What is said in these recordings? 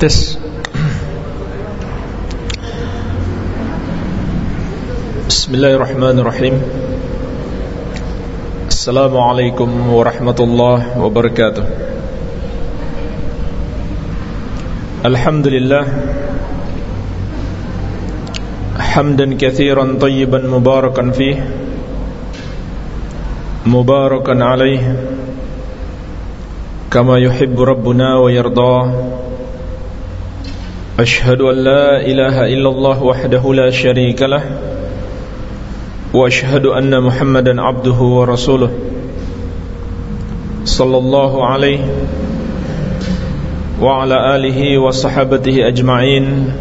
Bismillahirrahmanirrahim. Assalamualaikum warahmatullahi wabarakatuh. Alhamdulillah. Hamdan kathiran tayyiban mubarakan fih. Mubarakan alaih Kama yuhibbu Rabbuna wa yardah أشهد أن لا إله إلا الله وحده لا شريك له وأشهد أن محمدا عبده ورسوله صلى الله عليه وعلى آله وصحبته أجمعين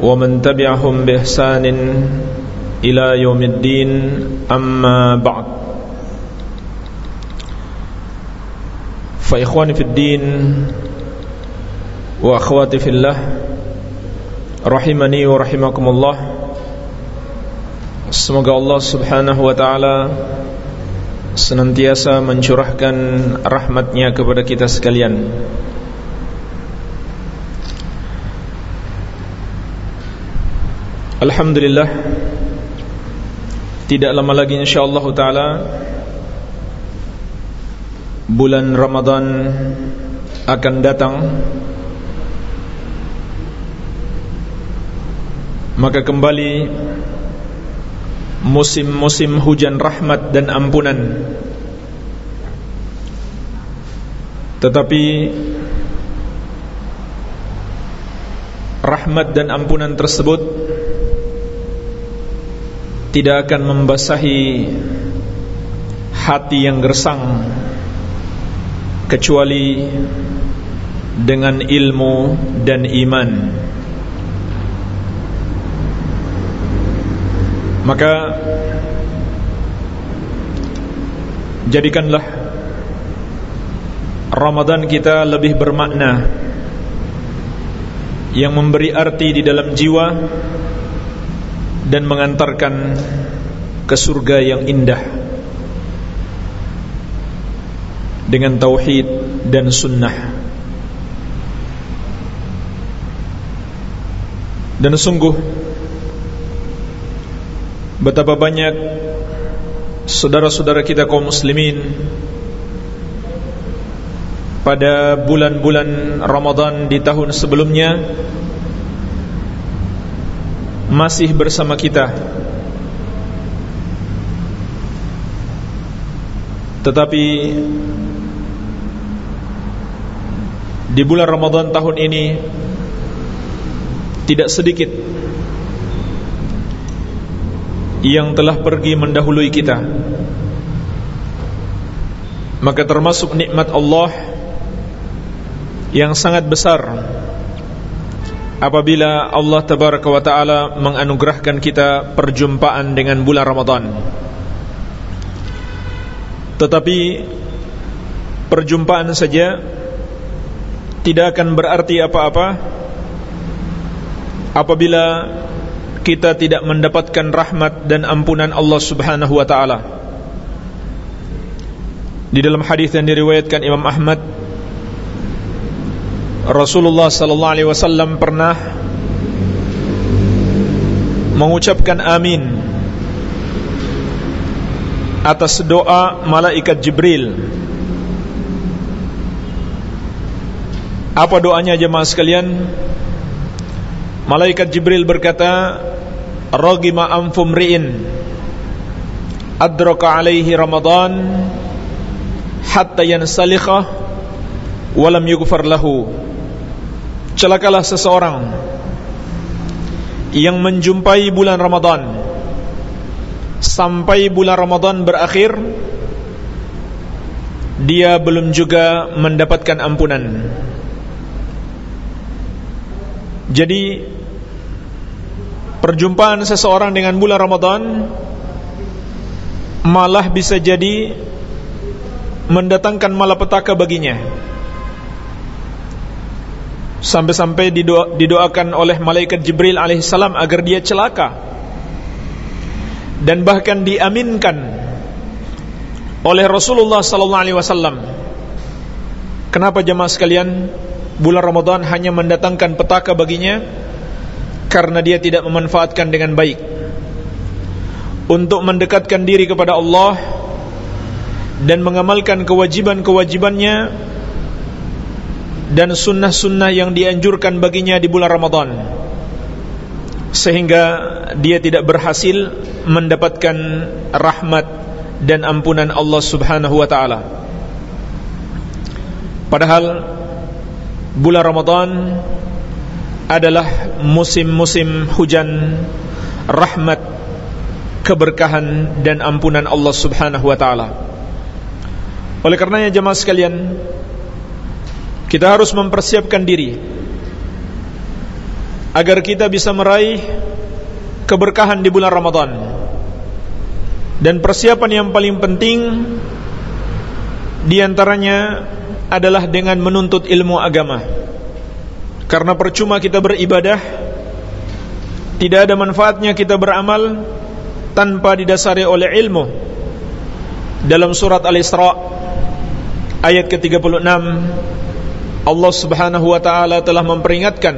ومن تبعهم بإحسان إلى يوم الدين أما بعد. فإخواني في الدين wa akhwati fillah rahimani wa rahimakumullah. Semoga Allah Subhanahu wa taala senantiasa mencurahkan rahmatnya kepada kita sekalian. Alhamdulillah tidak lama lagi insyaallah taala bulan Ramadan akan datang maka kembali musim-musim hujan rahmat dan ampunan. Tetapi rahmat dan ampunan tersebut tidak akan membasahi hati yang gersang kecuali dengan ilmu dan iman Maka Jadikanlah Ramadan kita lebih bermakna Yang memberi arti di dalam jiwa Dan mengantarkan Ke surga yang indah Dengan tauhid dan sunnah. Dan sungguh Betapa banyak Saudara-saudara kita kaum muslimin Pada bulan-bulan Ramadan di tahun sebelumnya Masih bersama kita. Tetapi Di bulan Ramadan tahun ini Tidak sedikit yang telah pergi mendahului kita. Maka termasuk nikmat Allah yang sangat besar apabila Allah tabaraka wa taala menganugerahkan kita perjumpaan dengan bulan Ramadan. Tetapi perjumpaan saja tidak akan berarti apa-apa apabila kita tidak mendapatkan rahmat dan ampunan Allah Subhanahu wa taala. Di dalam hadis yang diriwayatkan Imam Ahmad Rasulullah sallallahu alaihi wasallam pernah mengucapkan amin atas doa malaikat Jibril. Apa doanya jemaah sekalian? Malaikat Jibril berkata, ragima anfum ri'in. Adraka alaihi ramadan hatta yansalikha walam yughfar lahu. Celakalah seseorang yang menjumpai bulan Ramadan sampai bulan Ramadan berakhir dia belum juga mendapatkan ampunan. Jadi perjumpaan seseorang dengan bulan Ramadan malah bisa jadi mendatangkan malapetaka baginya. Sampai-sampai didoa, didoakan oleh malaikat Jibril alaihissalam agar dia celaka. Dan bahkan diaminkan oleh Rasulullah sallallahu alaihi wasallam. Kenapa jemaah sekalian bulan Ramadan hanya mendatangkan petaka baginya karena dia tidak memanfaatkan dengan baik untuk mendekatkan diri kepada Allah dan mengamalkan kewajiban-kewajibannya dan sunnah-sunnah yang dianjurkan baginya di bulan Ramadan sehingga dia tidak berhasil mendapatkan rahmat dan ampunan Allah Subhanahu wa taala. Padahal bulan Ramadan adalah musim-musim hujan rahmat keberkahan dan ampunan Allah Subhanahu wa taala. Oleh karenanya jemaah sekalian, kita harus mempersiapkan diri agar kita bisa meraih keberkahan di bulan Ramadan. Dan persiapan yang paling penting di antaranya adalah dengan menuntut ilmu agama. Karena percuma kita beribadah, tidak ada manfaatnya kita beramal tanpa didasari oleh ilmu. Dalam surat Al-Isra ayat ke-36 Allah Subhanahu wa taala telah memperingatkan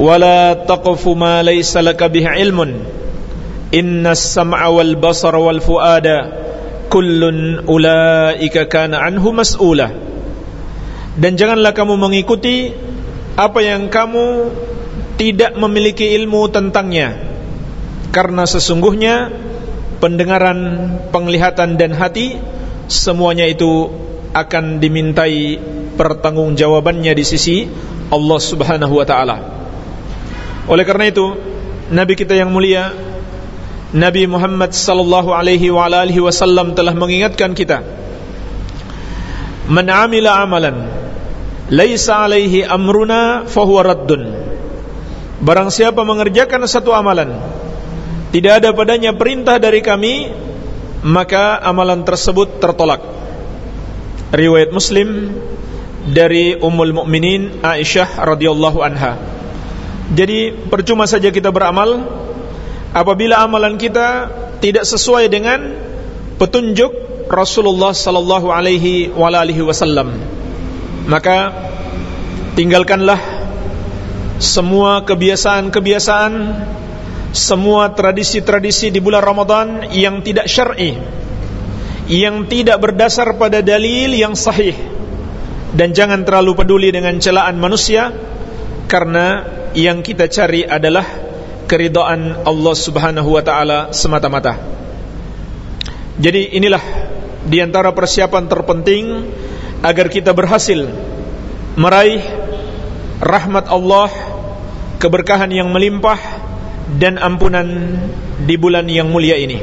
wala taqfu ma laysa laka bihi ilmun innas sam'a wal basara wal fuada kullun ulaika kana anhu mas'ula dan janganlah kamu mengikuti apa yang kamu tidak memiliki ilmu tentangnya karena sesungguhnya pendengaran, penglihatan dan hati semuanya itu akan dimintai pertanggungjawabannya di sisi Allah Subhanahu wa taala. Oleh karena itu Nabi kita yang mulia Nabi Muhammad sallallahu alaihi wa alihi wasallam telah mengingatkan kita Man amila amalan laisa alaihi amruna fahuwa raddun. Barang siapa mengerjakan satu amalan tidak ada padanya perintah dari kami maka amalan tersebut tertolak. Riwayat Muslim dari Ummul Mukminin Aisyah radhiyallahu anha. Jadi percuma saja kita beramal. Apabila amalan kita tidak sesuai dengan petunjuk Rasulullah sallallahu alaihi wasallam. Maka tinggalkanlah semua kebiasaan-kebiasaan, semua tradisi-tradisi di bulan Ramadan yang tidak syar'i, yang tidak berdasar pada dalil yang sahih. Dan jangan terlalu peduli dengan celaan manusia karena yang kita cari adalah keridhaan Allah Subhanahu wa taala semata-mata. Jadi inilah di antara persiapan terpenting agar kita berhasil meraih rahmat Allah, keberkahan yang melimpah dan ampunan di bulan yang mulia ini.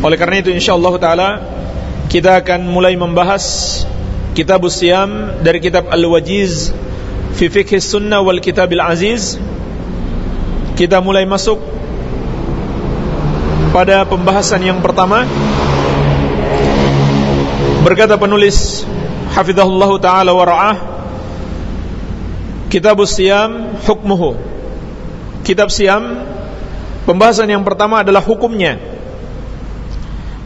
Oleh karena itu insyaallah taala kita akan mulai membahas kitab Siam dari kitab Al-Wajiz fi fikih sunnah wal kitabil aziz kita mulai masuk pada pembahasan yang pertama berkata penulis hafizahullah taala wa kitab siam hukmuhu. Kitab siam pembahasan yang pertama adalah hukumnya.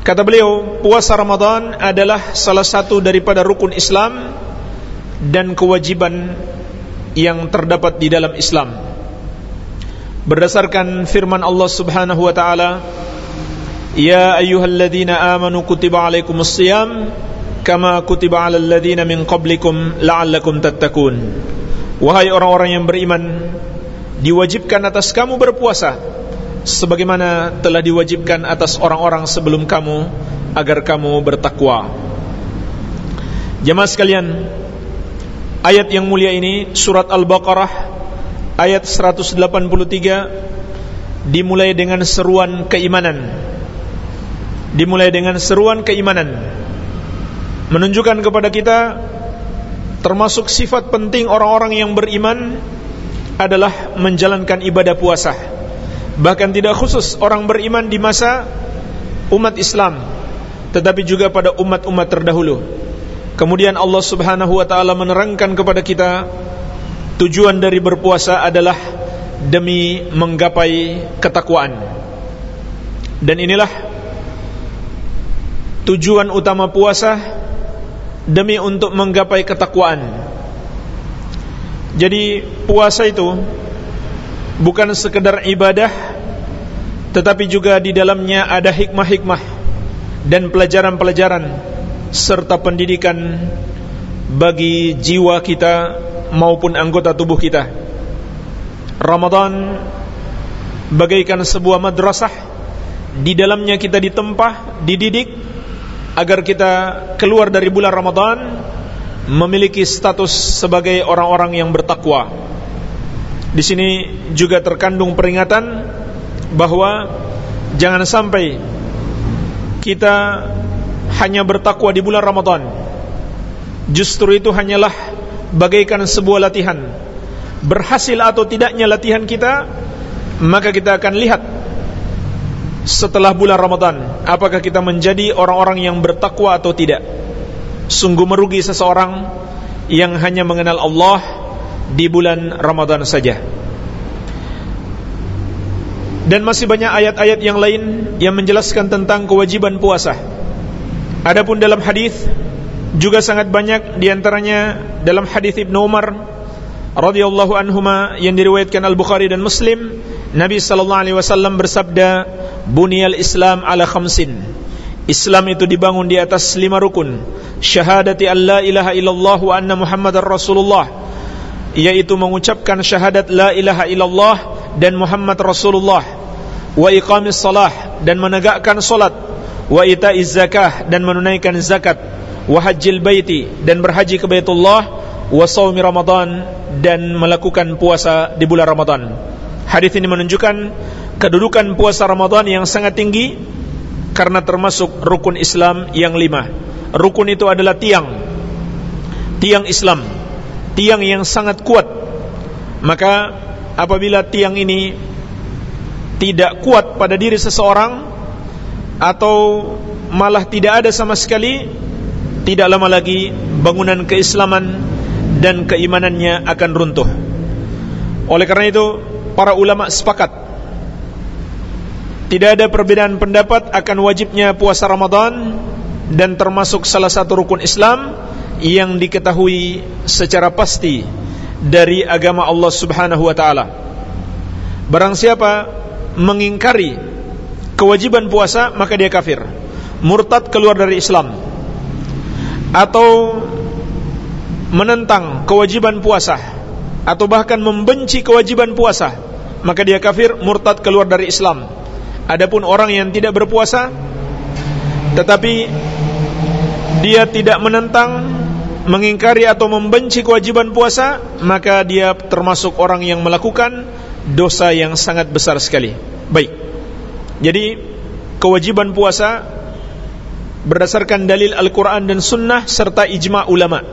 Kata beliau puasa Ramadan adalah salah satu daripada rukun Islam dan kewajiban yang terdapat di dalam Islam. Berdasarkan firman Allah Subhanahu wa taala ya ayyuhalladzina amanu kutiba alaikumus shiyam kama kutiba alal ladzina min qablikum la'allakum tattaqun wahai orang-orang yang beriman diwajibkan atas kamu berpuasa sebagaimana telah diwajibkan atas orang-orang sebelum kamu agar kamu bertakwa jemaah sekalian Ayat yang mulia ini surat Al-Baqarah ayat 183 dimulai dengan seruan keimanan. Dimulai dengan seruan keimanan. Menunjukkan kepada kita termasuk sifat penting orang-orang yang beriman adalah menjalankan ibadah puasa. Bahkan tidak khusus orang beriman di masa umat Islam, tetapi juga pada umat-umat terdahulu. Kemudian Allah Subhanahu wa taala menerangkan kepada kita tujuan dari berpuasa adalah demi menggapai ketakwaan. Dan inilah tujuan utama puasa demi untuk menggapai ketakwaan. Jadi puasa itu bukan sekedar ibadah tetapi juga di dalamnya ada hikmah-hikmah dan pelajaran-pelajaran serta pendidikan bagi jiwa kita maupun anggota tubuh kita. Ramadan bagaikan sebuah madrasah di dalamnya kita ditempa, dididik agar kita keluar dari bulan Ramadan memiliki status sebagai orang-orang yang bertakwa. Di sini juga terkandung peringatan bahwa jangan sampai kita hanya bertakwa di bulan Ramadan. Justru itu hanyalah bagaikan sebuah latihan. Berhasil atau tidaknya latihan kita, maka kita akan lihat setelah bulan Ramadan apakah kita menjadi orang-orang yang bertakwa atau tidak? Sungguh merugi seseorang yang hanya mengenal Allah di bulan Ramadan saja. Dan masih banyak ayat-ayat yang lain yang menjelaskan tentang kewajiban puasa. Adapun dalam hadis juga sangat banyak di antaranya dalam hadis Ibnu Umar radhiyallahu anhuma yang diriwayatkan Al-Bukhari dan Muslim Nabi sallallahu alaihi wasallam bersabda bunyal Islam ala khamsin. Islam itu dibangun di atas lima rukun. Syahadati an la ilaha illallah wa anna muhammadar rasulullah yaitu mengucapkan syahadat la ilaha illallah dan Muhammad Rasulullah wa iqamis salah dan menegakkan salat wa ita'iz zakah dan menunaikan zakat wa hajjil baiti dan berhaji ke Baitullah wa saumi Ramadan dan melakukan puasa di bulan Ramadan Hadis ini menunjukkan kedudukan puasa Ramadan yang sangat tinggi karena termasuk rukun Islam yang lima. Rukun itu adalah tiang, tiang Islam, tiang yang sangat kuat. Maka apabila tiang ini tidak kuat pada diri seseorang atau malah tidak ada sama sekali, tidak lama lagi bangunan keislaman dan keimanannya akan runtuh. Oleh karena itu, para ulama sepakat tidak ada perbedaan pendapat akan wajibnya puasa Ramadan dan termasuk salah satu rukun Islam yang diketahui secara pasti dari agama Allah Subhanahu wa taala. Barang siapa mengingkari kewajiban puasa maka dia kafir, murtad keluar dari Islam. Atau menentang kewajiban puasa atau bahkan membenci kewajiban puasa, maka dia kafir murtad keluar dari Islam. Adapun orang yang tidak berpuasa tetapi dia tidak menentang, mengingkari atau membenci kewajiban puasa, maka dia termasuk orang yang melakukan dosa yang sangat besar sekali. Baik. Jadi kewajiban puasa berdasarkan dalil Al-Quran dan Sunnah serta ijma ulama.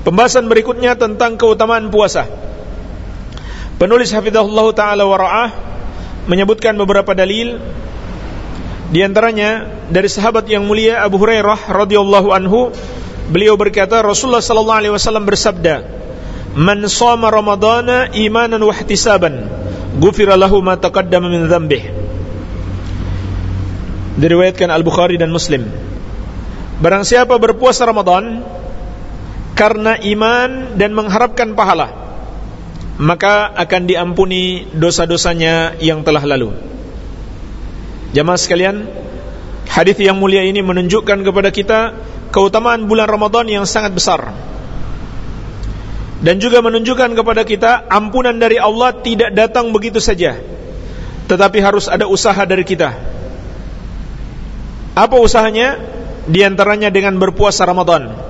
Pembahasan berikutnya tentang keutamaan puasa. Penulis Hafizahullah Ta'ala wara'ah menyebutkan beberapa dalil. Di antaranya dari sahabat yang mulia Abu Hurairah radhiyallahu anhu beliau berkata Rasulullah sallallahu alaihi wasallam bersabda Man shoma Ramadana imanan wa ihtisaban ghufira lahu ma taqaddama min dhanbih Diriwayatkan Al-Bukhari dan Muslim. Barang siapa berpuasa Ramadan karena iman dan mengharapkan pahala maka akan diampuni dosa-dosanya yang telah lalu. Jamaah sekalian hadis yang mulia ini menunjukkan kepada kita keutamaan bulan Ramadan yang sangat besar. Dan juga menunjukkan kepada kita ampunan dari Allah tidak datang begitu saja tetapi harus ada usaha dari kita. Apa usahanya? Di antaranya dengan berpuasa Ramadan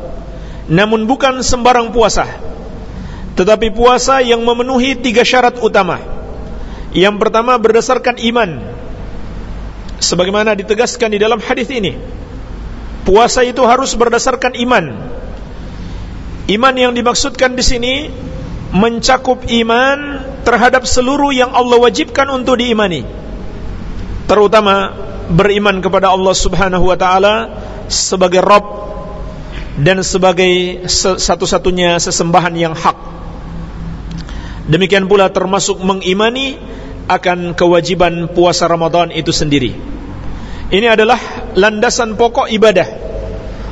namun bukan sembarang puasa. Tetapi puasa yang memenuhi tiga syarat utama. Yang pertama berdasarkan iman. Sebagaimana ditegaskan di dalam hadis ini. Puasa itu harus berdasarkan iman. Iman yang dimaksudkan di sini Mencakup iman terhadap seluruh yang Allah wajibkan untuk diimani. Terutama beriman kepada Allah subhanahu wa ta'ala Sebagai Rabb dan sebagai satu-satunya sesembahan yang hak. Demikian pula termasuk mengimani akan kewajiban puasa Ramadan itu sendiri. Ini adalah landasan pokok ibadah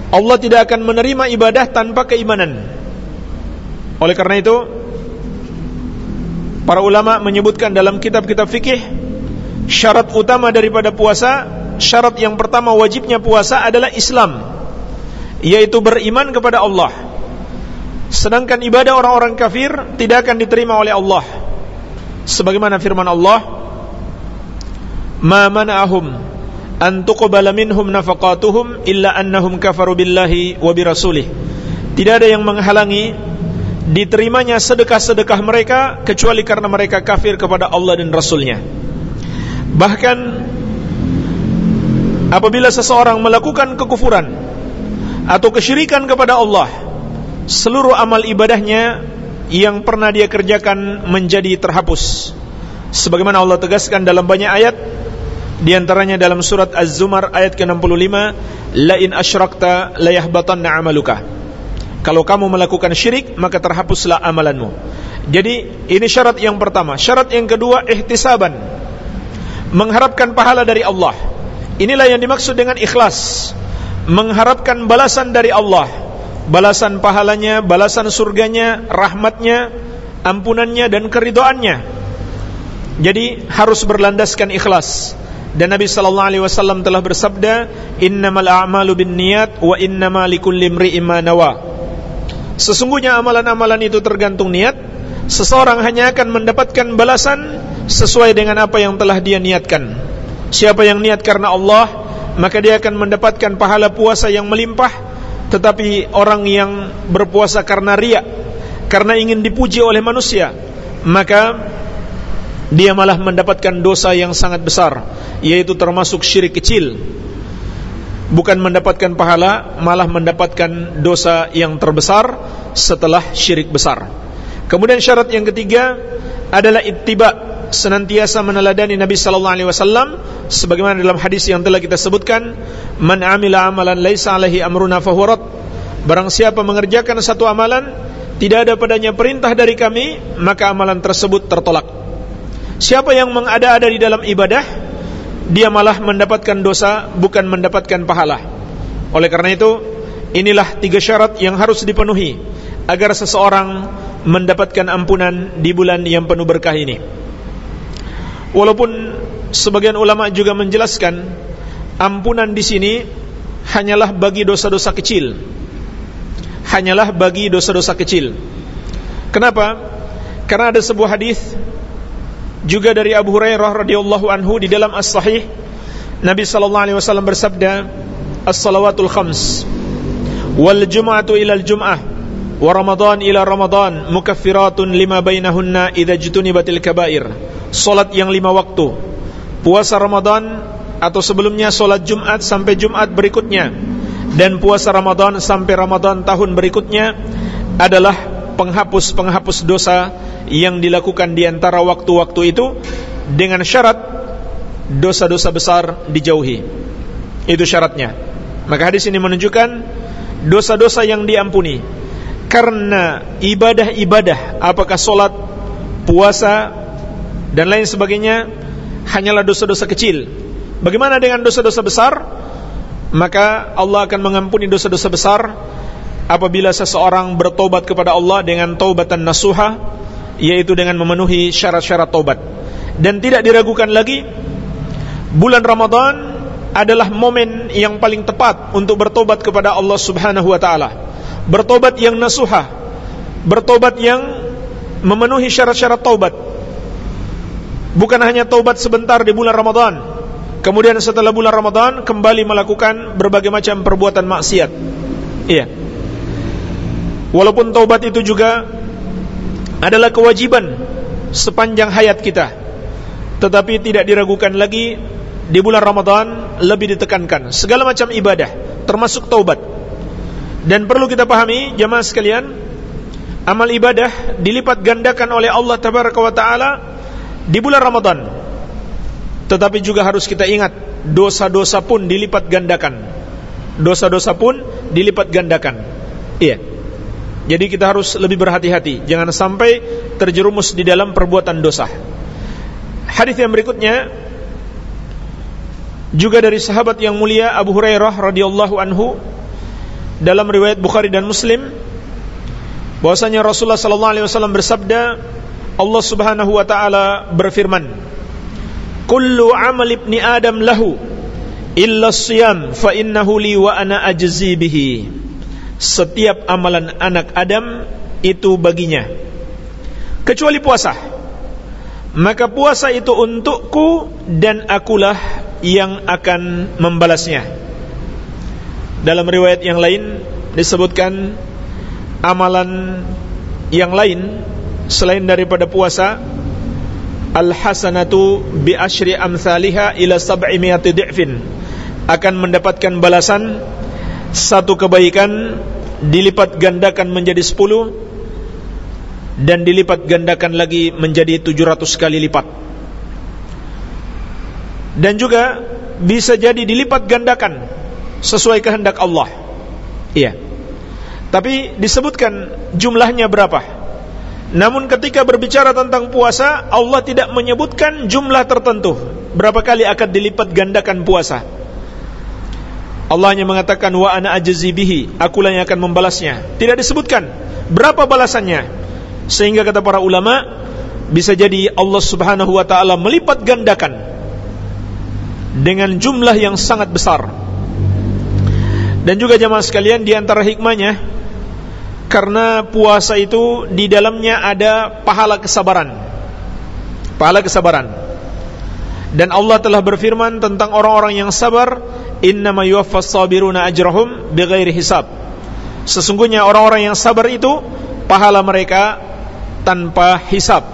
Allah tidak akan menerima ibadah tanpa keimanan. Oleh karena itu, para ulama menyebutkan dalam kitab-kitab fikih syarat utama daripada puasa, syarat yang pertama wajibnya puasa adalah Islam, yaitu beriman kepada Allah. Sedangkan ibadah orang-orang kafir tidak akan diterima oleh Allah. Sebagaimana firman Allah, "Ma mana'ahum an tuqbala minhum nafaqatuhum illa annahum kafaru billahi wa birasulih." Tidak ada yang menghalangi diterimanya sedekah-sedekah mereka kecuali karena mereka kafir kepada Allah dan Rasulnya. Bahkan apabila seseorang melakukan kekufuran atau kesyirikan kepada Allah, seluruh amal ibadahnya yang pernah dia kerjakan menjadi terhapus. Sebagaimana Allah tegaskan dalam banyak ayat, di antaranya dalam surat Az-Zumar ayat ke-65, la in asyrakta la yahbatanna 'amaluka. Kalau kamu melakukan syirik maka terhapuslah amalanmu. Jadi ini syarat yang pertama. Syarat yang kedua ihtisaban. Mengharapkan pahala dari Allah. Inilah yang dimaksud dengan ikhlas. Mengharapkan balasan dari Allah. Balasan pahalanya, balasan surganya, rahmatnya, ampunannya dan keridoannya. Jadi harus berlandaskan ikhlas. Dan Nabi sallallahu alaihi wasallam telah bersabda, "Innamal a'malu binniyat wa innamal likulli imri'in ma nawa." Sesungguhnya amalan-amalan itu tergantung niat Seseorang hanya akan mendapatkan balasan Sesuai dengan apa yang telah dia niatkan Siapa yang niat karena Allah Maka dia akan mendapatkan pahala puasa yang melimpah Tetapi orang yang berpuasa karena riak Karena ingin dipuji oleh manusia Maka Dia malah mendapatkan dosa yang sangat besar Yaitu termasuk syirik kecil bukan mendapatkan pahala malah mendapatkan dosa yang terbesar setelah syirik besar. Kemudian syarat yang ketiga adalah ittiba senantiasa meneladani Nabi sallallahu alaihi wasallam sebagaimana dalam hadis yang telah kita sebutkan man amila amalan laisa alaihi amruna fahurat barang siapa mengerjakan satu amalan tidak ada padanya perintah dari kami maka amalan tersebut tertolak siapa yang mengada-ada di dalam ibadah dia malah mendapatkan dosa bukan mendapatkan pahala. Oleh karena itu, inilah tiga syarat yang harus dipenuhi agar seseorang mendapatkan ampunan di bulan yang penuh berkah ini. Walaupun sebagian ulama juga menjelaskan ampunan di sini hanyalah bagi dosa-dosa kecil. Hanyalah bagi dosa-dosa kecil. Kenapa? Karena ada sebuah hadis juga dari Abu Hurairah radhiyallahu anhu di dalam As-Sahih Nabi sallallahu alaihi wasallam bersabda As-salawatul khams wal jum'atu ila al-jum'ah wa ramadan ila ramadan mukaffiratun lima bainahunna idza jutunibatil kaba'ir salat yang lima waktu puasa Ramadan atau sebelumnya salat Jumat sampai Jumat berikutnya dan puasa Ramadan sampai Ramadan tahun berikutnya adalah penghapus-penghapus dosa yang dilakukan di antara waktu-waktu itu dengan syarat dosa-dosa besar dijauhi. Itu syaratnya. Maka hadis ini menunjukkan dosa-dosa yang diampuni karena ibadah-ibadah apakah solat, puasa dan lain sebagainya hanyalah dosa-dosa kecil. Bagaimana dengan dosa-dosa besar? Maka Allah akan mengampuni dosa-dosa besar apabila seseorang bertobat kepada Allah dengan taubatan nasuha yaitu dengan memenuhi syarat-syarat taubat dan tidak diragukan lagi bulan Ramadan adalah momen yang paling tepat untuk bertobat kepada Allah Subhanahu wa taala. Bertobat yang nasuha bertobat yang memenuhi syarat-syarat taubat. Bukan hanya taubat sebentar di bulan Ramadan. Kemudian setelah bulan Ramadan kembali melakukan berbagai macam perbuatan maksiat. Iya. Walaupun taubat itu juga adalah kewajiban sepanjang hayat kita. Tetapi tidak diragukan lagi di bulan Ramadan lebih ditekankan. Segala macam ibadah termasuk taubat. Dan perlu kita pahami jamaah sekalian amal ibadah dilipat gandakan oleh Allah tabaraka wa taala di bulan Ramadan. Tetapi juga harus kita ingat dosa-dosa pun dilipat gandakan. Dosa-dosa pun dilipat gandakan. Iya. Jadi kita harus lebih berhati-hati. Jangan sampai terjerumus di dalam perbuatan dosa. Hadis yang berikutnya Juga dari sahabat yang mulia Abu Hurairah radhiyallahu anhu dalam riwayat Bukhari dan Muslim bahwasanya Rasulullah sallallahu alaihi wasallam bersabda Allah Subhanahu wa taala berfirman Kullu amal ibni Adam lahu illa siyam fa innahu li wa ana ajzi bihi Setiap amalan anak Adam itu baginya. Kecuali puasa. Maka puasa itu untukku dan akulah yang akan membalasnya. Dalam riwayat yang lain disebutkan amalan yang lain selain daripada puasa al hasanatu bi asyri amsalha ila sab'imiati di'fin akan mendapatkan balasan satu kebaikan dilipat gandakan menjadi sepuluh dan dilipat gandakan lagi menjadi tujuh ratus kali lipat dan juga bisa jadi dilipat gandakan sesuai kehendak Allah. Iya. Tapi disebutkan jumlahnya berapa? Namun ketika berbicara tentang puasa Allah tidak menyebutkan jumlah tertentu. Berapa kali akan dilipat gandakan puasa? Allah hanya mengatakan wa ana ajzi bihi. Akulah yang akan membalasnya. Tidak disebutkan berapa balasannya. Sehingga kata para ulama bisa jadi Allah Subhanahu wa taala melipat gandakan dengan jumlah yang sangat besar dan juga jamaah sekalian di antara hikmahnya karena puasa itu di dalamnya ada pahala kesabaran. Pahala kesabaran. Dan Allah telah berfirman tentang orang-orang yang sabar, "Innama yuwaffas sabiruna ajrahum bighairi hisab." Sesungguhnya orang-orang yang sabar itu pahala mereka tanpa hisab,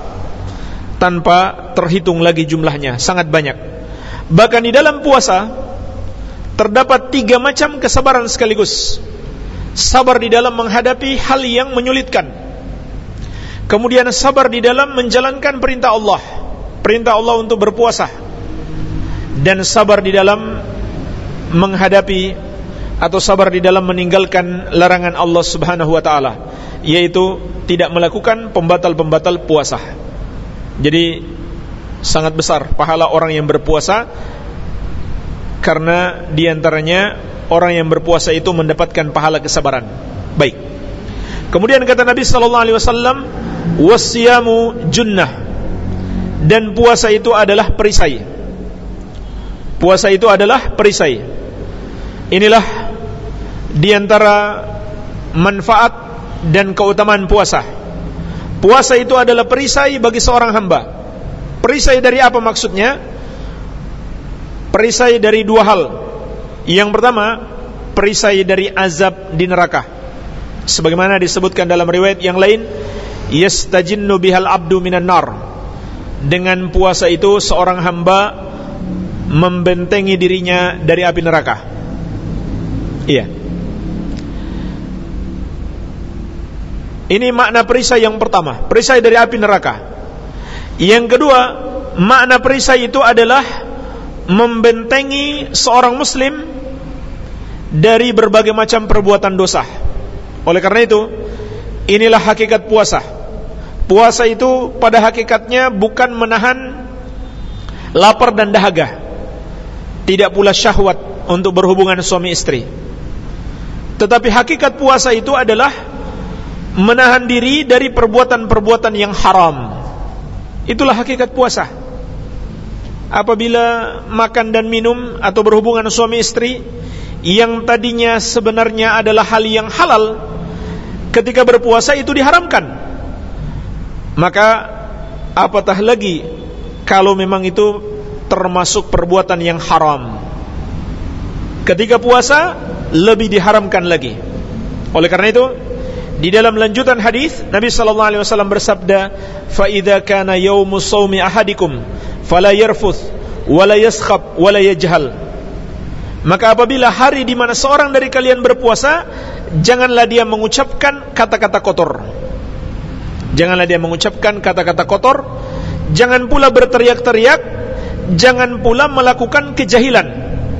tanpa terhitung lagi jumlahnya, sangat banyak. Bahkan di dalam puasa terdapat tiga macam kesabaran sekaligus sabar di dalam menghadapi hal yang menyulitkan. Kemudian sabar di dalam menjalankan perintah Allah, perintah Allah untuk berpuasa. Dan sabar di dalam menghadapi atau sabar di dalam meninggalkan larangan Allah Subhanahu wa taala, yaitu tidak melakukan pembatal-pembatal puasa. Jadi sangat besar pahala orang yang berpuasa karena di antaranya orang yang berpuasa itu mendapatkan pahala kesabaran. Baik. Kemudian kata Nabi sallallahu alaihi wasallam, "Wasyamu junnah." Dan puasa itu adalah perisai. Puasa itu adalah perisai. Inilah di antara manfaat dan keutamaan puasa. Puasa itu adalah perisai bagi seorang hamba. Perisai dari apa maksudnya? Perisai dari dua hal. Yang pertama, perisai dari azab di neraka. Sebagaimana disebutkan dalam riwayat yang lain, yastajinnu bihal abdu minan nar. Dengan puasa itu seorang hamba membentengi dirinya dari api neraka. Iya. Ini makna perisai yang pertama, perisai dari api neraka. Yang kedua, makna perisai itu adalah membentengi seorang muslim dari berbagai macam perbuatan dosa. Oleh karena itu, inilah hakikat puasa. Puasa itu pada hakikatnya bukan menahan lapar dan dahaga. Tidak pula syahwat untuk berhubungan suami istri. Tetapi hakikat puasa itu adalah menahan diri dari perbuatan-perbuatan yang haram. Itulah hakikat puasa. Apabila makan dan minum atau berhubungan suami istri yang tadinya sebenarnya adalah hal yang halal ketika berpuasa itu diharamkan. Maka apatah lagi kalau memang itu termasuk perbuatan yang haram? Ketika puasa lebih diharamkan lagi. Oleh karena itu di dalam lanjutan hadis Nabi sallallahu alaihi wasallam bersabda fa idza kana yaumus shaumi ahadikum fala yarfuth wala yaskhab wala yajhal. Maka apabila hari di mana seorang dari kalian berpuasa janganlah dia mengucapkan kata-kata kotor. Janganlah dia mengucapkan kata-kata kotor. Jangan pula berteriak-teriak. Jangan pula melakukan kejahilan.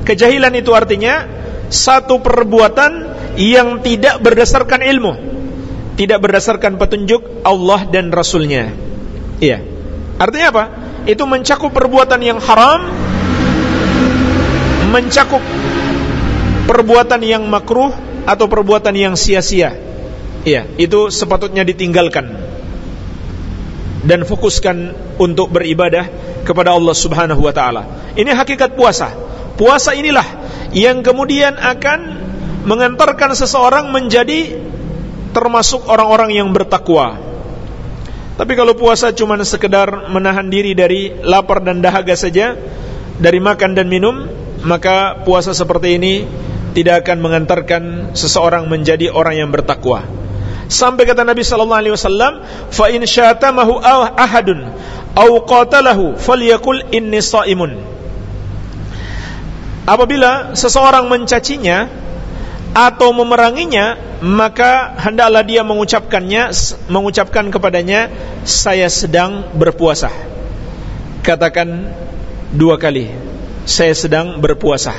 Kejahilan itu artinya satu perbuatan yang tidak berdasarkan ilmu tidak berdasarkan petunjuk Allah dan Rasulnya iya artinya apa itu mencakup perbuatan yang haram mencakup perbuatan yang makruh atau perbuatan yang sia-sia. Iya, itu sepatutnya ditinggalkan dan fokuskan untuk beribadah kepada Allah Subhanahu wa taala. Ini hakikat puasa. Puasa inilah yang kemudian akan mengantarkan seseorang menjadi termasuk orang-orang yang bertakwa. Tapi kalau puasa cuma sekedar menahan diri dari lapar dan dahaga saja, dari makan dan minum, maka puasa seperti ini tidak akan mengantarkan seseorang menjadi orang yang bertakwa. Sampai kata Nabi sallallahu alaihi wasallam, "Fa in syatamahu ahadun aw qatalahu falyakul inni shaimun." Apabila seseorang mencacinya atau memeranginya, maka hendaklah dia mengucapkannya mengucapkan kepadanya, "Saya sedang berpuasa." Katakan dua kali, "Saya sedang berpuasa."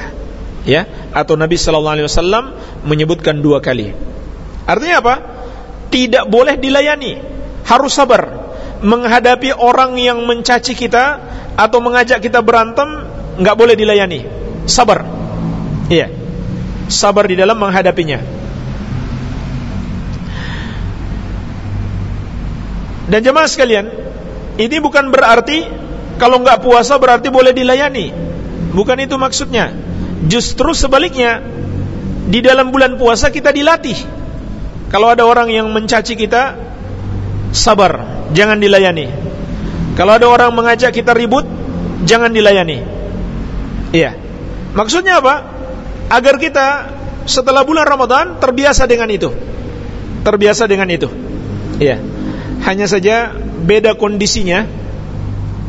Ya, atau Nabi sallallahu alaihi wasallam menyebutkan dua kali. Artinya apa? tidak boleh dilayani. Harus sabar menghadapi orang yang mencaci kita atau mengajak kita berantem, nggak boleh dilayani. Sabar. Iya. Sabar di dalam menghadapinya. Dan jemaah sekalian, ini bukan berarti kalau nggak puasa berarti boleh dilayani. Bukan itu maksudnya. Justru sebaliknya, di dalam bulan puasa kita dilatih kalau ada orang yang mencaci kita, sabar, jangan dilayani. Kalau ada orang mengajak kita ribut, jangan dilayani. Iya. Maksudnya apa? Agar kita setelah bulan Ramadan terbiasa dengan itu. Terbiasa dengan itu. Iya. Hanya saja beda kondisinya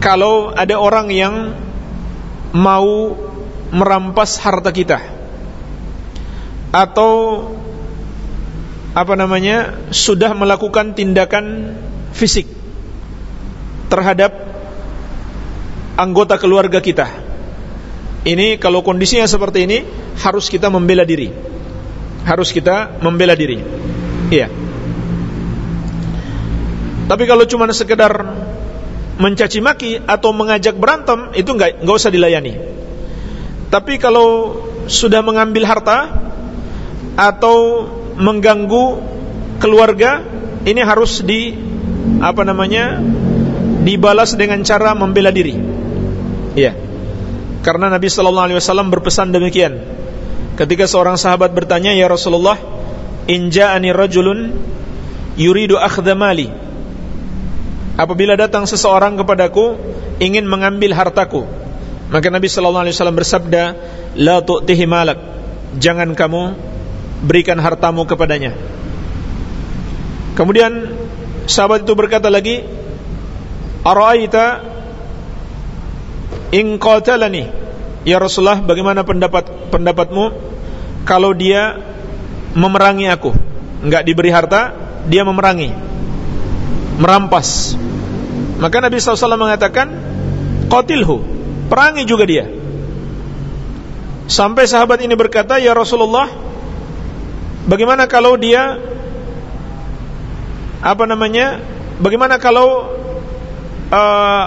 kalau ada orang yang mau merampas harta kita atau apa namanya sudah melakukan tindakan fisik terhadap anggota keluarga kita. Ini kalau kondisinya seperti ini harus kita membela diri. Harus kita membela diri. Iya. Tapi kalau cuma sekedar mencaci maki atau mengajak berantem itu nggak nggak usah dilayani. Tapi kalau sudah mengambil harta atau mengganggu keluarga ini harus di apa namanya dibalas dengan cara membela diri. Iya. Karena Nabi sallallahu alaihi wasallam berpesan demikian. Ketika seorang sahabat bertanya, "Ya Rasulullah, in ja'ani rajulun yuridu akhdha mali." Apabila datang seseorang kepadaku ingin mengambil hartaku, maka Nabi sallallahu alaihi wasallam bersabda, "La tu'tihi malak." Jangan kamu berikan hartamu kepadanya. Kemudian sahabat itu berkata lagi, "Ara'aita in qatalani?" Ya Rasulullah, bagaimana pendapat pendapatmu kalau dia memerangi aku? Enggak diberi harta, dia memerangi. Merampas. Maka Nabi SAW mengatakan, "Qatilhu." Perangi juga dia. Sampai sahabat ini berkata, "Ya Rasulullah, Bagaimana kalau dia apa namanya? Bagaimana kalau uh,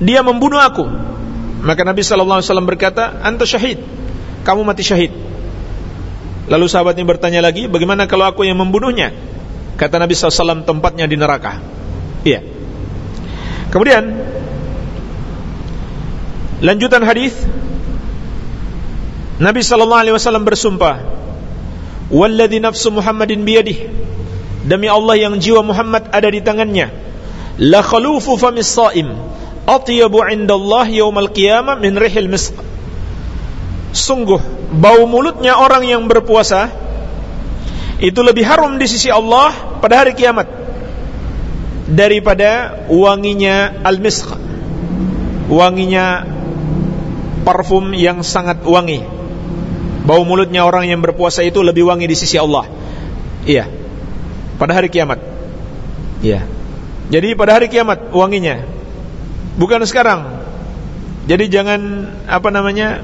dia membunuh aku? Maka Nabi sallallahu alaihi wasallam berkata, "Anta syahid. Kamu mati syahid." Lalu sahabat ini bertanya lagi, "Bagaimana kalau aku yang membunuhnya?" Kata Nabi sallallahu alaihi wasallam, "Tempatnya di neraka." Iya. Kemudian lanjutan hadis Nabi sallallahu alaihi wasallam bersumpah, "Walladzi nafsu Muhammadin biyadihi" Demi Allah yang jiwa Muhammad ada di tangannya, la khalufu famis shaim atyabu 'indallah yaumal qiyamah min rihil misk. Sungguh bau mulutnya orang yang berpuasa itu lebih harum di sisi Allah pada hari kiamat daripada wanginya al-misk. Wanginya parfum yang sangat wangi Bau mulutnya orang yang berpuasa itu lebih wangi di sisi Allah. Iya. Pada hari kiamat. Iya. Jadi pada hari kiamat wanginya. Bukan sekarang. Jadi jangan apa namanya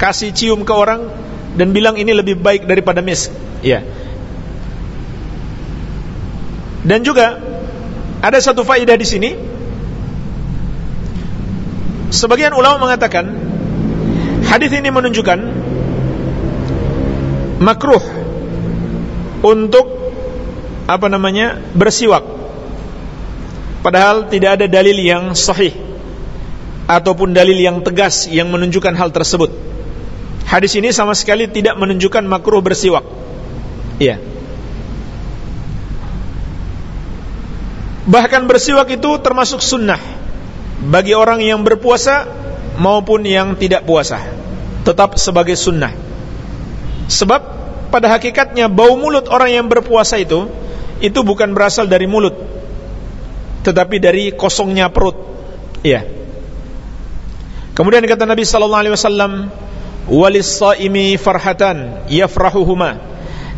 kasih cium ke orang dan bilang ini lebih baik daripada misk. Iya. Dan juga ada satu faedah di sini. Sebagian ulama mengatakan hadis ini menunjukkan makruh untuk apa namanya bersiwak padahal tidak ada dalil yang sahih ataupun dalil yang tegas yang menunjukkan hal tersebut. Hadis ini sama sekali tidak menunjukkan makruh bersiwak. Iya. Bahkan bersiwak itu termasuk sunnah bagi orang yang berpuasa maupun yang tidak puasa. Tetap sebagai sunnah. Sebab pada hakikatnya bau mulut orang yang berpuasa itu itu bukan berasal dari mulut tetapi dari kosongnya perut. Iya. Kemudian kata Nabi sallallahu alaihi wasallam walis saimi farhatan yafrahuhuma.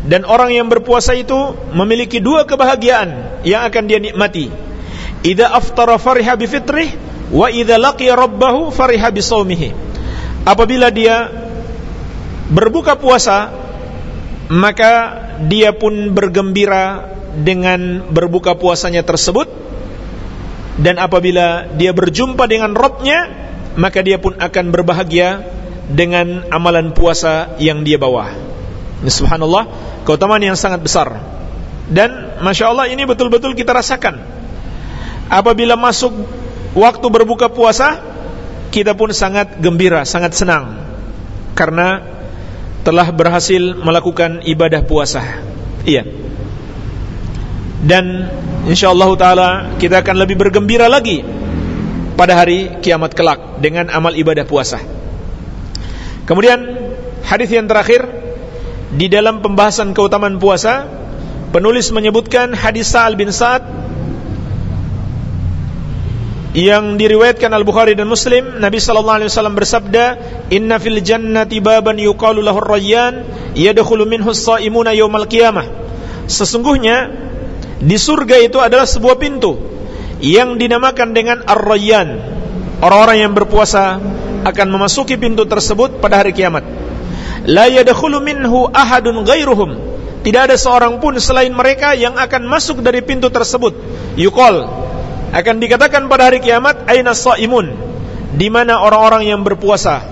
Dan orang yang berpuasa itu memiliki dua kebahagiaan yang akan dia nikmati. Idza aftara fariha bi fitrih wa idza laqiya rabbahu fariha bi saumihi apabila dia berbuka puasa maka dia pun bergembira dengan berbuka puasanya tersebut dan apabila dia berjumpa dengan Robnya maka dia pun akan berbahagia dengan amalan puasa yang dia bawa. Ini subhanallah keutamaan yang sangat besar. Dan Masya Allah ini betul-betul kita rasakan. Apabila masuk waktu berbuka puasa kita pun sangat gembira, sangat senang. Karena telah berhasil melakukan ibadah puasa. Iya dan insyaallah taala kita akan lebih bergembira lagi pada hari kiamat kelak dengan amal ibadah puasa. Kemudian hadis yang terakhir di dalam pembahasan keutamaan puasa, penulis menyebutkan hadis Sa'al bin Sa'ad yang diriwayatkan Al-Bukhari dan Muslim Nabi sallallahu alaihi wasallam bersabda inna fil jannati baban yuqalu lahu ar-rayyan yadkhulu minhu as-saimuna yaumal qiyamah sesungguhnya di surga itu adalah sebuah pintu yang dinamakan dengan Ar-Rayyan. Orang-orang yang berpuasa akan memasuki pintu tersebut pada hari kiamat. La yadkhulu minhu ahadun ghairuhum. Tidak ada seorang pun selain mereka yang akan masuk dari pintu tersebut. Yuqal akan dikatakan pada hari kiamat aina shaimun? Di mana orang-orang yang berpuasa?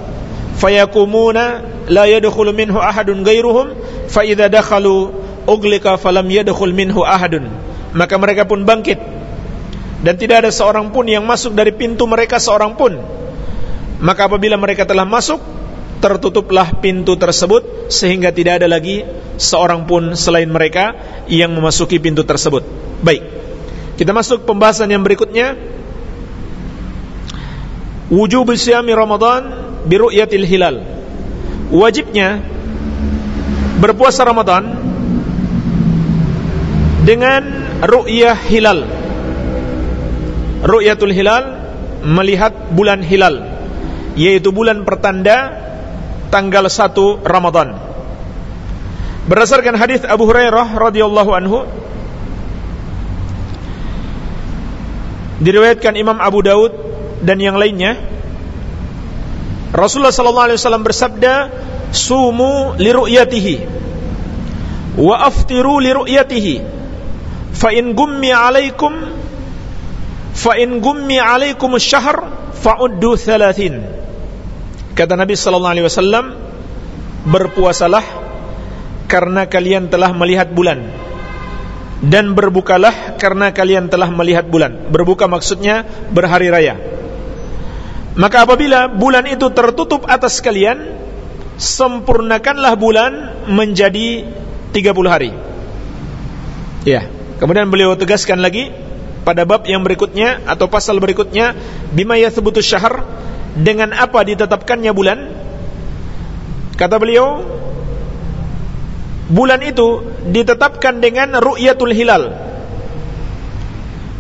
Fayakumuna la yadkhulu minhu ahadun ghairuhum fa idza dakhalu uglika falam yadkhul minhu ahadun. Maka mereka pun bangkit. Dan tidak ada seorang pun yang masuk dari pintu mereka seorang pun. Maka apabila mereka telah masuk tertutuplah pintu tersebut sehingga tidak ada lagi seorang pun selain mereka yang memasuki pintu tersebut. Baik. Kita masuk pembahasan yang berikutnya. Wujub siyami ramadan biru'yatil hilal. Wajibnya berpuasa Ramadan dengan ru'yah hilal. Ru'yatul hilal melihat bulan hilal yaitu bulan pertanda tanggal 1 Ramadan. Berdasarkan hadis Abu Hurairah radhiyallahu anhu diriwayatkan Imam Abu Daud dan yang lainnya Rasulullah sallallahu alaihi wasallam bersabda sumu li ru'yatihi wa aftiru li ru'yatihi fa in gummi alaikum fa in gummi alaikum syahr fa'uddu thalathin. Kata Nabi sallallahu alaihi wasallam berpuasalah karena kalian telah melihat bulan. Dan berbukalah karena kalian telah melihat bulan. Berbuka maksudnya berhari raya. Maka apabila bulan itu tertutup atas kalian sempurnakanlah bulan menjadi 30 hari. Ya Kemudian beliau tegaskan lagi pada bab yang berikutnya atau pasal berikutnya bima yathbutu syahr dengan apa ditetapkannya bulan? Kata beliau bulan itu ditetapkan dengan ru'yatul hilal.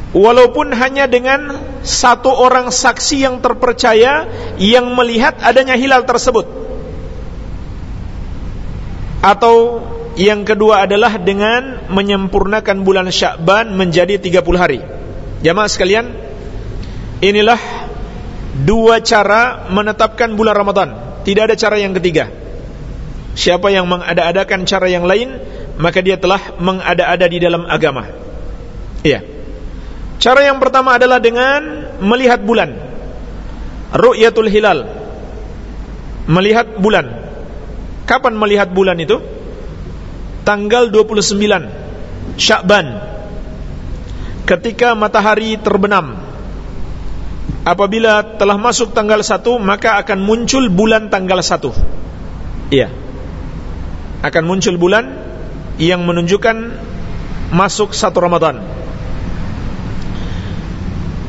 Walaupun hanya dengan satu orang saksi yang terpercaya yang melihat adanya hilal tersebut. Atau yang kedua adalah dengan menyempurnakan bulan Sya'ban menjadi 30 hari. Jamaah sekalian, inilah dua cara menetapkan bulan Ramadan. Tidak ada cara yang ketiga. Siapa yang mengada-adakan cara yang lain, maka dia telah mengada-ada di dalam agama. Iya. Cara yang pertama adalah dengan melihat bulan. Ru'yatul hilal. Melihat bulan. Kapan melihat bulan itu? Tanggal 29 Syakban ketika matahari terbenam. Apabila telah masuk tanggal 1 maka akan muncul bulan tanggal 1 iya. Akan muncul bulan yang menunjukkan masuk satu Ramadan.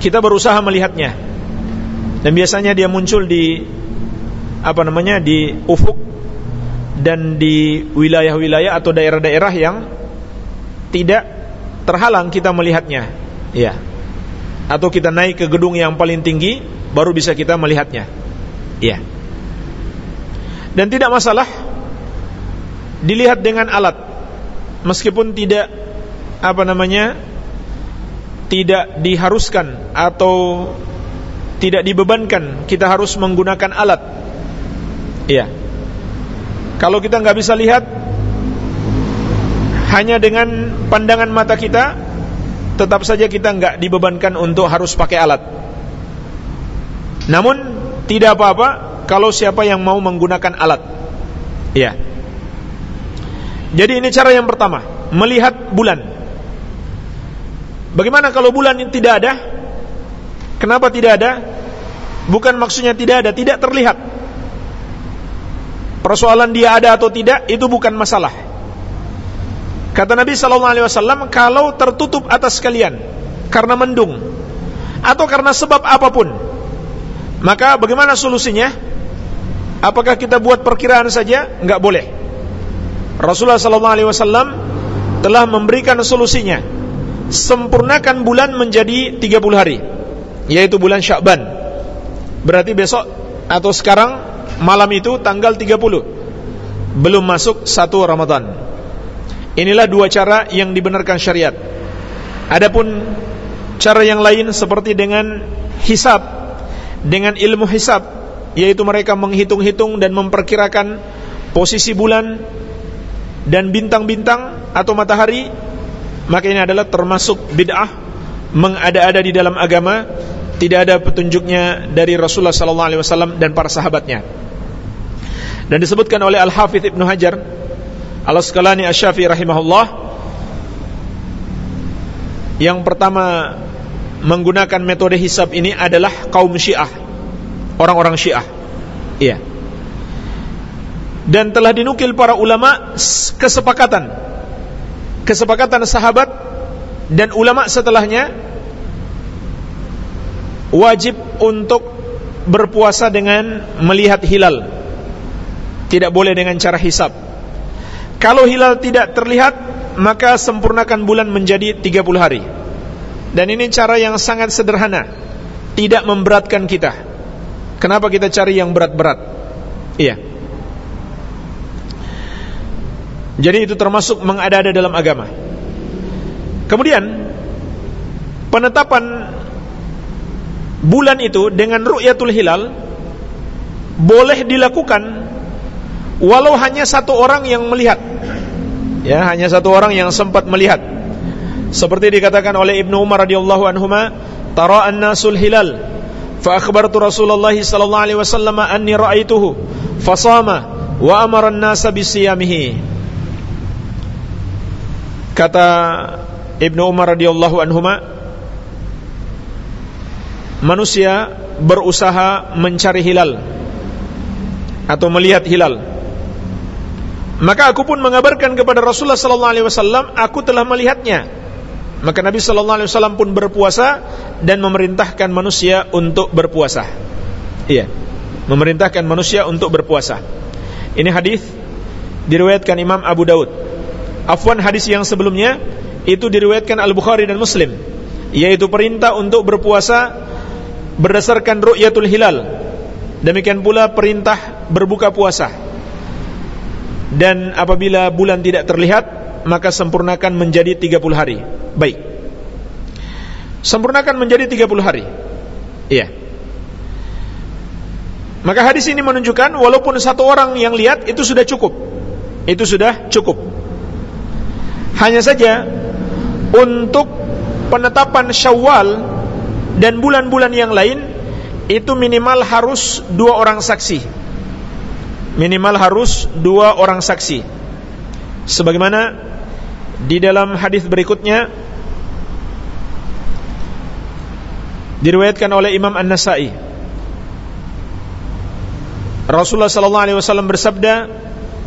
Kita berusaha melihatnya. Dan biasanya dia muncul di apa namanya di ufuk dan di wilayah-wilayah atau daerah-daerah yang tidak terhalang kita melihatnya. Ya atau kita naik ke gedung yang paling tinggi baru bisa kita melihatnya. Ya dan tidak masalah dilihat dengan alat. Meskipun tidak apa namanya tidak diharuskan atau tidak dibebankan kita harus menggunakan alat. Iya kalau kita nggak bisa lihat hanya dengan pandangan mata kita, tetap saja kita nggak dibebankan untuk harus pakai alat. Namun tidak apa-apa kalau siapa yang mau menggunakan alat. Ya. Jadi ini cara yang pertama, melihat bulan. Bagaimana kalau bulan ini tidak ada? Kenapa tidak ada? Bukan maksudnya tidak ada, tidak terlihat. Persoalan dia ada atau tidak itu bukan masalah. Kata Nabi sallallahu alaihi wasallam, kalau tertutup atas kalian karena mendung atau karena sebab apa pun, maka bagaimana solusinya? Apakah kita buat perkiraan saja? Enggak boleh. Rasulullah sallallahu alaihi wasallam telah memberikan solusinya. Sempurnakan bulan menjadi 30 hari, yaitu bulan Sya'ban. Berarti besok atau sekarang malam itu tanggal 30 belum masuk satu Ramadan. Inilah dua cara yang dibenarkan syariat. Adapun cara yang lain seperti dengan hisab dengan ilmu hisab yaitu mereka menghitung-hitung dan memperkirakan posisi bulan dan bintang-bintang atau matahari maka ini adalah termasuk bid'ah mengada-ada di dalam agama tidak ada petunjuknya dari Rasulullah wasallam dan para sahabatnya dan disebutkan oleh Al-Hafidh Ibnu Hajar Al-Asqalani Asy-Syafi'i rahimahullah yang pertama menggunakan metode hisab ini adalah kaum Syiah orang-orang Syiah. Iya. Dan telah dinukil para ulama kesepakatan kesepakatan sahabat dan ulama setelahnya wajib untuk berpuasa dengan melihat hilal tidak boleh dengan cara hisab. Kalau hilal tidak terlihat, maka sempurnakan bulan menjadi 30 hari. Dan ini cara yang sangat sederhana, tidak memberatkan kita. Kenapa kita cari yang berat-berat? Iya. Jadi itu termasuk mengada-ada dalam agama. Kemudian penetapan bulan itu dengan ru'yatul hilal boleh dilakukan walau hanya satu orang yang melihat. Ya hanya satu orang yang sempat melihat. Seperti dikatakan oleh Ibnu Umar radhiyallahu anhuma tara an-nasul hilal fa akhbartu Rasulullah sallallahu alaihi wasallam anni ra'aituhu fasama wa amara an-nasa bisiyamihi. Kata Ibnu Umar radhiyallahu anhuma manusia berusaha mencari hilal atau melihat hilal maka aku pun mengabarkan kepada Rasulullah sallallahu alaihi wasallam aku telah melihatnya. Maka Nabi sallallahu alaihi wasallam pun berpuasa dan memerintahkan manusia untuk berpuasa. Iya. Memerintahkan manusia untuk berpuasa. Ini hadis diriwayatkan Imam Abu Daud. Afwan hadis yang sebelumnya itu diriwayatkan Al-Bukhari dan Muslim yaitu perintah untuk berpuasa berdasarkan ru'yatul hilal. Demikian pula perintah berbuka puasa dan apabila bulan tidak terlihat maka sempurnakan menjadi 30 hari. Baik. Sempurnakan menjadi 30 hari. Iya. Maka hadis ini menunjukkan walaupun satu orang yang lihat itu sudah cukup. Itu sudah cukup. Hanya saja untuk penetapan syawal dan bulan-bulan yang lain itu minimal harus dua orang saksi minimal harus dua orang saksi. Sebagaimana di dalam hadis berikutnya diriwayatkan oleh Imam An-Nasa'i. Rasulullah sallallahu alaihi wasallam bersabda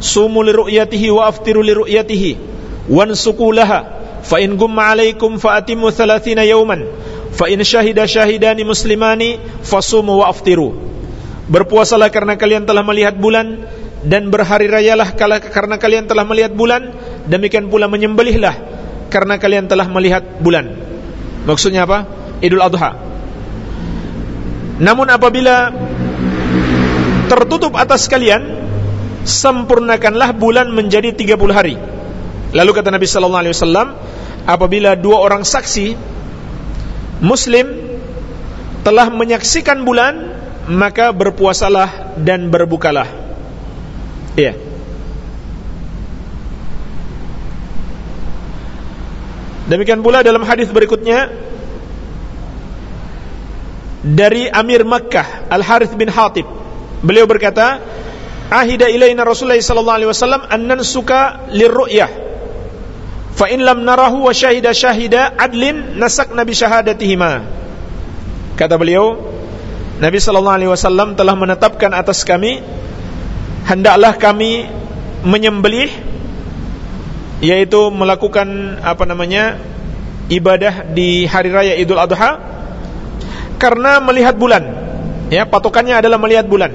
sumu li ru'yatihi wa aftiru li ru'yatihi wansuku laha fa in gumma alaikum fa atimu 30 yawman fa in syahida syahidani muslimani fasumu wa aftiru berpuasalah karena kalian telah melihat bulan dan berhari rayalah karena kalian telah melihat bulan demikian pula menyembelihlah karena kalian telah melihat bulan. Maksudnya apa? Idul Adha. Namun apabila tertutup atas kalian sempurnakanlah bulan menjadi 30 hari. Lalu kata Nabi sallallahu alaihi wasallam apabila dua orang saksi muslim telah menyaksikan bulan maka berpuasalah dan berbukalah. Iya. Demikian pula dalam hadis berikutnya dari Amir Makkah Al Harith bin Hatib beliau berkata ahida ilaina Rasulullah sallallahu alaihi wasallam an nansuka lirru'yah. Fa in lam narahu wa syahida syahida adlin nasak nabi syahadatihima kata beliau Nabi sallallahu alaihi wasallam telah menetapkan atas kami hendaklah kami menyembelih yaitu melakukan apa namanya ibadah di hari raya Idul Adha karena melihat bulan. Ya patokannya adalah melihat bulan.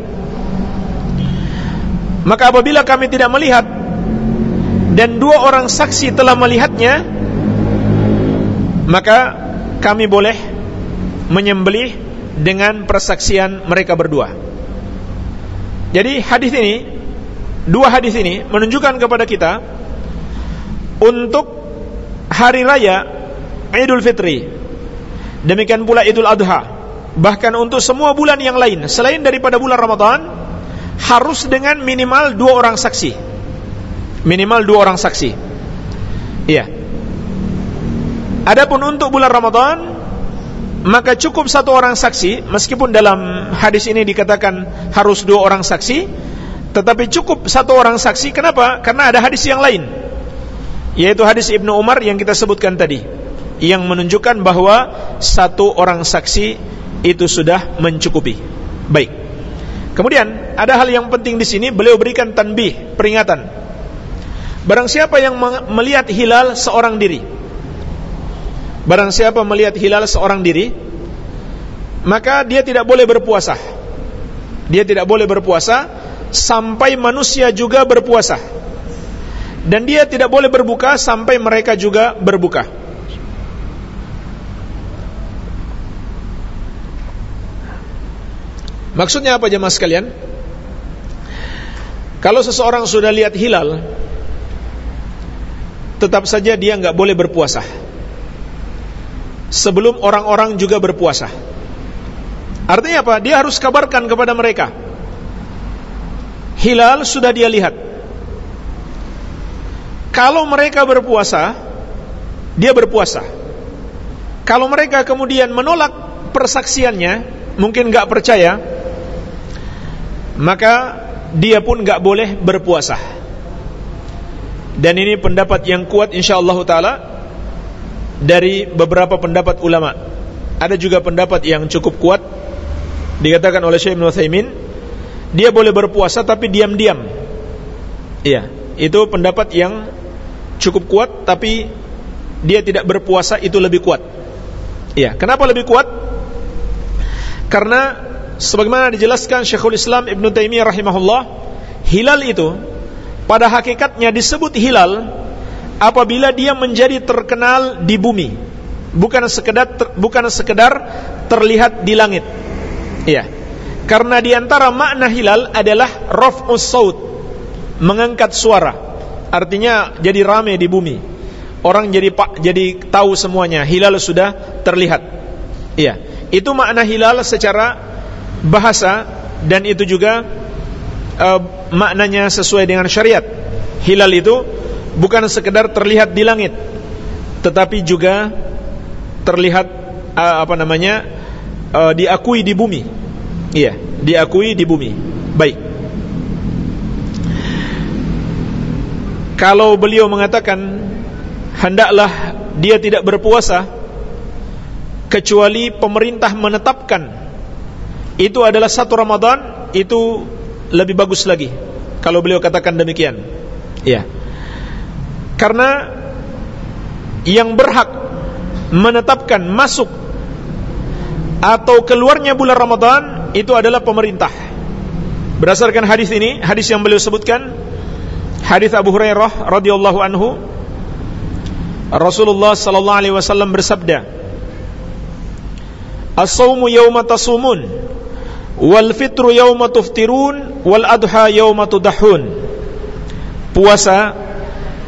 Maka apabila kami tidak melihat dan dua orang saksi telah melihatnya, maka kami boleh menyembelih dengan persaksian mereka berdua. Jadi hadis ini, dua hadis ini menunjukkan kepada kita untuk hari raya Idul Fitri, demikian pula Idul Adha, bahkan untuk semua bulan yang lain selain daripada bulan Ramadan harus dengan minimal dua orang saksi. Minimal dua orang saksi. Iya. Adapun untuk bulan Ramadan maka cukup satu orang saksi meskipun dalam hadis ini dikatakan harus dua orang saksi tetapi cukup satu orang saksi kenapa? Karena ada hadis yang lain yaitu hadis Ibnu Umar yang kita sebutkan tadi yang menunjukkan bahwa satu orang saksi itu sudah mencukupi. Baik. Kemudian ada hal yang penting di sini beliau berikan tanbih, peringatan. Barang siapa yang melihat hilal seorang diri. Barang siapa melihat hilal seorang diri, maka dia tidak boleh berpuasa. Dia tidak boleh berpuasa sampai manusia juga berpuasa. Dan dia tidak boleh berbuka sampai mereka juga berbuka. Maksudnya apa jemaah sekalian? Kalau seseorang sudah lihat hilal, tetap saja dia nggak boleh berpuasa. Sebelum orang-orang juga berpuasa. Artinya apa? Dia harus kabarkan kepada mereka. Hilal sudah dia lihat. Kalau mereka berpuasa, dia berpuasa. Kalau mereka kemudian menolak persaksiannya, mungkin nggak percaya, maka dia pun nggak boleh berpuasa. Dan ini pendapat yang kuat insyaallah taala dari beberapa pendapat ulama. Ada juga pendapat yang cukup kuat dikatakan oleh Syekh Ibnu dia boleh berpuasa tapi diam-diam. Iya, itu pendapat yang cukup kuat tapi dia tidak berpuasa itu lebih kuat. Iya, kenapa lebih kuat? Karena sebagaimana dijelaskan Syekhul Islam Ibn Taimiyah rahimahullah, hilal itu pada hakikatnya disebut hilal apabila dia menjadi terkenal di bumi, bukan sekedar ter, bukan sekedar terlihat di langit. Iya. Karena di antara makna hilal adalah raf'us saut, mengangkat suara. Artinya jadi rame di bumi. Orang jadi pak jadi tahu semuanya hilal sudah terlihat. Iya. Itu makna hilal secara bahasa dan itu juga uh, maknanya sesuai dengan syariat. Hilal itu bukan sekedar terlihat di langit, tetapi juga terlihat uh, apa namanya uh, diakui di bumi. Iya, diakui di bumi. Baik. kalau beliau mengatakan hendaklah dia tidak berpuasa kecuali pemerintah menetapkan itu adalah satu Ramadan itu lebih bagus lagi kalau beliau katakan demikian ya karena yang berhak menetapkan masuk atau keluarnya bulan Ramadan itu adalah pemerintah. Berdasarkan hadis ini, hadis yang beliau sebutkan, hadis Abu Hurairah radhiyallahu anhu, Rasulullah sallallahu alaihi wasallam bersabda, "As-saumu yawma tasumun, wal fitru yawma tuftirun, wal adha yawma tudahun." Puasa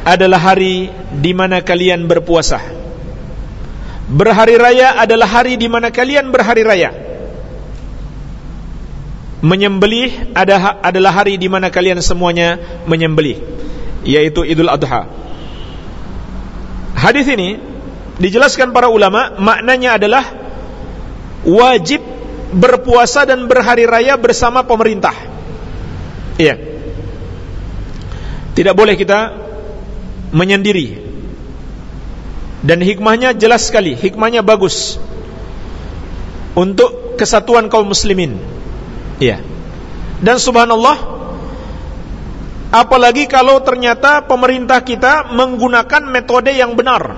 adalah hari di mana kalian berpuasa Berhari raya adalah hari di mana kalian berhari raya. Menyembelih adalah hari di mana kalian semuanya menyembelih, yaitu Idul Adha. Hadis ini dijelaskan para ulama maknanya adalah wajib berpuasa dan berhari raya bersama pemerintah. Iya. Tidak boleh kita menyendiri dan hikmahnya jelas sekali, hikmahnya bagus untuk kesatuan kaum muslimin. Iya. Dan subhanallah apalagi kalau ternyata pemerintah kita menggunakan metode yang benar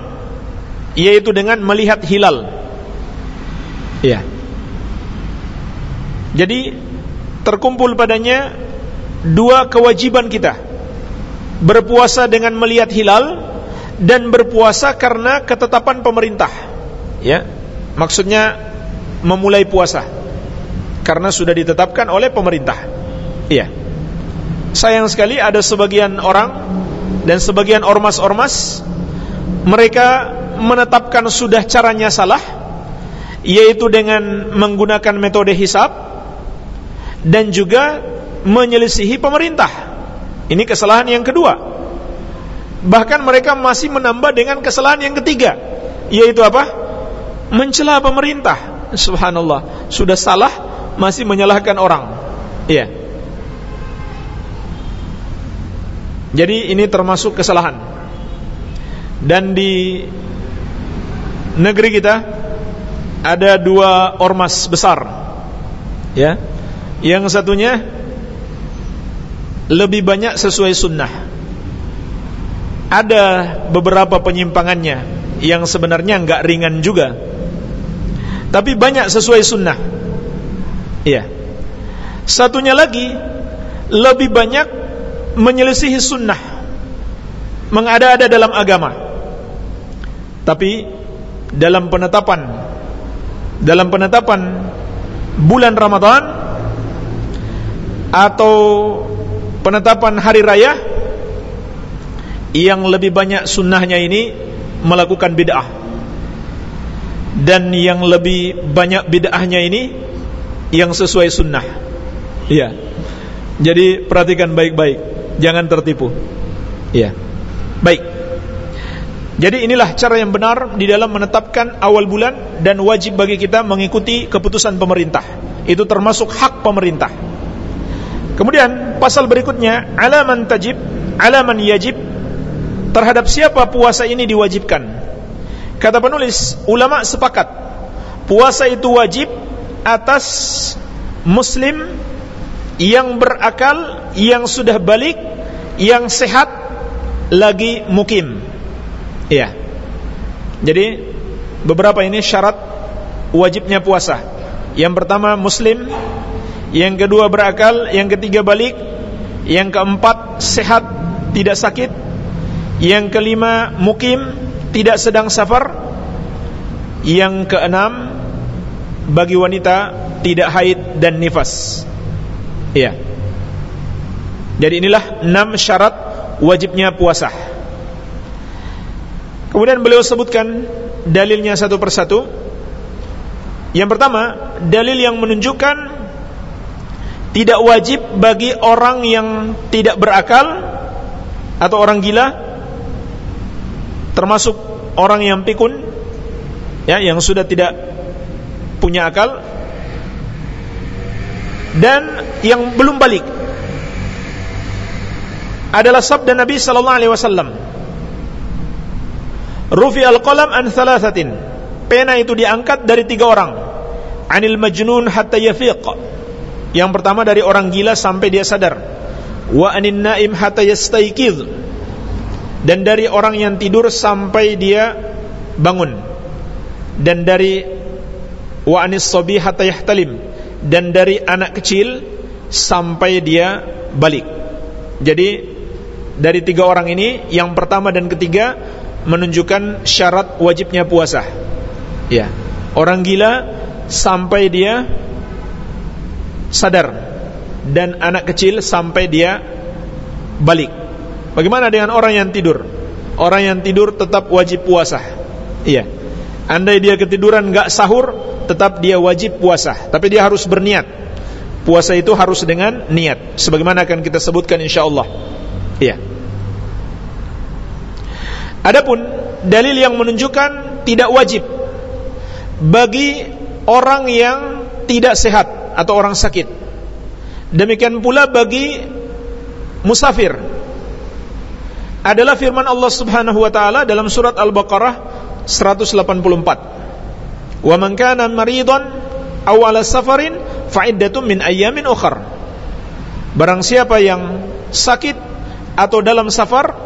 yaitu dengan melihat hilal. Iya. Jadi terkumpul padanya dua kewajiban kita. Berpuasa dengan melihat hilal dan berpuasa karena ketetapan pemerintah. Ya. Maksudnya memulai puasa karena sudah ditetapkan oleh pemerintah. Iya. Sayang sekali ada sebagian orang dan sebagian ormas-ormas mereka menetapkan sudah caranya salah yaitu dengan menggunakan metode hisab dan juga menyelisihi pemerintah. Ini kesalahan yang kedua. Bahkan mereka masih menambah dengan kesalahan yang ketiga. Yaitu apa? Mencela pemerintah. Subhanallah. Sudah salah masih menyalahkan orang. Iya. Jadi ini termasuk kesalahan. Dan di negeri kita Ada dua ormas besar. Ya. Yang satunya Lebih banyak sesuai sunnah ada beberapa penyimpangannya yang sebenarnya enggak ringan juga. Tapi banyak sesuai sunnah. Iya. Satunya lagi lebih banyak menyelisihi sunnah. Mengada-ada dalam agama. Tapi dalam penetapan dalam penetapan bulan Ramadan atau penetapan hari raya yang lebih banyak sunnahnya ini melakukan bid'ah. Dan yang lebih banyak bid'ahnya ini yang sesuai sunnah. Iya. Jadi perhatikan baik-baik jangan tertipu. Iya. Baik. Jadi inilah cara yang benar di dalam menetapkan awal bulan dan wajib bagi kita mengikuti keputusan pemerintah. Itu termasuk hak pemerintah kemudian pasal berikutnya alaman tajib alaman yajib. Terhadap siapa puasa ini diwajibkan? Kata penulis ulama sepakat puasa itu wajib atas muslim yang berakal yang sudah balik yang sehat lagi mukim. Iya. Jadi beberapa ini syarat wajibnya puasa. Yang pertama muslim yang kedua berakal yang ketiga balik yang keempat sehat tidak sakit yang kelima mukim tidak sedang safar. Yang keenam bagi wanita tidak haid dan nifas. Iya. Jadi inilah enam syarat wajibnya puasa. Kemudian beliau sebutkan dalilnya satu persatu. Yang pertama, dalil yang menunjukkan tidak wajib bagi orang yang tidak berakal atau orang gila termasuk orang yang pikun ya yang sudah tidak punya akal dan yang belum balik adalah sabda Nabi sallallahu alaihi wasallam. Rufi al-qalam an thalathatin. Pena itu diangkat dari tiga orang. Anil majnun hatta yafiq. Yang pertama dari orang gila sampai dia sadar. Wa anin naim hatta yastayqiz. Dan dari orang yang tidur sampai dia bangun. Dan dari wa anis sabi hatta yahtalim. Dan dari anak kecil sampai dia balik. Jadi dari tiga orang ini yang pertama dan ketiga menunjukkan syarat wajibnya puasa. Ya. Orang gila sampai dia sadar dan anak kecil sampai dia balik. Bagaimana dengan orang yang tidur? Orang yang tidur tetap wajib puasa. Iya. Andai dia ketiduran enggak sahur, tetap dia wajib puasa, tapi dia harus berniat. Puasa itu harus dengan niat, sebagaimana akan kita sebutkan insyaallah. Iya. Adapun dalil yang menunjukkan tidak wajib bagi orang yang tidak sehat atau orang sakit. Demikian pula bagi musafir. Adalah firman Allah Subhanahu wa taala dalam surat Al-Baqarah 184. Wa man kana maridan aw ala safarin fa min ayyamin ukhra. Barang siapa yang sakit atau dalam safar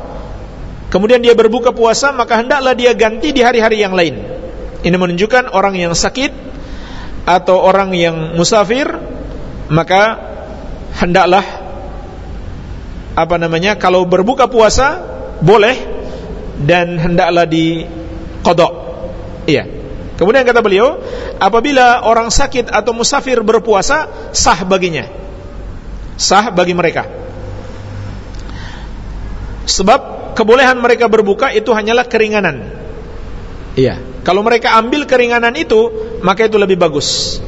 kemudian dia berbuka puasa maka hendaklah dia ganti di hari-hari yang lain ini menunjukkan orang yang sakit atau orang yang musafir maka hendaklah apa namanya kalau berbuka puasa boleh dan hendaklah di kodok iya kemudian kata beliau apabila orang sakit atau musafir berpuasa sah baginya sah bagi mereka sebab kebolehan mereka berbuka itu hanyalah keringanan. Iya. Kalau mereka ambil keringanan itu, maka itu lebih bagus.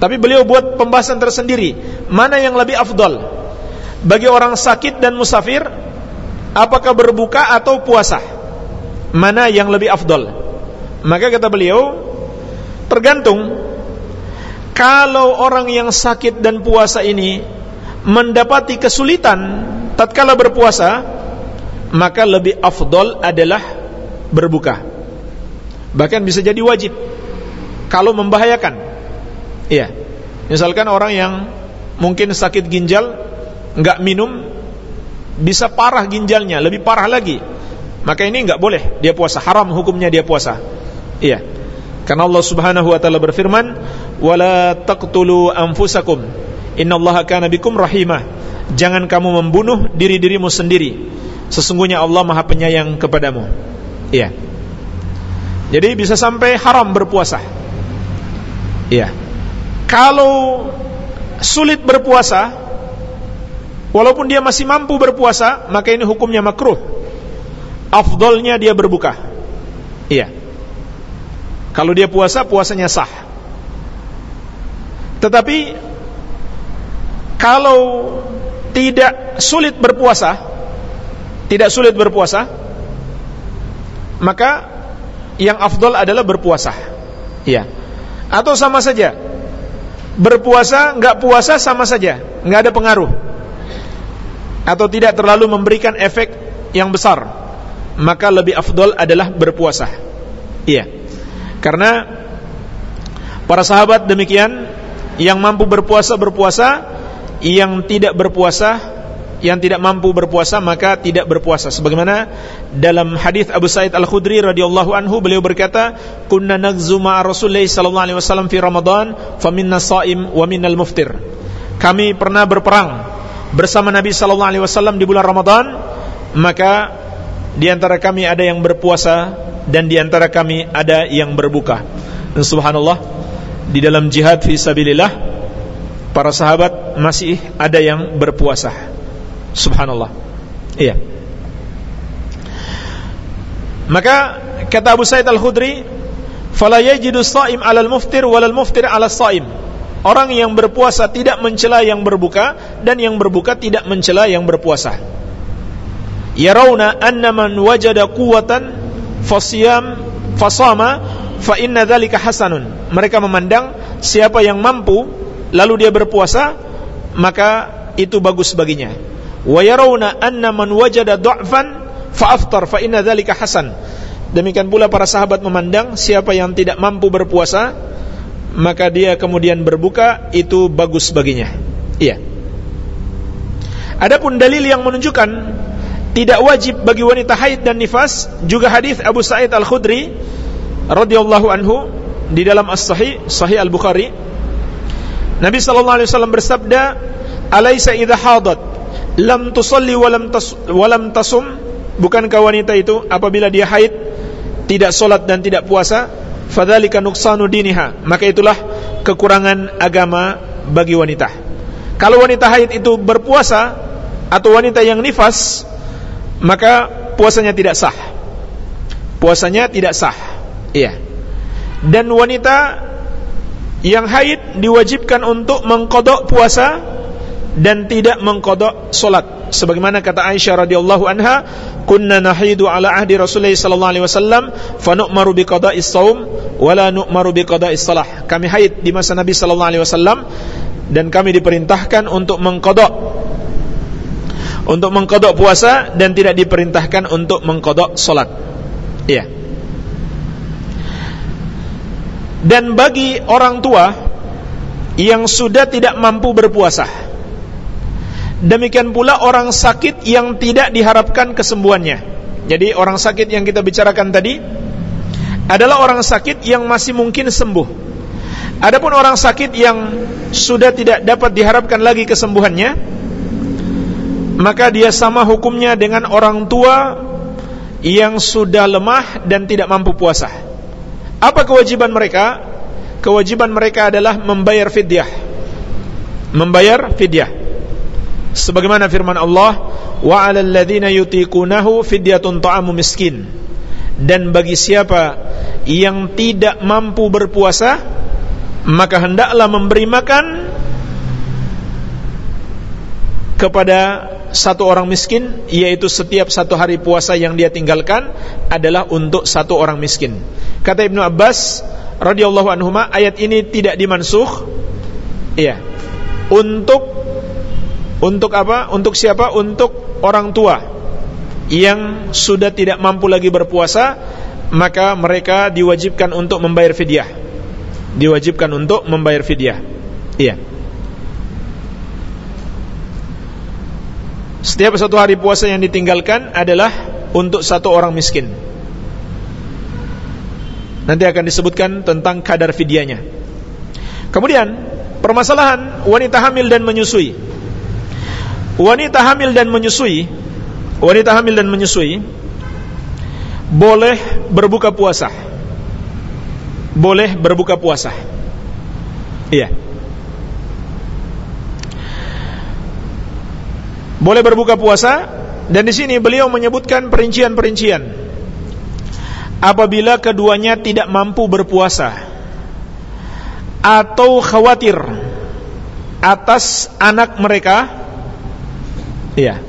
Tapi beliau buat pembahasan tersendiri, mana yang lebih afdal? Bagi orang sakit dan musafir, apakah berbuka atau puasa? Mana yang lebih afdal? Maka kata beliau, tergantung kalau orang yang sakit dan puasa ini mendapati kesulitan tatkala berpuasa, maka lebih afdol adalah berbuka. Bahkan bisa jadi wajib kalau membahayakan. Iya. Misalkan orang yang mungkin sakit ginjal nggak minum bisa parah ginjalnya, lebih parah lagi. Maka ini nggak boleh dia puasa, haram hukumnya dia puasa. Iya. Karena Allah Subhanahu wa taala berfirman, "Wala taqtulu anfusakum. Innallaha kana bikum rahimah." Jangan kamu membunuh diri-dirimu sendiri Sesungguhnya Allah maha penyayang kepadamu Iya Jadi bisa sampai haram berpuasa. Iya. Kalau sulit berpuasa Walaupun dia masih mampu berpuasa Maka ini hukumnya makruh. Afdolnya dia berbuka. Iya. Kalau dia puasa, puasanya sah. Tetapi Kalau tidak sulit berpuasa tidak sulit berpuasa maka yang afdol adalah berpuasa. Ya atau sama saja. Berpuasa nggak puasa sama saja. Nggak ada pengaruh. Atau tidak terlalu memberikan efek yang besar. Maka lebih afdol adalah berpuasa. Iya. Karena para sahabat demikian yang mampu berpuasa berpuasa. Yang tidak berpuasa yang tidak mampu berpuasa maka tidak berpuasa. Sebagaimana dalam hadis Abu Sa'id Al-Khudri radhiyallahu anhu beliau berkata kunna nagzu ma'a Rasulillah sallallahu alaihi wasallam fi Ramadan faminna shaim wa minnal muftir kami pernah berperang bersama Nabi sallallahu alaihi wasallam di bulan Ramadan maka di antara kami ada yang berpuasa dan di antara kami ada yang berbuka. Dan subhanallah di dalam jihad fi sabilillah para sahabat masih ada yang berpuasa Subhanallah. Iya. Maka kata Abu Sa'id Al-Khudri, "Fala yajidu shaim 'alal muftir walal muftir 'ala shaim." Orang yang berpuasa tidak mencela yang berbuka dan yang berbuka tidak mencela yang berpuasa. Yarawna anna man wajada quwwatan fasiyam fasama fa inna dzalika hasanun. Mereka memandang siapa yang mampu lalu dia berpuasa maka itu bagus baginya wa yarawna anna man wajada dha'fan fa aftar fa inna dzalika hasan. Demikian pula para sahabat memandang siapa yang tidak mampu berpuasa maka dia kemudian berbuka itu bagus baginya. Iya. Adapun dalil yang menunjukkan tidak wajib bagi wanita haid dan nifas juga hadis Abu Sa'id Al-Khudri radhiyallahu anhu di dalam As-Sahih Sahih Al-Bukhari. Nabi sallallahu alaihi wasallam bersabda alaysa idha hadat lam tusalli wa lam tas wa lam tasum bukankah wanita itu apabila dia haid tidak solat dan tidak puasa fadzalika nuqsanu diniha maka itulah kekurangan agama bagi wanita kalau wanita haid itu berpuasa atau wanita yang nifas maka puasanya tidak sah. Puasanya tidak sah. Iya. Dan wanita yang haid diwajibkan untuk mengkodok puasa dan tidak mengkodok solat. Sebagaimana kata Aisyah radhiyallahu anha, kunna nahidu ala ahdi Rasulullah sallallahu alaihi wasallam, fa nu'maru bi qada'is shaum wa la nu'maru bi qada'is. Kami haid di masa Nabi sallallahu alaihi wasallam dan kami diperintahkan untuk mengkodok untuk mengkodok puasa dan tidak diperintahkan untuk mengkodok solat. Iya. Dan bagi orang tua yang sudah tidak mampu berpuasa, demikian pula orang sakit yang tidak diharapkan kesembuhannya. Jadi orang sakit yang kita bicarakan tadi adalah orang sakit yang masih mungkin sembuh. Adapun orang sakit yang sudah tidak dapat diharapkan lagi kesembuhannya, maka dia sama hukumnya dengan orang tua yang sudah lemah dan tidak mampu puasa. Apa kewajiban mereka? Kewajiban mereka adalah membayar fidyah. Membayar fidyah. Sebagaimana firman Allah, "Wa 'alal ladzina yutiqunahu fidyatun ta'amu miskin." Dan bagi siapa yang tidak mampu berpuasa, maka hendaklah memberi makan kepada satu orang miskin yaitu setiap satu hari puasa yang dia tinggalkan adalah untuk satu orang miskin. Kata Ibnu Abbas radhiyallahu anhu ayat ini tidak dimansuh. Iya. Untuk untuk apa? Untuk siapa? Untuk orang tua yang sudah tidak mampu lagi berpuasa, maka mereka diwajibkan untuk membayar fidyah. Diwajibkan untuk membayar fidyah. Iya. Setiap satu hari puasa yang ditinggalkan adalah untuk satu orang miskin. Nanti akan disebutkan tentang kadar fidyahnya. Kemudian, permasalahan wanita hamil dan menyusui. Wanita hamil dan menyusui, wanita hamil dan menyusui boleh berbuka puasa. Boleh berbuka puasa. Iya. boleh berbuka puasa dan di sini beliau menyebutkan perincian-perincian apabila keduanya tidak mampu berpuasa atau khawatir atas anak mereka ya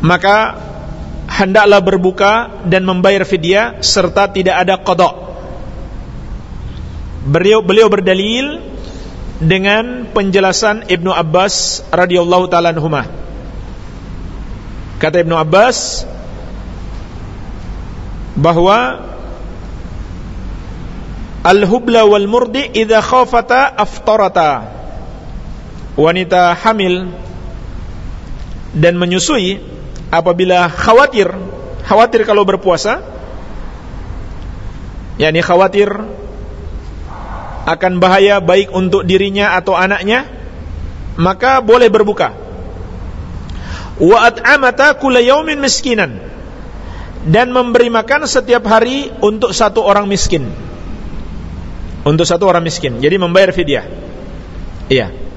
maka hendaklah berbuka dan membayar fidyah serta tidak ada qada beliau beliau berdalil dengan penjelasan Ibnu Abbas radhiyallahu taala anhuma. Kata Ibnu Abbas bahwa al-hubla wal murdi idza khafata aftarata. Wanita hamil dan menyusui apabila khawatir khawatir kalau berpuasa yakni khawatir akan bahaya baik untuk dirinya atau anaknya maka boleh berbuka. Wa at'amata kulla yaumin miskinan. Dan memberi makan setiap hari untuk satu orang miskin. Untuk satu orang miskin. Jadi membayar fidyah. Iya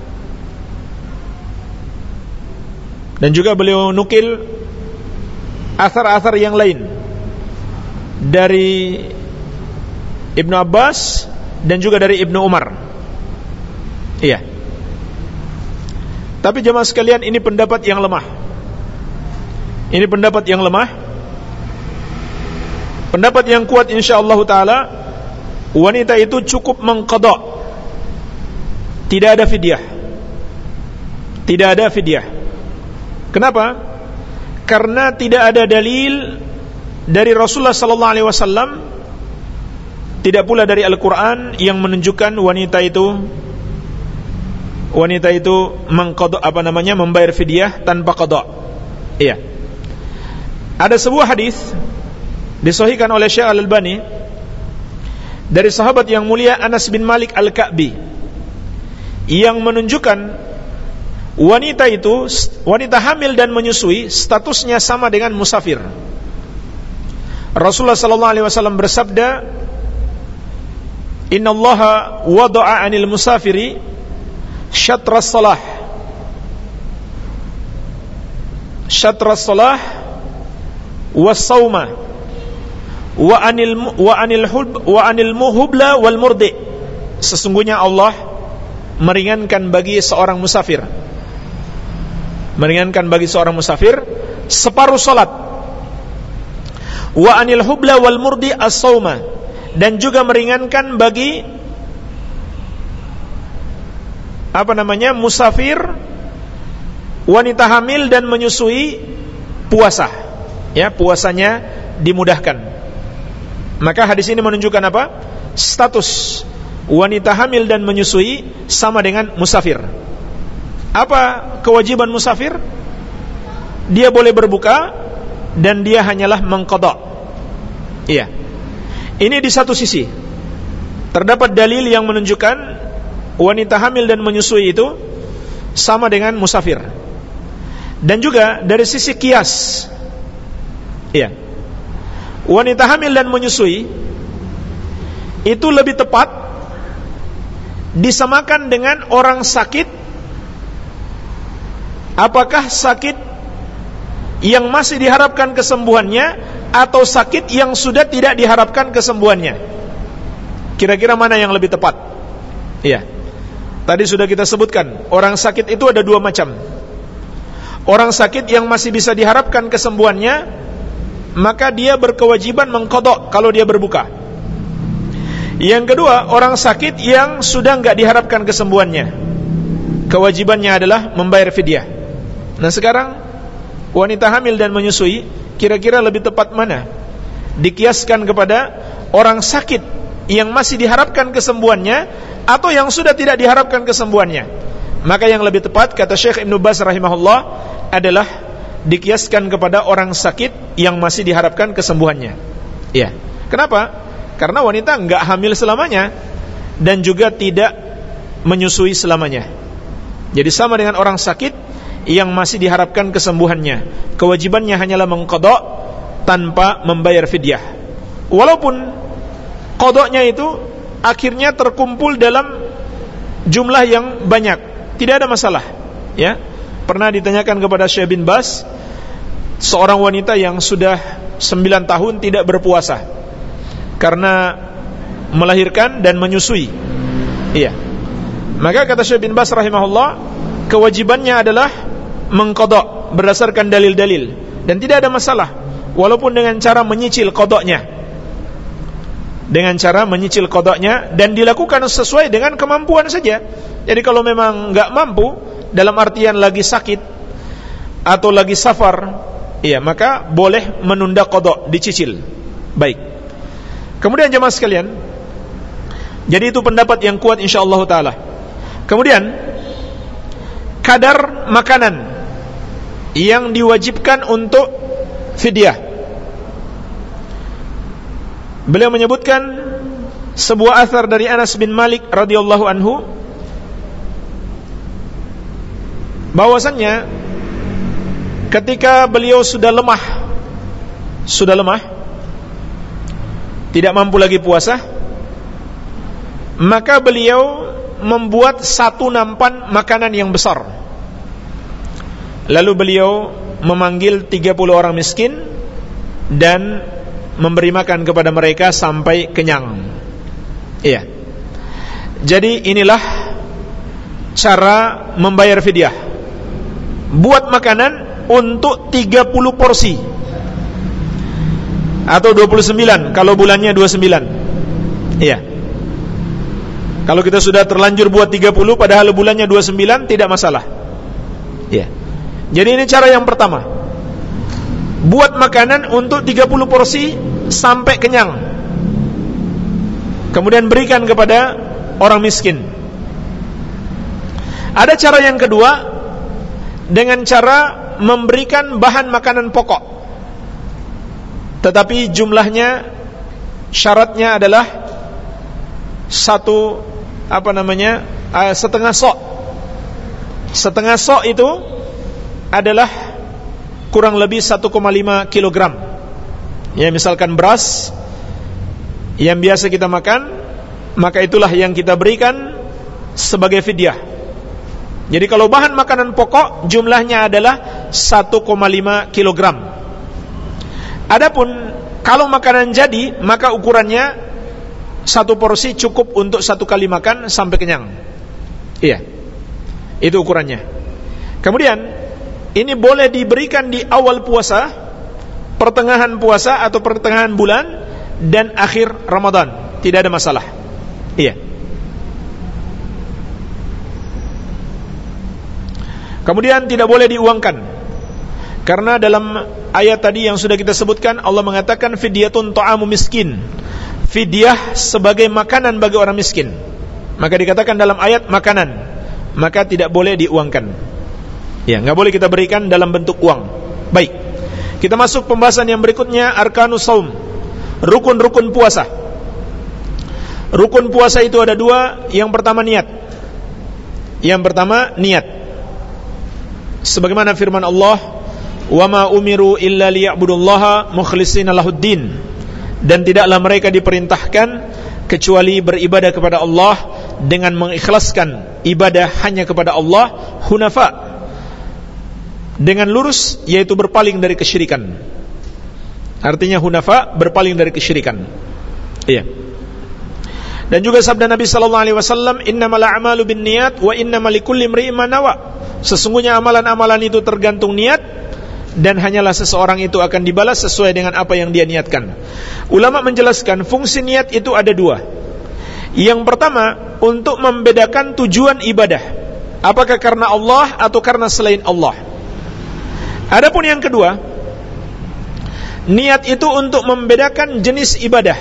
dan juga beliau nukil asar-asar yang lain dari Ibnu Abbas dan juga dari Ibnu Umar. Iya. Tapi jemaah sekalian ini pendapat yang lemah. Ini pendapat yang lemah. Pendapat yang kuat insyaallah taala wanita itu cukup mengqada. Tidak ada fidyah. Tidak ada fidyah. Kenapa? Karena tidak ada dalil dari Rasulullah sallallahu alaihi wasallam tidak pula dari Al-Qur'an yang menunjukkan wanita itu wanita itu mengqada apa namanya membayar fidyah tanpa qada. Iya. Ada sebuah hadis disahihkan oleh Syekh Al-Albani dari sahabat yang mulia Anas bin Malik Al-Ka'bi yang menunjukkan wanita itu wanita hamil dan menyusui statusnya sama dengan musafir. Rasulullah sallallahu alaihi wasallam bersabda, "Inna Allah wada'a 'anil musafiri syatras salah." Syatras salah was sauma wa anil wa anil hub wa anil muhubla wal murdi. Sesungguhnya Allah meringankan bagi seorang musafir meringankan bagi seorang musafir separuh salat. Wa anil hubla wal murdi as-sauma dan juga meringankan bagi apa namanya musafir wanita hamil dan menyusui puasa. Ya puasanya dimudahkan. Maka hadis ini menunjukkan apa? Status wanita hamil dan menyusui sama dengan musafir apa kewajiban musafir dia boleh berbuka dan dia hanyalah mengkodok. Iya. Ini di satu sisi terdapat dalil yang menunjukkan wanita hamil dan menyusui itu sama dengan musafir. Dan juga dari sisi kias. Iya. Wanita hamil dan menyusui itu lebih tepat disamakan dengan orang sakit apakah sakit yang masih diharapkan kesembuhannya atau sakit yang sudah tidak diharapkan kesembuhannya. Kira-kira mana yang lebih tepat? Iya. Tadi sudah kita sebutkan, orang sakit itu ada dua macam. Orang sakit yang masih bisa diharapkan kesembuhannya, maka dia berkewajiban mengkodok kalau dia berbuka. Yang kedua, orang sakit yang sudah nggak diharapkan kesembuhannya, kewajibannya adalah membayar fidyah. Nah sekarang wanita hamil dan menyusui kira-kira lebih tepat mana? Dikiaskan kepada orang sakit yang masih diharapkan kesembuhannya atau yang sudah tidak diharapkan kesembuhannya? Maka yang lebih tepat kata Syekh Ibn Baz rahimahullah adalah dikiaskan kepada orang sakit yang masih diharapkan kesembuhannya. Ya kenapa? Karena wanita enggak hamil selamanya dan juga tidak menyusui selamanya. Jadi sama dengan orang sakit yang masih diharapkan kesembuhannya. Kewajibannya hanyalah mengkodok tanpa membayar fidyah. Walaupun kodoknya itu akhirnya terkumpul dalam jumlah yang banyak, tidak ada masalah. Ya, pernah ditanyakan kepada Syekh bin Bas, seorang wanita yang sudah 9 tahun tidak berpuasa karena melahirkan dan menyusui. Iya. Maka kata Syekh bin Bas rahimahullah, kewajibannya adalah mengkodok berdasarkan dalil-dalil. Dan tidak ada masalah. Walaupun dengan cara menyicil kodoknya. Dengan cara menyicil kodoknya dan dilakukan sesuai dengan kemampuan saja. Jadi kalau memang nggak mampu dalam artian lagi sakit atau lagi safar iya maka boleh menunda kodok dicicil. Baik. Kemudian jemaah sekalian jadi itu pendapat yang kuat insyaallah taala. Kemudian kadar makanan yang diwajibkan untuk fidyah. Beliau menyebutkan sebuah asar dari Anas bin Malik radhiyallahu anhu bahwasannya ketika beliau sudah lemah sudah lemah tidak mampu lagi puasa maka beliau membuat satu nampan makanan yang besar Lalu beliau memanggil 30 orang miskin dan memberi makan kepada mereka sampai kenyang. Iya. Jadi inilah cara membayar fidyah. Buat makanan untuk 30 porsi. Atau 29 kalau bulannya 29. Iya. Kalau kita sudah terlanjur buat 30 padahal bulannya 29 tidak masalah. Iya. Jadi ini cara yang pertama. Buat makanan untuk 30 porsi sampai kenyang. Kemudian berikan kepada orang miskin. Ada cara yang kedua dengan cara memberikan bahan makanan pokok. Tetapi jumlahnya syaratnya adalah satu apa namanya uh, setengah sok. Setengah sok itu adalah kurang lebih 1,5 kg. Ya misalkan beras yang biasa kita makan, maka itulah yang kita berikan sebagai fidyah. Jadi kalau bahan makanan pokok jumlahnya adalah 1,5 kg. Adapun kalau makanan jadi maka ukurannya satu porsi cukup untuk satu kali makan sampai kenyang. Iya. Itu ukurannya. Kemudian ini boleh diberikan di awal puasa, pertengahan puasa atau pertengahan bulan dan akhir Ramadan. Tidak ada masalah. Iya. Kemudian tidak boleh diuangkan Karena dalam ayat tadi yang sudah kita sebutkan Allah mengatakan fidyatun ta'amu miskin Fidyah sebagai makanan bagi orang miskin Maka dikatakan dalam ayat makanan Maka tidak boleh diuangkan Ya, nggak boleh kita berikan dalam bentuk uang. Baik. Kita masuk pembahasan yang berikutnya Arkanus saum. Rukun-rukun puasa. Rukun puasa itu ada dua. Yang pertama niat. Yang pertama niat. Sebagaimana firman Allah wa ma umiru illa liya'budullaha mukhlishina lahuddin dan tidaklah mereka diperintahkan kecuali beribadah kepada Allah dengan mengikhlaskan ibadah hanya kepada Allah hunafa dengan lurus yaitu berpaling dari kesyirikan artinya hunafa berpaling dari kesyirikan iya dan juga sabda Nabi sallallahu alaihi wasallam innamal a'malu binniyat wa innamal likulli imri'in ma nawa Sesungguhnya amalan-amalan itu tergantung niat dan hanyalah seseorang itu akan dibalas sesuai dengan apa yang dia niatkan. Ulama menjelaskan fungsi niat itu ada dua. Yang pertama untuk membedakan tujuan ibadah, apakah karena Allah atau karena selain Allah. Adapun yang kedua, niat itu untuk membedakan jenis ibadah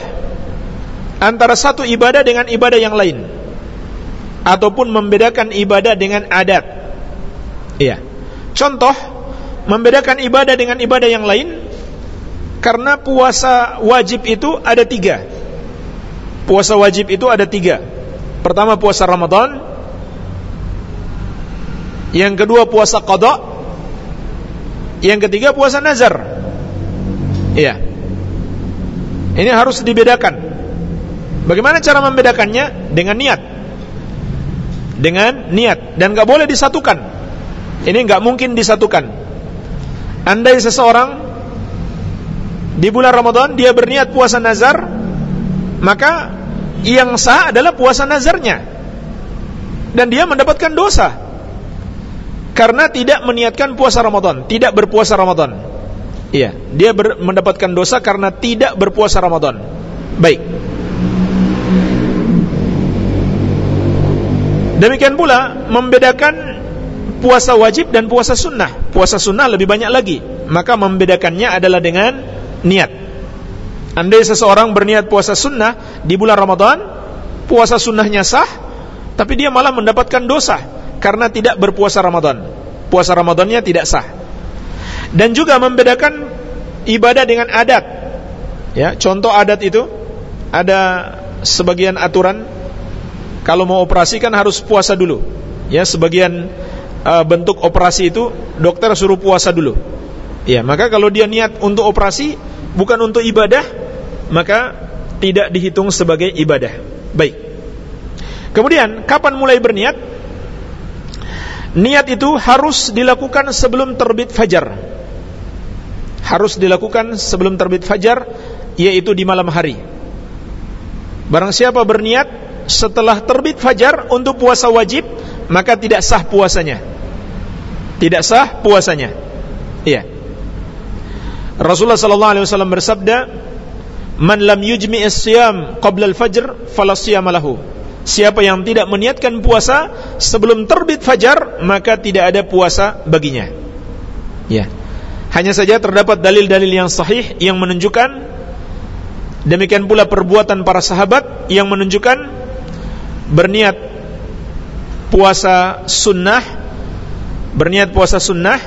antara satu ibadah dengan ibadah yang lain ataupun membedakan ibadah dengan adat Iya. Contoh membedakan ibadah dengan ibadah yang lain karena puasa wajib itu ada tiga. Puasa wajib itu ada tiga. Pertama puasa Ramadan, yang kedua puasa qada, yang ketiga puasa nazar. Iya. Ini harus dibedakan. Bagaimana cara membedakannya? Dengan niat. Dengan niat dan gak boleh disatukan. Ini nggak mungkin disatukan. Andai seseorang di bulan Ramadan dia berniat puasa nazar, maka yang sah adalah puasa nazarnya. Dan dia mendapatkan dosa. Karena tidak meniatkan puasa Ramadan, tidak berpuasa Ramadan. Iya, dia ber, mendapatkan dosa karena tidak berpuasa Ramadan. Baik. Demikian pula membedakan puasa wajib dan puasa sunnah. Puasa sunnah lebih banyak lagi. Maka membedakannya adalah dengan niat. Andai seseorang berniat puasa sunnah di bulan Ramadan, puasa sunnahnya sah, tapi dia malah mendapatkan dosa karena tidak berpuasa Ramadan. Puasa Ramadannya tidak sah. Dan juga membedakan ibadah dengan adat. Ya, contoh adat itu ada sebagian aturan kalau mau operasi kan harus puasa dulu. Ya, sebagian uh, bentuk operasi itu dokter suruh puasa dulu. Ya, maka kalau dia niat untuk operasi bukan untuk ibadah, maka tidak dihitung sebagai ibadah. Baik. Kemudian kapan mulai berniat? Niat itu harus dilakukan sebelum terbit fajar. Harus dilakukan sebelum terbit fajar yaitu di malam hari. Barang siapa berniat setelah terbit fajar untuk puasa wajib, maka tidak sah puasanya tidak sah puasanya. Iya. Rasulullah sallallahu alaihi wasallam bersabda, "Man lam yujmi as-siyam qabla al-fajr fala siyam lahu." Siapa yang tidak meniatkan puasa sebelum terbit fajar, maka tidak ada puasa baginya. Ya. Hanya saja terdapat dalil-dalil yang sahih yang menunjukkan demikian pula perbuatan para sahabat yang menunjukkan berniat puasa sunnah berniat puasa sunnah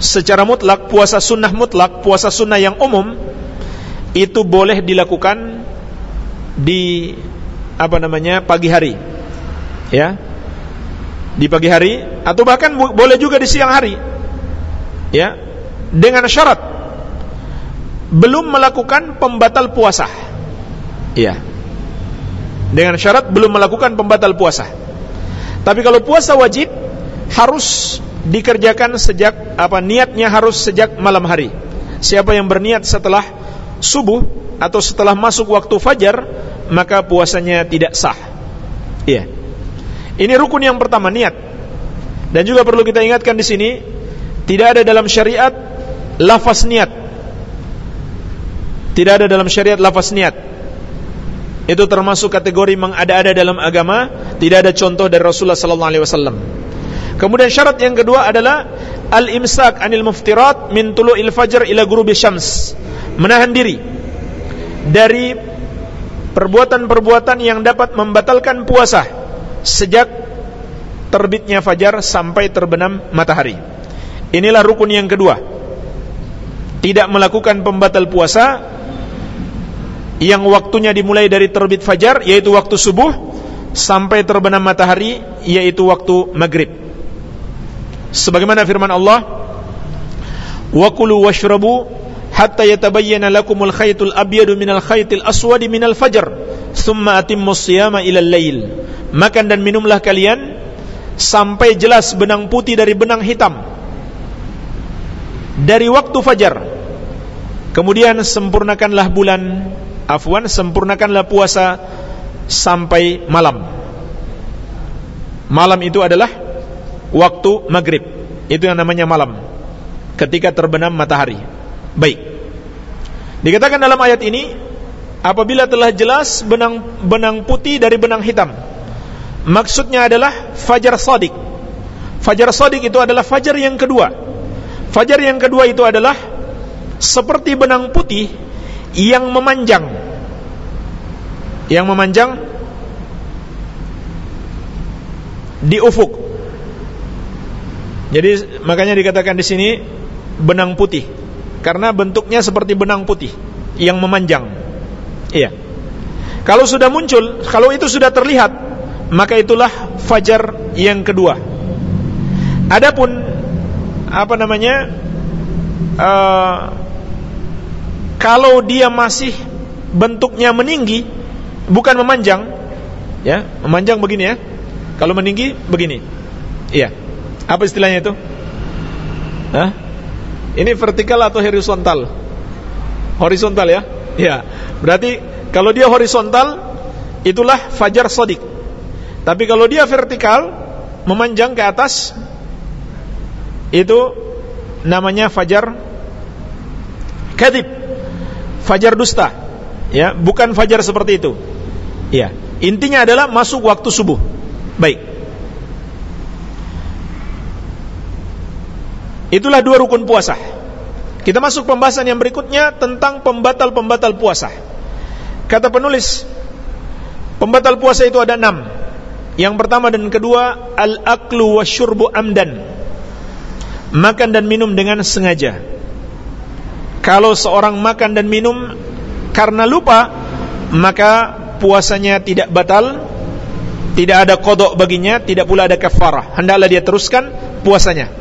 secara mutlak puasa sunnah mutlak puasa sunnah yang umum itu boleh dilakukan di apa namanya pagi hari. Ya. Di pagi hari atau bahkan boleh juga di siang hari. Ya. Dengan syarat belum melakukan pembatal puasa. Ya dengan syarat belum melakukan pembatal puasa. Tapi kalau puasa wajib harus dikerjakan sejak apa niatnya harus sejak malam hari. Siapa yang berniat setelah subuh atau setelah masuk waktu fajar maka puasanya tidak sah iya ini rukun yang pertama niat dan juga perlu kita ingatkan di sini tidak ada dalam syariat lafaz niat. Tidak ada dalam syariat lafaz niat. Itu termasuk kategori mengada-ada dalam agama, tidak ada contoh dari Rasulullah sallallahu alaihi wasallam. Kemudian syarat yang kedua adalah al-imsak anil muftirat min tulu'il fajr ila ghurubi syams. Menahan diri dari perbuatan-perbuatan yang dapat membatalkan puasa sejak terbitnya fajar sampai terbenam matahari. Inilah rukun yang kedua Tidak melakukan pembatal puasa Yang waktunya dimulai dari terbit fajar Yaitu waktu subuh Sampai terbenam matahari Yaitu waktu maghrib Sebagaimana firman Allah Wakulu washrabu Hatta yatabayyana lakumul khaytul abyadu minal khaytil aswadi minal fajar Thumma atimmu siyama ilal layl Makan dan minumlah kalian Sampai jelas benang putih dari benang hitam. Dari waktu fajar kemudian sempurnakanlah bulan afwan sempurnakanlah puasa sampai malam. Malam itu adalah waktu maghrib. Itu yang namanya malam ketika terbenam matahari baik dikatakan dalam ayat ini apabila telah jelas benang benang putih dari benang hitam maksudnya adalah fajar sodik fajar sodik itu adalah fajar yang kedua Fajar yang kedua itu adalah seperti benang putih yang memanjang. Yang memanjang di ufuk. Jadi makanya dikatakan di sini benang putih karena bentuknya seperti benang putih yang memanjang. Iya. Kalau sudah muncul, kalau itu sudah terlihat, maka itulah fajar yang kedua. Adapun apa namanya uh, kalau dia masih bentuknya meninggi bukan memanjang ya memanjang begini ya kalau meninggi begini iya apa istilahnya itu Hah? Ini vertikal atau horizontal? Horizontal ya? Ya. Berarti kalau dia horizontal itulah fajar sodik tapi kalau dia vertikal memanjang ke atas itu namanya fajar kadib fajar dusta. Ya bukan fajar seperti itu. Ya. Intinya adalah masuk waktu subuh. Baik itulah dua rukun puasa kita masuk pembahasan yang berikutnya tentang pembatal-pembatal puasa kata penulis pembatal puasa itu ada enam yang pertama dan kedua al-aklu wasyurbu amdan makan dan minum dengan sengaja. Kalau seorang makan dan minum karena lupa, maka puasanya tidak batal, tidak ada kodok baginya, tidak pula ada kafarah. Hendaklah dia teruskan puasanya.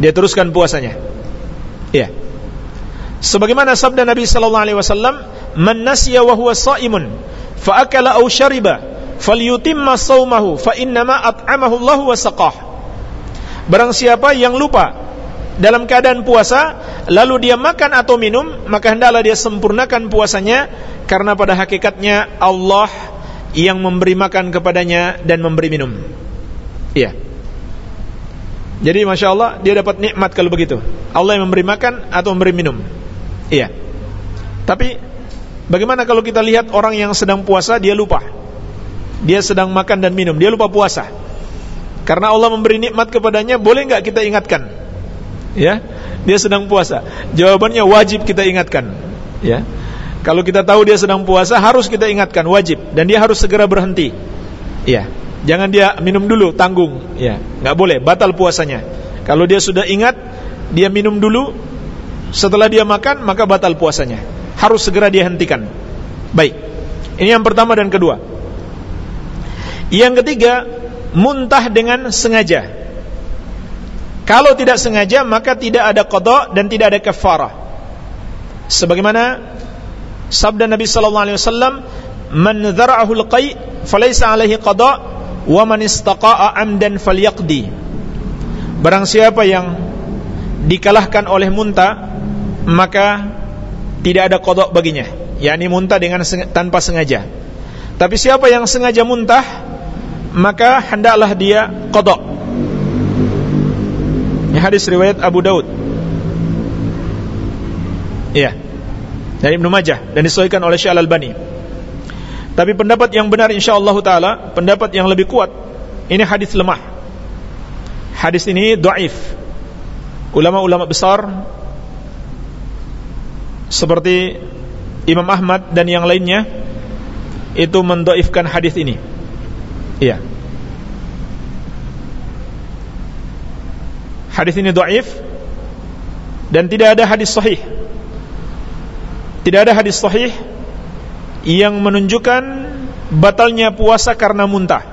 Dia teruskan puasanya. Ya. Sebagaimana sabda Nabi sallallahu alaihi wasallam, "Man nasiya wa huwa sha'imun fa akala aw shariba falyutimma shaumahu fa innama at'amahu Allah wa saqah." Barang siapa yang lupa dalam keadaan puasa lalu dia makan atau minum maka hendaklah dia sempurnakan puasanya karena pada hakikatnya Allah yang memberi makan kepadanya dan memberi minum. Iya. Jadi masya Allah dia dapat nikmat kalau begitu. Allah yang memberi makan atau memberi minum. Iya. Tapi bagaimana kalau kita lihat orang yang sedang puasa dia lupa. Dia sedang makan dan minum, dia lupa puasa. Karena Allah memberi nikmat kepadanya, boleh nggak kita ingatkan? Ya, dia sedang puasa. Jawabannya wajib kita ingatkan. Ya, kalau kita tahu dia sedang puasa, harus kita ingatkan, wajib, dan dia harus segera berhenti. Ya, jangan dia minum dulu, tanggung. Ya, nggak boleh, batal puasanya. Kalau dia sudah ingat, dia minum dulu, setelah dia makan, maka batal puasanya. Harus segera dia hentikan. Baik, ini yang pertama dan kedua. Yang ketiga, muntah dengan sengaja. Kalau tidak sengaja maka tidak ada qada dan tidak ada kafarah. Sebagaimana sabda Nabi sallallahu alaihi wasallam, "Man dzara'ahu al-qai' falaysa alaihi qada wa man istaqa'a amdan falyaqdi." Barang siapa yang dikalahkan oleh muntah, maka tidak ada qada baginya, yakni muntah dengan tanpa sengaja. Tapi siapa yang sengaja muntah, maka hendaklah dia qada. Ini hadis riwayat Abu Daud. Iya. Dari Ibnu Majah dan disahihkan oleh Syekh Al-Albani. Tapi pendapat yang benar insyaallah taala, pendapat yang lebih kuat, ini hadis lemah. Hadis ini dhaif. Ulama-ulama besar seperti Imam Ahmad dan yang lainnya itu mendoifkan hadis ini. Iya. Hadis ini dhaif dan tidak ada hadis sahih. Tidak ada hadis sahih yang menunjukkan batalnya puasa karena muntah.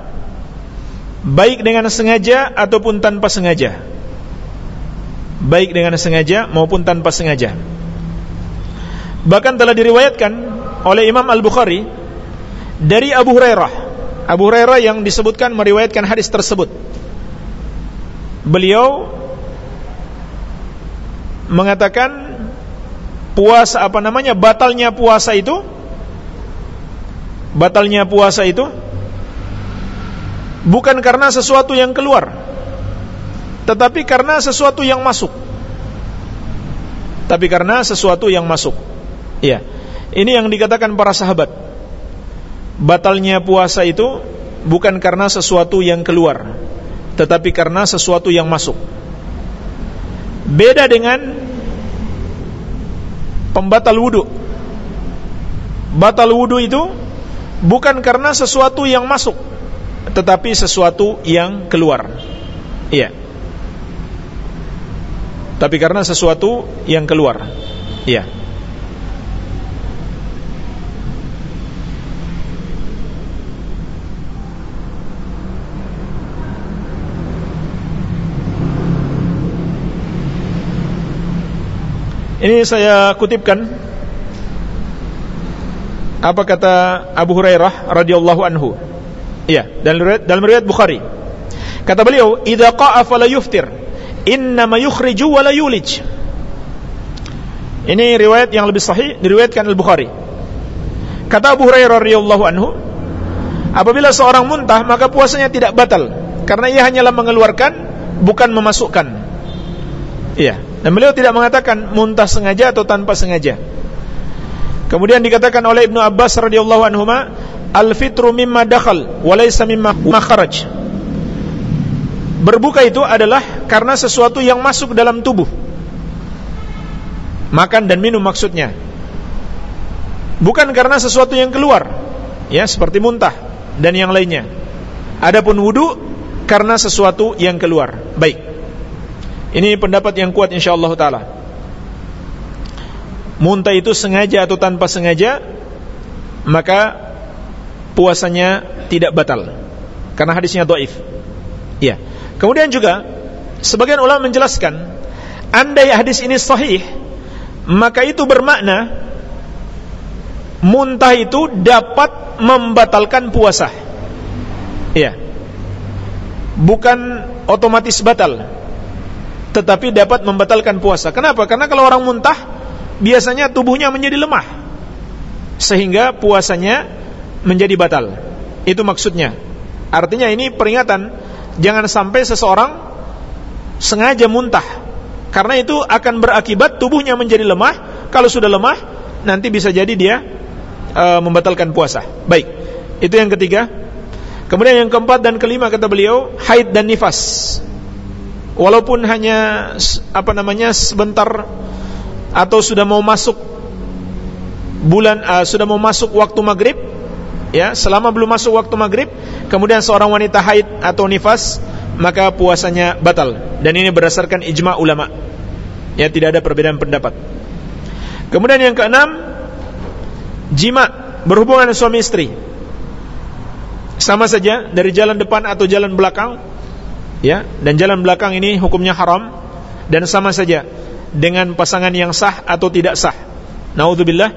Baik dengan sengaja ataupun tanpa sengaja. Baik dengan sengaja maupun tanpa sengaja. Bahkan telah diriwayatkan oleh Imam Al-Bukhari dari Abu Hurairah Abu Hurairah yang disebutkan meriwayatkan hadis tersebut. Beliau mengatakan puasa apa namanya batalnya puasa itu batalnya puasa itu bukan karena sesuatu yang keluar tetapi karena sesuatu yang masuk. Tapi karena sesuatu yang masuk. Iya. Ini yang dikatakan para sahabat. Batalnya puasa itu bukan karena sesuatu yang keluar tetapi karena sesuatu yang masuk. Beda dengan pembatal wudu. Batal wudu itu bukan karena sesuatu yang masuk tetapi sesuatu yang keluar. Iya. Tapi karena sesuatu yang keluar. Iya. Ini saya kutipkan apa kata Abu Hurairah radhiyallahu anhu. Iya, dalam riwayat dalam riwayat Bukhari. Kata beliau, "Idza qa'a fala yuftir, inna ma yukhriju wa la yulij." Ini riwayat yang lebih sahih diriwayatkan Al-Bukhari. Kata Abu Hurairah radhiyallahu anhu, apabila seorang muntah maka puasanya tidak batal karena ia hanyalah mengeluarkan bukan memasukkan. Iya. Dan beliau tidak mengatakan muntah sengaja atau tanpa sengaja. Kemudian dikatakan oleh Ibnu Abbas radhiyallahu anhu, "Al-fitru mimma dakhal wa laysa mimma kharaj." Berbuka itu adalah karena sesuatu yang masuk dalam tubuh. Makan dan minum maksudnya. Bukan karena sesuatu yang keluar. Ya, seperti muntah dan yang lainnya. Adapun wudu karena sesuatu yang keluar. Baik. Ini pendapat yang kuat insyaallah taala. Muntah itu sengaja atau tanpa sengaja maka puasanya tidak batal karena hadisnya dhaif. Ya. Kemudian juga sebagian ulama menjelaskan andai hadis ini sahih maka itu bermakna muntah itu dapat membatalkan puasa. Iya. Bukan otomatis batal tetapi dapat membatalkan puasa. Kenapa? Karena kalau orang muntah biasanya tubuhnya menjadi lemah sehingga puasanya menjadi batal. Itu maksudnya. Artinya ini peringatan jangan sampai seseorang sengaja muntah karena itu akan berakibat tubuhnya menjadi lemah. Kalau sudah lemah nanti bisa jadi dia e, membatalkan puasa. Baik. Itu yang ketiga. Kemudian yang keempat dan kelima kata beliau haid dan nifas. Walaupun hanya apa namanya sebentar atau sudah mau masuk bulan uh, sudah mau masuk waktu maghrib ya selama belum masuk waktu maghrib kemudian seorang wanita haid atau nifas maka puasanya batal. Dan ini berdasarkan ijma ulama. Ya tidak ada perbedaan pendapat. Kemudian yang keenam jima berhubungan suami istri. Sama saja dari jalan depan atau jalan belakang ya dan jalan belakang ini hukumnya haram. Dan sama saja dengan pasangan yang sah atau tidak sah. Naudzubillah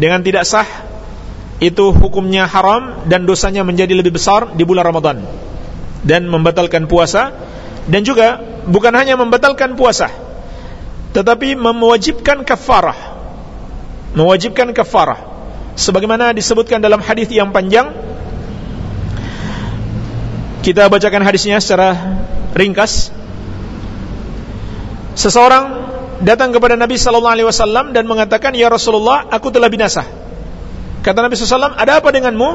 dengan tidak sah itu hukumnya haram dan dosanya menjadi lebih besar di bulan Ramadan. Dan membatalkan puasa. Dan juga bukan hanya membatalkan puasa tetapi mewajibkan kafarah. Mewajibkan kafarah. Sebagaimana disebutkan dalam hadis yang panjang kita bacakan hadisnya secara ringkas. Seseorang datang kepada Nabi sallallahu alaihi wasallam dan mengatakan, "Ya Rasulullah, aku telah binasa." Kata Nabi sallallahu "Ada apa denganmu?"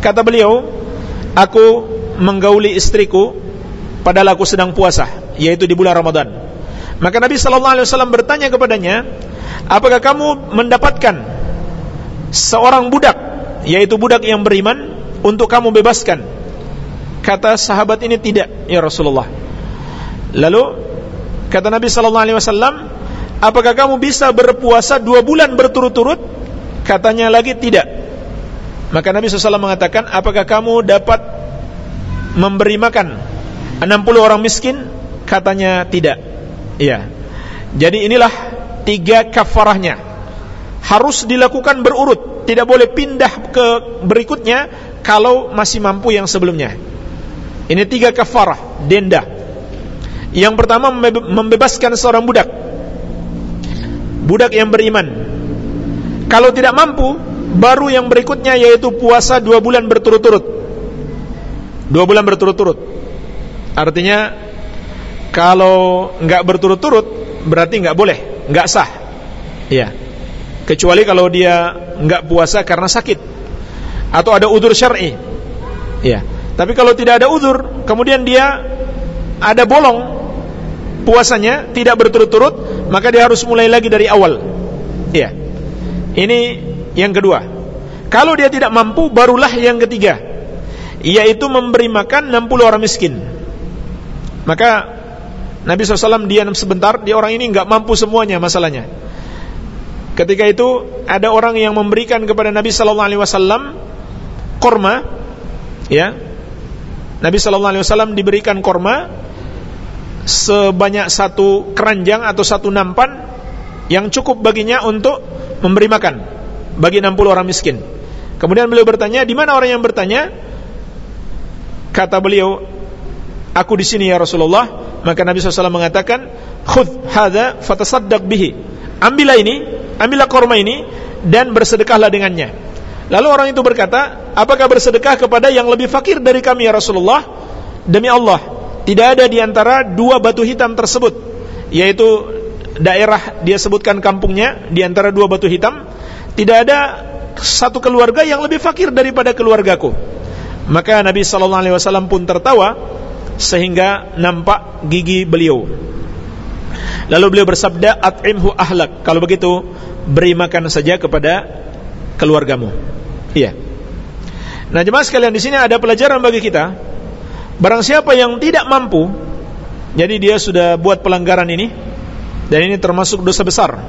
Kata beliau, "Aku menggauli istriku padahal aku sedang puasa, yaitu di bulan Ramadan." Maka Nabi sallallahu alaihi wasallam bertanya kepadanya, "Apakah kamu mendapatkan seorang budak, yaitu budak yang beriman untuk kamu bebaskan?" Kata sahabat ini tidak ya Rasulullah. Lalu kata Nabi sallallahu alaihi wasallam, "Apakah kamu bisa berpuasa dua bulan berturut-turut?" Katanya lagi tidak. Maka Nabi SAW mengatakan, "Apakah kamu dapat memberi makan 60 orang miskin?" Katanya tidak. Iya. Jadi inilah tiga kafarahnya. Harus dilakukan berurut, tidak boleh pindah ke berikutnya kalau masih mampu yang sebelumnya. Ini tiga kafarah, denda. Yang pertama membebaskan seorang budak. Budak yang beriman. Kalau tidak mampu, baru yang berikutnya yaitu puasa dua bulan berturut-turut. Dua bulan berturut-turut. Artinya kalau nggak berturut-turut berarti nggak boleh, nggak sah. Ya. Kecuali kalau dia nggak puasa karena sakit atau ada udur syar'i. Ya. Tapi kalau tidak ada uzur, kemudian dia ada bolong puasanya tidak berturut-turut, maka dia harus mulai lagi dari awal. Iya. Ini yang kedua. Kalau dia tidak mampu, barulah yang ketiga, yaitu memberi makan 60 orang miskin. Maka Nabi SAW diam sebentar, dia orang ini nggak mampu semuanya masalahnya. Ketika itu ada orang yang memberikan kepada Nabi Alaihi Wasallam korma, ya, Nabi Wasallam diberikan korma sebanyak satu keranjang atau satu nampan yang cukup baginya untuk memberi makan bagi 60 orang miskin. Kemudian beliau bertanya, di mana orang yang bertanya? Kata beliau, aku di sini ya Rasulullah. Maka Nabi SAW mengatakan, khudh hadza fatasaddaq bihi. Ambillah ini, ambillah korma ini dan bersedekahlah dengannya. Lalu orang itu berkata, apakah bersedekah kepada yang lebih fakir dari kami ya Rasulullah? Demi Allah, tidak ada di antara dua batu hitam tersebut, yaitu daerah dia sebutkan kampungnya di antara dua batu hitam, tidak ada satu keluarga yang lebih fakir daripada keluargaku. Maka Nabi sallallahu alaihi wasallam pun tertawa sehingga nampak gigi beliau. Lalu beliau bersabda, "At'imhu ahlak." Kalau begitu, beri makan saja kepada keluargamu. Iya. Nah, jemaah sekalian di sini ada pelajaran bagi kita. Barang siapa yang tidak mampu, jadi dia sudah buat pelanggaran ini dan ini termasuk dosa besar.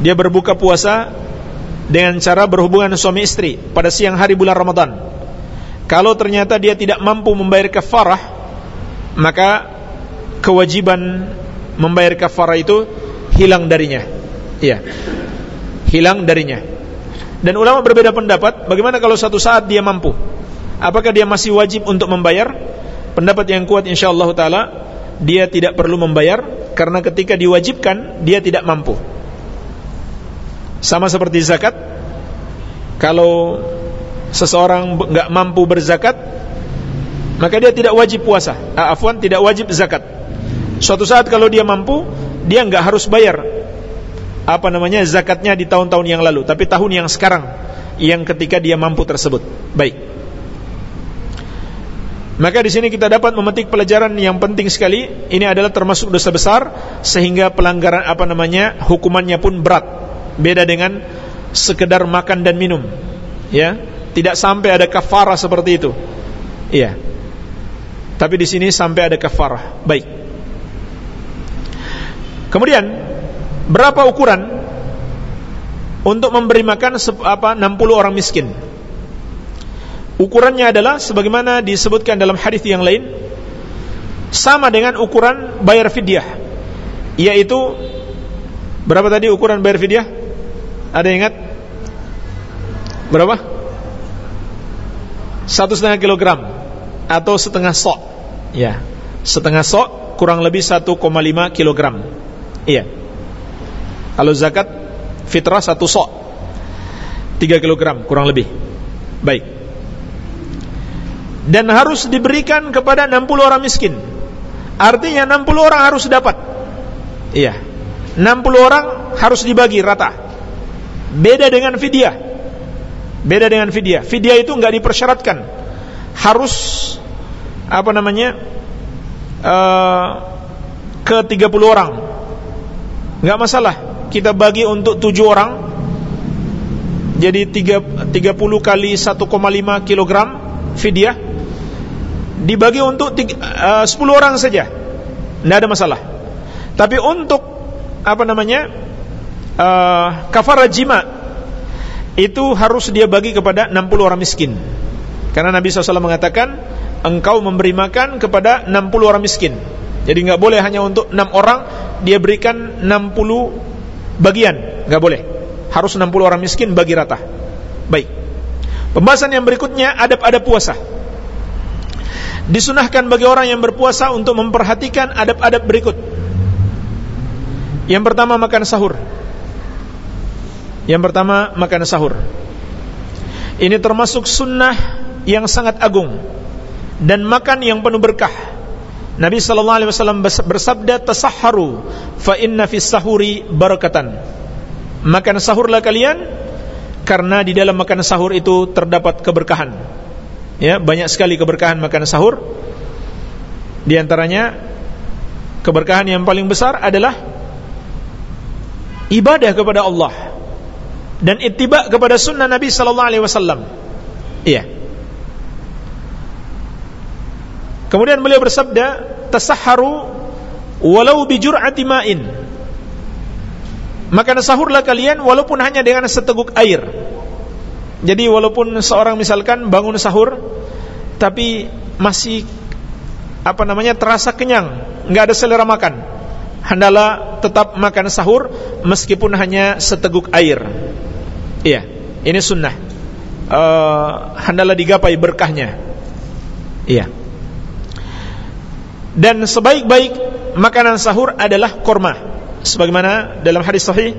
Dia berbuka puasa dengan cara berhubungan suami istri pada siang hari bulan Ramadan. Kalau ternyata dia tidak mampu membayar kafarah, maka kewajiban membayar kafarah itu hilang darinya. Iya. Hilang darinya. Dan ulama berbeda pendapat bagaimana kalau satu saat dia mampu. Apakah dia masih wajib untuk membayar? Pendapat yang kuat insyaallah taala dia tidak perlu membayar karena ketika diwajibkan dia tidak mampu. Sama seperti zakat. Kalau seseorang nggak mampu berzakat, maka dia tidak wajib puasa. Ah, afwan tidak wajib zakat. Suatu saat kalau dia mampu, dia nggak harus bayar apa namanya zakatnya di tahun-tahun yang lalu, tapi tahun yang sekarang yang ketika dia mampu tersebut. Baik. Maka di sini kita dapat memetik pelajaran yang penting sekali. Ini adalah termasuk dosa besar sehingga pelanggaran apa namanya hukumannya pun berat. Beda dengan sekedar makan dan minum. Ya, tidak sampai ada kafarah seperti itu. Iya. Tapi di sini sampai ada kafarah. Baik. Kemudian berapa ukuran untuk memberi makan apa 60 orang miskin? Ukurannya adalah sebagaimana disebutkan dalam hadis yang lain sama dengan ukuran bayar fidyah yaitu berapa tadi ukuran bayar fidyah? Ada yang ingat? Berapa? Satu setengah kilogram atau setengah sok ya setengah sok kurang lebih 1,5 kilogram iya kalau zakat fitrah satu sok 3 kilogram kurang lebih baik dan harus diberikan kepada 60 orang miskin. Artinya 60 orang harus dapat. Iya. 60 orang harus dibagi rata. Beda dengan fidyah. Beda dengan fidyah. Fidyah itu enggak dipersyaratkan. Harus apa namanya? Uh, ke 30 orang. Enggak masalah. Kita bagi untuk 7 orang. Jadi 3, 30 kali 1,5 kilogram fidyah dibagi untuk uh, 10 orang saja. Tidak ada masalah. Tapi untuk apa namanya uh, kafarah jima itu harus dia bagi kepada 60 orang miskin. Karena Nabi SAW mengatakan engkau memberi makan kepada 60 orang miskin. Jadi nggak boleh hanya untuk 6 orang dia berikan 60 bagian. Nggak boleh. Harus 60 orang miskin bagi rata. Baik. Pembahasan yang berikutnya adab-adab puasa Disunahkan bagi orang yang berpuasa untuk memperhatikan adab-adab berikut. Yang pertama makan sahur. Yang pertama makan sahur. Ini termasuk sunnah yang sangat agung dan makan yang penuh berkah. Nabi wasallam bersabda tasahharu fa inna fis sahuri barakatan. Makan sahurlah kalian karena di dalam makan sahur itu terdapat keberkahan ya banyak sekali keberkahan makan sahur. Di antaranya keberkahan yang paling besar adalah ibadah kepada Allah dan ittiba kepada sunnah Nabi sallallahu alaihi wasallam. Iya. Kemudian beliau bersabda tasahharu walau bi jur'ati ma'in. Makan sahurlah kalian walaupun hanya dengan seteguk air jadi walaupun seorang misalkan bangun sahur tapi masih apa namanya terasa kenyang, nggak ada selera makan. Hendaklah tetap makan sahur meskipun hanya seteguk air. Iya, ini sunnah. Uh, digapai berkahnya. Iya. Dan sebaik-baik makanan sahur adalah korma. Sebagaimana dalam hadis sahih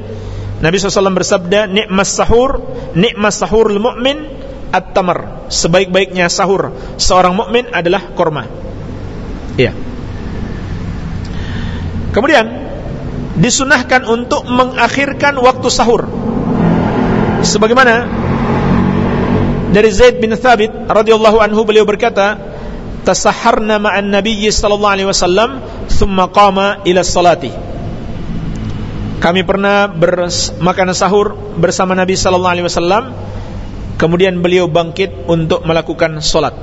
Nabi SAW bersabda, "Nikmas sahur, nikmas sahurul mu'min at-tamar." Sebaik-baiknya sahur seorang mukmin adalah korma. Iya. Kemudian disunahkan untuk mengakhirkan waktu sahur. Sebagaimana dari Zaid bin Thabit radhiyallahu anhu beliau berkata, "Tasahharna ma'an Nabi sallallahu alaihi wasallam, thumma qama ila salati." Kami pernah bermakan sahur bersama Nabi sallallahu alaihi wasallam. Kemudian beliau bangkit untuk melakukan solat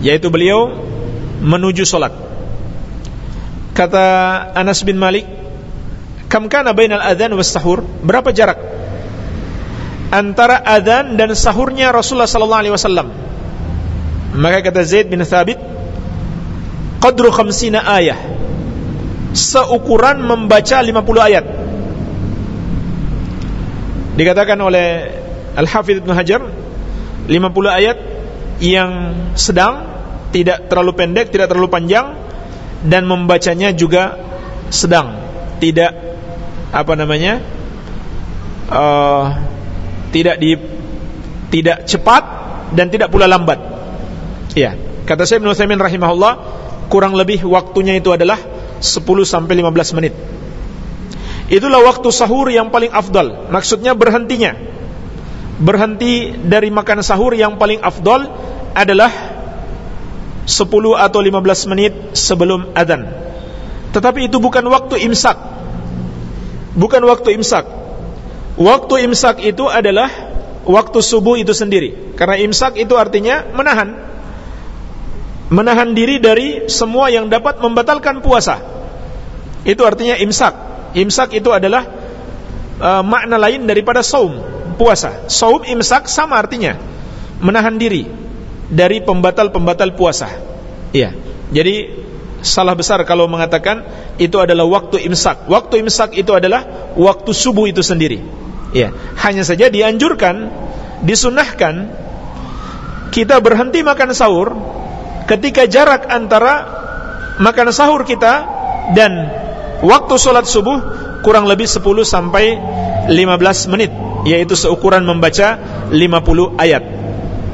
Yaitu beliau menuju solat Kata Anas bin Malik, "Kam kana bainal adzan was sahur?" Berapa jarak antara adzan dan sahurnya Rasulullah sallallahu alaihi wasallam? Maka kata Zaid bin Thabit, "Qadru khamsina ayah." Seukuran membaca 50 ayat. Dikatakan oleh Al-Hafidh Ibn Hajar 50 ayat yang sedang tidak terlalu pendek, tidak terlalu panjang dan membacanya juga sedang, tidak apa namanya? Uh, tidak di tidak cepat dan tidak pula lambat. Ya, kata saya Ibnu Utsaimin rahimahullah, kurang lebih waktunya itu adalah 10 sampai 15 menit. Itulah waktu sahur yang paling afdal. Maksudnya berhentinya. berhenti dari makan sahur yang paling afdol adalah 10 atau 15 menit sebelum adzan. Tetapi itu bukan waktu imsak. Bukan waktu imsak. Waktu imsak itu adalah waktu subuh itu sendiri. Karena imsak itu artinya menahan. Menahan diri dari semua yang dapat membatalkan puasa. Itu artinya imsak. Imsak itu adalah uh, makna lain daripada saum puasa. Saum imsak sama artinya menahan diri dari pembatal-pembatal puasa. Iya. Jadi salah besar kalau mengatakan itu adalah waktu imsak. Waktu imsak itu adalah waktu subuh itu sendiri. Iya. Hanya saja dianjurkan, disunahkan kita berhenti makan sahur ketika jarak antara makan sahur kita dan waktu sholat subuh kurang lebih 10 sampai 15 menit yaitu seukuran membaca 50 ayat.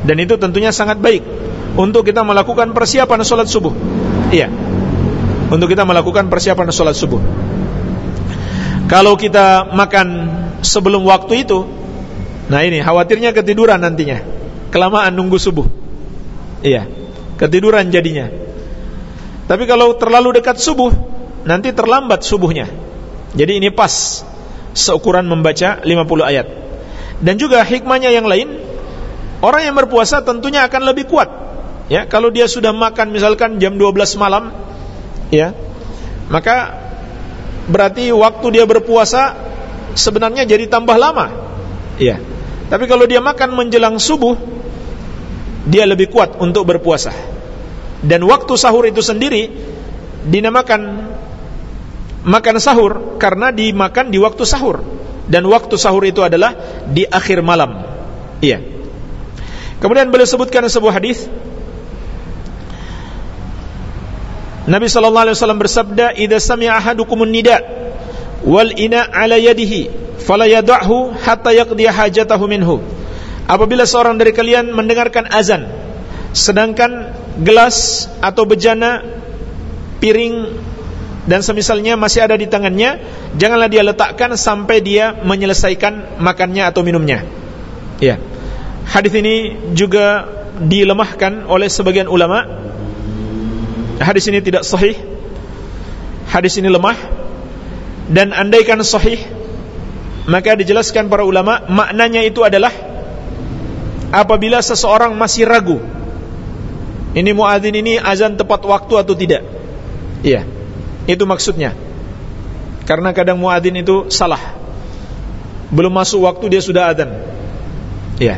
Dan itu tentunya sangat baik untuk kita melakukan persiapan sholat subuh. Iya untuk kita melakukan persiapan sholat subuh. Kalau kita makan sebelum waktu itu nah ini khawatirnya ketiduran nantinya. Kelamaan nunggu subuh. Iya ketiduran jadinya tapi kalau terlalu dekat subuh nanti terlambat subuhnya jadi ini pas seukuran membaca 50 ayat. Dan juga hikmahnya yang lain, orang yang berpuasa tentunya akan lebih kuat. Ya, kalau dia sudah makan misalkan jam 12 malam, ya. Maka berarti waktu dia berpuasa sebenarnya jadi tambah lama. Ya. Tapi kalau dia makan menjelang subuh, dia lebih kuat untuk berpuasa. Dan waktu sahur itu sendiri dinamakan makan sahur karena dimakan di waktu sahur dan waktu sahur itu adalah di akhir malam. Iya. Kemudian beliau sebutkan sebuah hadis Nabi sallallahu alaihi wasallam bersabda, "Idza sami'a ahadukumun nida wal ina 'ala yadihi, fala hatta yaqdi hajatahu minhu." Apabila seorang dari kalian mendengarkan azan, sedangkan gelas atau bejana piring dan semisalnya masih ada di tangannya, janganlah dia letakkan sampai dia menyelesaikan makannya atau minumnya. Ya. Hadis ini juga dilemahkan oleh sebagian ulama. Hadis ini tidak sahih. Hadis ini lemah dan andaikan sahih maka dijelaskan para ulama maknanya itu adalah apabila seseorang masih ragu ini muadzin ini azan tepat waktu atau tidak. Iya. Itu maksudnya. Karena kadang muadzin itu salah. Belum masuk waktu dia sudah adzan. Ya.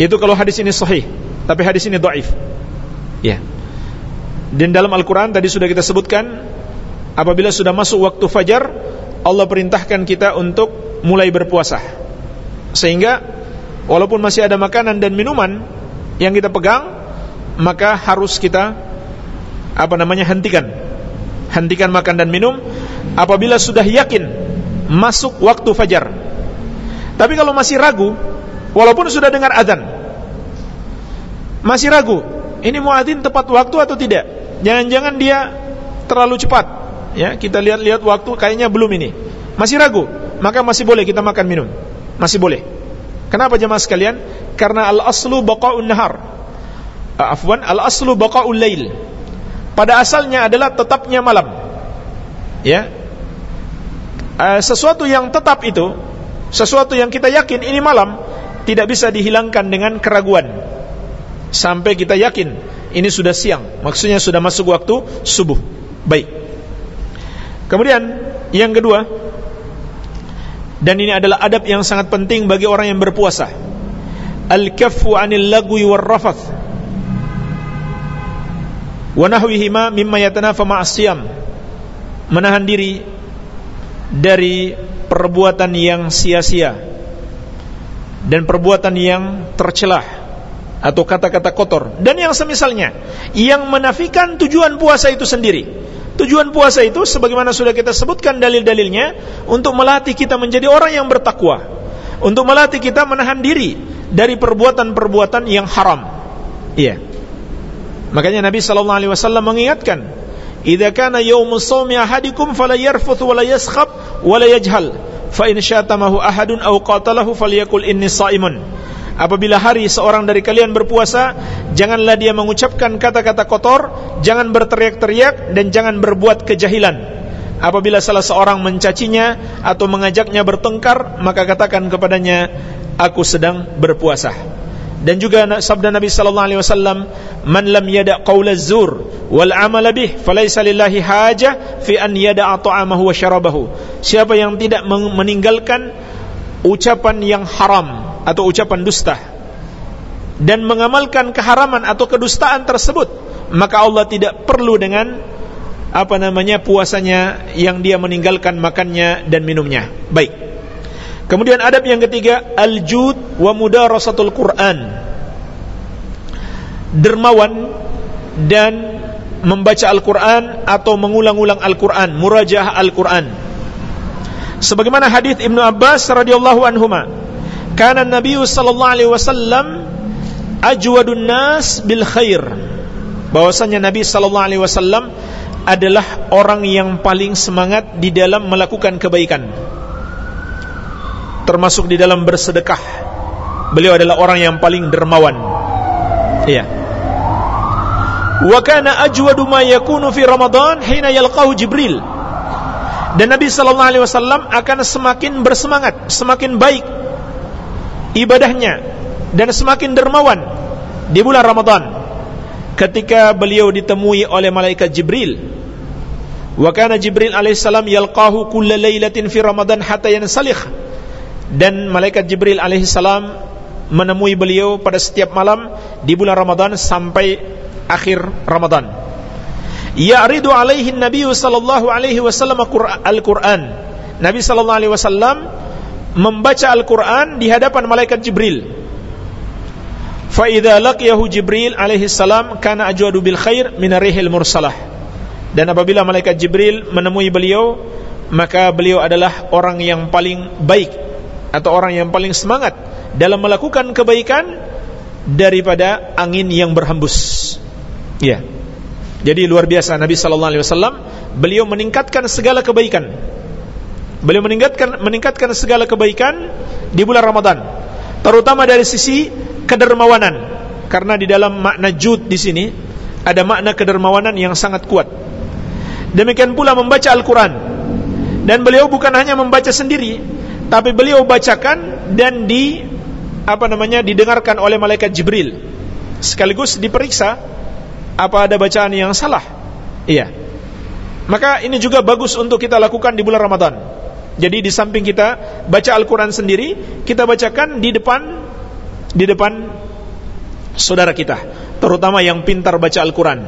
Itu kalau hadis ini sahih, tapi hadis ini dhaif. Ya. Dan dalam Al-Qur'an tadi sudah kita sebutkan apabila sudah masuk waktu fajar, Allah perintahkan kita untuk mulai berpuasa. Sehingga walaupun masih ada makanan dan minuman yang kita pegang, maka harus kita apa namanya hentikan hentikan makan dan minum apabila sudah yakin masuk waktu fajar. Tapi kalau masih ragu, walaupun sudah dengar azan, masih ragu, ini muadzin tepat waktu atau tidak? Jangan-jangan dia terlalu cepat. Ya, kita lihat-lihat waktu kayaknya belum ini. Masih ragu, maka masih boleh kita makan minum. Masih boleh. Kenapa jemaah sekalian? Karena al-aslu baqa'un nahar. Afwan, al-aslu baqa'ul lail pada asalnya adalah tetapnya malam. Ya. Uh, sesuatu yang tetap itu, sesuatu yang kita yakin ini malam, tidak bisa dihilangkan dengan keraguan. Sampai kita yakin ini sudah siang, maksudnya sudah masuk waktu subuh. Baik. Kemudian yang kedua, dan ini adalah adab yang sangat penting bagi orang yang berpuasa. Al-kaffu 'anil lagwi war rafath wa nahwihima mimma yatanafa ma'asiyam menahan diri dari perbuatan yang sia-sia dan perbuatan yang tercelah atau kata-kata kotor. Dan yang semisalnya yang menafikan tujuan puasa itu sendiri tujuan puasa itu sebagaimana sudah kita sebutkan dalil-dalilnya untuk melatih kita menjadi orang yang bertakwa. Untuk melatih kita menahan diri dari perbuatan-perbuatan yang haram. Iya. Makanya Nabi sallallahu alaihi wasallam mengingatkan, "Idza kana yaumus shaumi ahadikum fala yarfuth wa la yaskhab wa la yajhal, fa in syatamahu ahadun aw qatalahu falyakul inni shaimun Apabila hari seorang dari kalian berpuasa, janganlah dia mengucapkan kata-kata kotor, jangan berteriak-teriak dan jangan berbuat kejahilan. Apabila salah seorang mencacinya atau mengajaknya bertengkar, maka katakan kepadanya, aku sedang berpuasa. Dan juga sabda Nabi sallallahu alaihi wasallam, "Man lam yada' qaula zur wal 'amal bih, falaysa lillahi hajah fi an yada'a ta'amahu wa syarabahu." Siapa yang tidak meninggalkan ucapan yang haram atau ucapan dusta dan mengamalkan keharaman atau kedustaan tersebut, maka Allah tidak perlu dengan apa namanya puasanya yang dia meninggalkan makannya dan minumnya. Baik. Kemudian adab yang ketiga al-jud wa mudarasatul Quran. Dermawan dan membaca Al-Qur'an atau mengulang-ulang Al-Qur'an, murajaah Al-Qur'an. Sebagaimana hadis Ibnu Abbas radhiyallahu anhuma, kana Nabi sallallahu alaihi wasallam ajwadun nas bil khair. Bahwasanya Nabi sallallahu alaihi wasallam adalah orang yang paling semangat di dalam melakukan kebaikan termasuk di dalam bersedekah. Beliau adalah orang yang paling dermawan. Iya. Wa kana ajwadu ma yakunu fi Ramadan hina yalqahu Jibril. Dan Nabi sallallahu alaihi wasallam akan semakin bersemangat, semakin baik ibadahnya dan semakin dermawan di bulan Ramadan ketika beliau ditemui oleh malaikat Jibril. Wa kana Jibril alaihissalam yalqahu kulla fi Ramadan hatta yansalikh dan malaikat Jibril alaihissalam menemui beliau pada setiap malam di bulan Ramadan sampai akhir Ramadan. Ya'ridu alaihi Nabi sallallahu alaihi wasallam Al-Qur'an. Nabi sallallahu alaihi wasallam membaca Al-Qur'an di hadapan malaikat Jibril. Fa idza laqiyahu Jibril alaihi salam kana ajwadu bil khair min rihil mursalah. Dan apabila malaikat Jibril menemui beliau, maka beliau adalah orang yang paling baik atau orang yang paling semangat dalam melakukan kebaikan daripada angin yang berhembus. Ya. Jadi luar biasa Nabi sallallahu alaihi wasallam beliau meningkatkan segala kebaikan. Beliau meningkatkan meningkatkan segala kebaikan di bulan Ramadan. Terutama dari sisi kedermawanan. Karena di dalam makna jud di sini ada makna kedermawanan yang sangat kuat. Demikian pula membaca Al-Qur'an. Dan beliau bukan hanya membaca sendiri, tapi beliau bacakan dan di apa namanya didengarkan oleh malaikat Jibril sekaligus diperiksa apa ada bacaan yang salah iya maka ini juga bagus untuk kita lakukan di bulan Ramadan jadi di samping kita baca Al-Quran sendiri kita bacakan di depan di depan saudara kita terutama yang pintar baca Al-Quran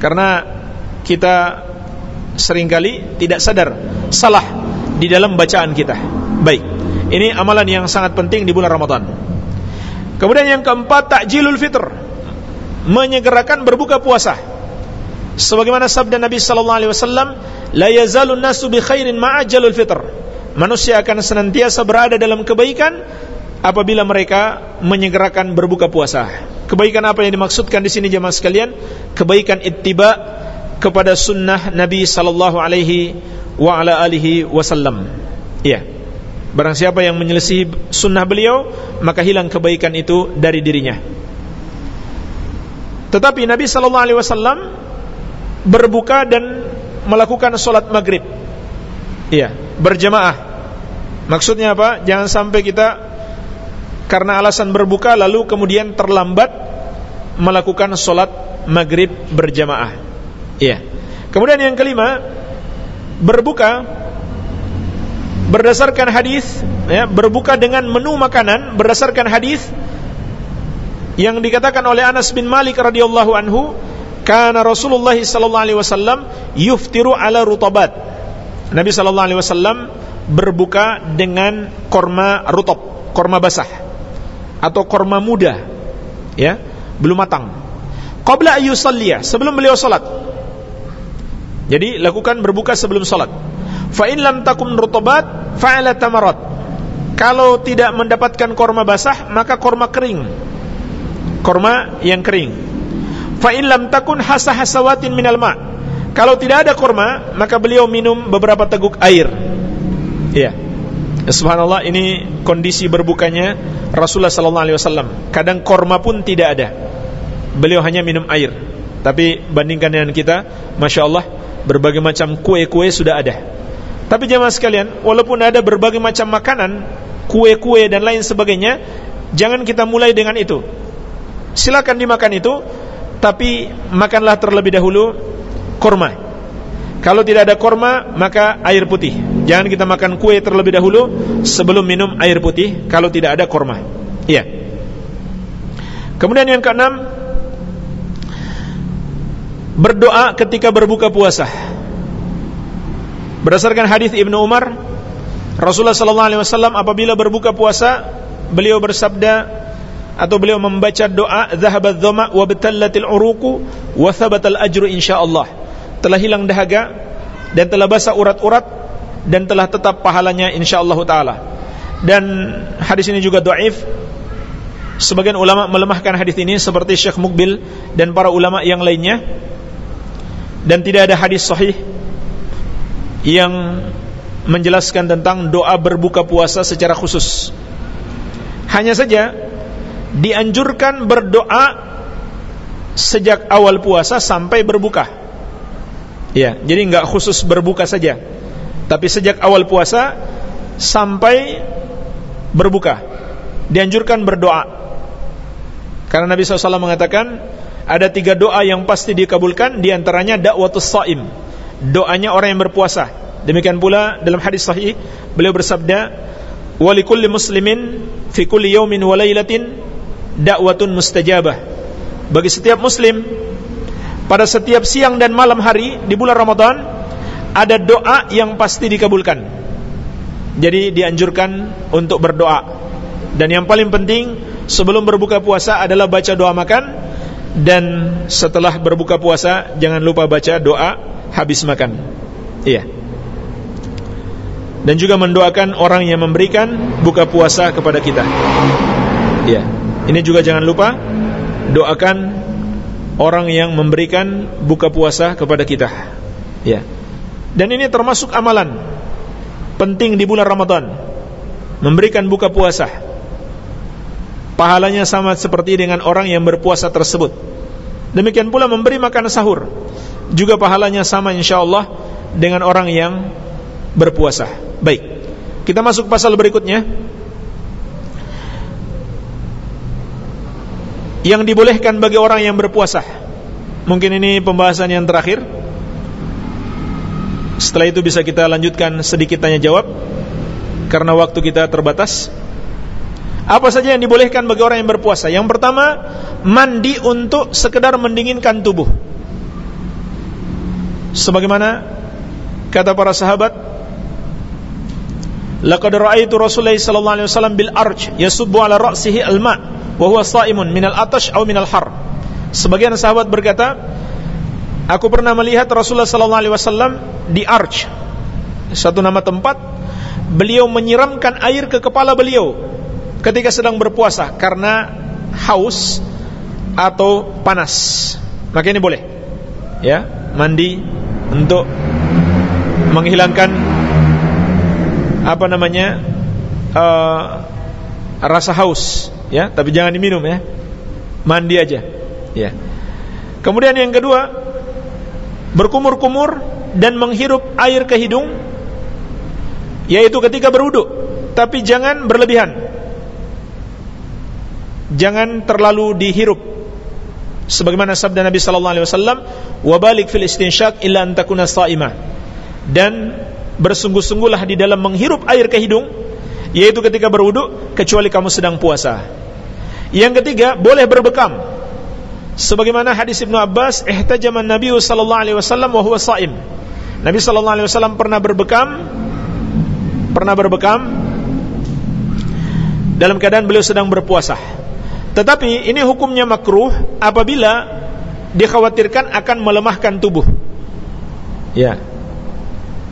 karena kita sering kali tidak sadar salah di dalam bacaan kita. Baik. Ini amalan yang sangat penting di bulan Ramadan. Kemudian yang keempat takjilul fitr. Menyegerakan berbuka puasa. Sebagaimana sabda Nabi sallallahu alaihi wasallam, la yazalun nasu bi khairin ma'ajalul fitr. Manusia akan senantiasa berada dalam kebaikan apabila mereka menyegerakan berbuka puasa. Kebaikan apa yang dimaksudkan di sini jemaah sekalian? Kebaikan ittiba kepada sunnah Nabi sallallahu alaihi wa ala alihi wasallam. Ya. Barang siapa yang menyelesaikan sunnah beliau, maka hilang kebaikan itu dari dirinya. Tetapi Nabi sallallahu alaihi wasallam berbuka dan melakukan salat maghrib. Iya, berjamaah. Maksudnya apa? Jangan sampai kita karena alasan berbuka lalu kemudian terlambat melakukan salat maghrib berjamaah. Iya. Kemudian yang kelima, berbuka berdasarkan hadis ya, berbuka dengan menu makanan berdasarkan hadis yang dikatakan oleh Anas bin Malik radhiyallahu anhu kana Rasulullah sallallahu alaihi wasallam yuftiru ala rutabat Nabi sallallahu alaihi wasallam berbuka dengan korma rutab korma basah atau korma muda ya belum matang qabla ayyusalliya sebelum beliau salat jadi lakukan berbuka sebelum salat. Fa in lam takum rutabat fa'ala tamarat. Kalau tidak mendapatkan korma basah, maka korma kering. Korma yang kering. Fa in lam takun hasahasawatin minal ma. Kalau tidak ada korma, maka beliau minum beberapa teguk air. Iya. Subhanallah ini kondisi berbukanya Rasulullah sallallahu alaihi wasallam. Kadang korma pun tidak ada. Beliau hanya minum air. Tapi bandingkan dengan kita, Masya Allah Berbagai macam kue-kue sudah ada Tapi jemaah sekalian Walaupun ada berbagai macam makanan Kue-kue dan lain sebagainya Jangan kita mulai dengan itu Silakan dimakan itu Tapi makanlah terlebih dahulu Korma. Kalau tidak ada korma Maka air putih. Jangan kita makan kue terlebih dahulu Sebelum minum air putih Kalau tidak ada korma. Iya. Kemudian yang keenam berdoa ketika berbuka puasa. Berdasarkan hadis Ibnu Umar, Rasulullah wasallam apabila berbuka puasa, beliau bersabda atau beliau membaca doa zahabat dhama wa batallatil uruqu wa thabatal ajru insyaallah. Telah hilang dahaga dan telah basah urat-urat dan telah tetap pahalanya insyaallah taala. Dan hadis ini juga dhaif. Sebagian ulama melemahkan hadis ini seperti Syekh Mukbil dan para ulama yang lainnya dan tidak ada hadis sahih yang menjelaskan tentang doa berbuka puasa secara khusus. Hanya saja dianjurkan berdoa sejak awal puasa sampai berbuka. Ya, jadi enggak khusus berbuka saja. Tapi sejak awal puasa sampai berbuka dianjurkan berdoa. Karena Nabi SAW mengatakan ada tiga doa yang pasti dikabulkan Di antaranya dakwatus saim Doanya orang yang berpuasa Demikian pula dalam hadis sahih Beliau bersabda Walikulli muslimin Fi kulli yawmin walailatin Dakwatun mustajabah Bagi setiap muslim Pada setiap siang dan malam hari Di bulan Ramadan Ada doa yang pasti dikabulkan Jadi dianjurkan Untuk berdoa Dan yang paling penting Sebelum berbuka puasa adalah baca doa makan dan setelah berbuka puasa jangan lupa baca doa habis makan. Iya. Dan juga mendoakan orang yang memberikan buka puasa kepada kita. Iya. Ini juga jangan lupa doakan orang yang memberikan buka puasa kepada kita. Ya. Dan ini termasuk amalan penting di bulan Ramadan. Memberikan buka puasa pahalanya sama seperti dengan orang yang berpuasa tersebut. Demikian pula memberi makan sahur juga pahalanya sama insyaallah dengan orang yang berpuasa. Baik. Kita masuk pasal berikutnya. Yang dibolehkan bagi orang yang berpuasa. Mungkin ini pembahasan yang terakhir. Setelah itu bisa kita lanjutkan sedikit tanya jawab karena waktu kita terbatas. Apa saja yang dibolehkan bagi orang yang berpuasa? Yang pertama, mandi untuk sekedar mendinginkan tubuh. Sebagaimana kata para sahabat, laqad ra'aitu Rasulullah sallallahu alaihi wasallam bil arj yasubbu ala ra'sihi al-ma' wa huwa sha'imun min al-atash aw min al-har. Sebagian sahabat berkata, aku pernah melihat Rasulullah sallallahu alaihi wasallam di arj, satu nama tempat, beliau menyiramkan air ke kepala beliau ketika sedang berpuasa karena haus atau panas. Maka ini boleh. Ya, mandi untuk menghilangkan apa namanya? Uh, rasa haus, ya, tapi jangan diminum ya. Mandi aja. Ya. Kemudian yang kedua, berkumur-kumur dan menghirup air ke hidung yaitu ketika berwudu, tapi jangan berlebihan jangan terlalu dihirup sebagaimana sabda Nabi sallallahu alaihi wasallam wa balik fil istinshaq illa an takuna dan bersungguh-sungguhlah di dalam menghirup air ke hidung yaitu ketika berwudu kecuali kamu sedang puasa yang ketiga boleh berbekam sebagaimana hadis Ibnu Abbas ihtajaman Nabi sallallahu alaihi wasallam wa huwa Nabi sallallahu alaihi wasallam pernah berbekam pernah berbekam dalam keadaan beliau sedang berpuasa tetapi ini hukumnya makruh apabila dikhawatirkan akan melemahkan tubuh. Ya.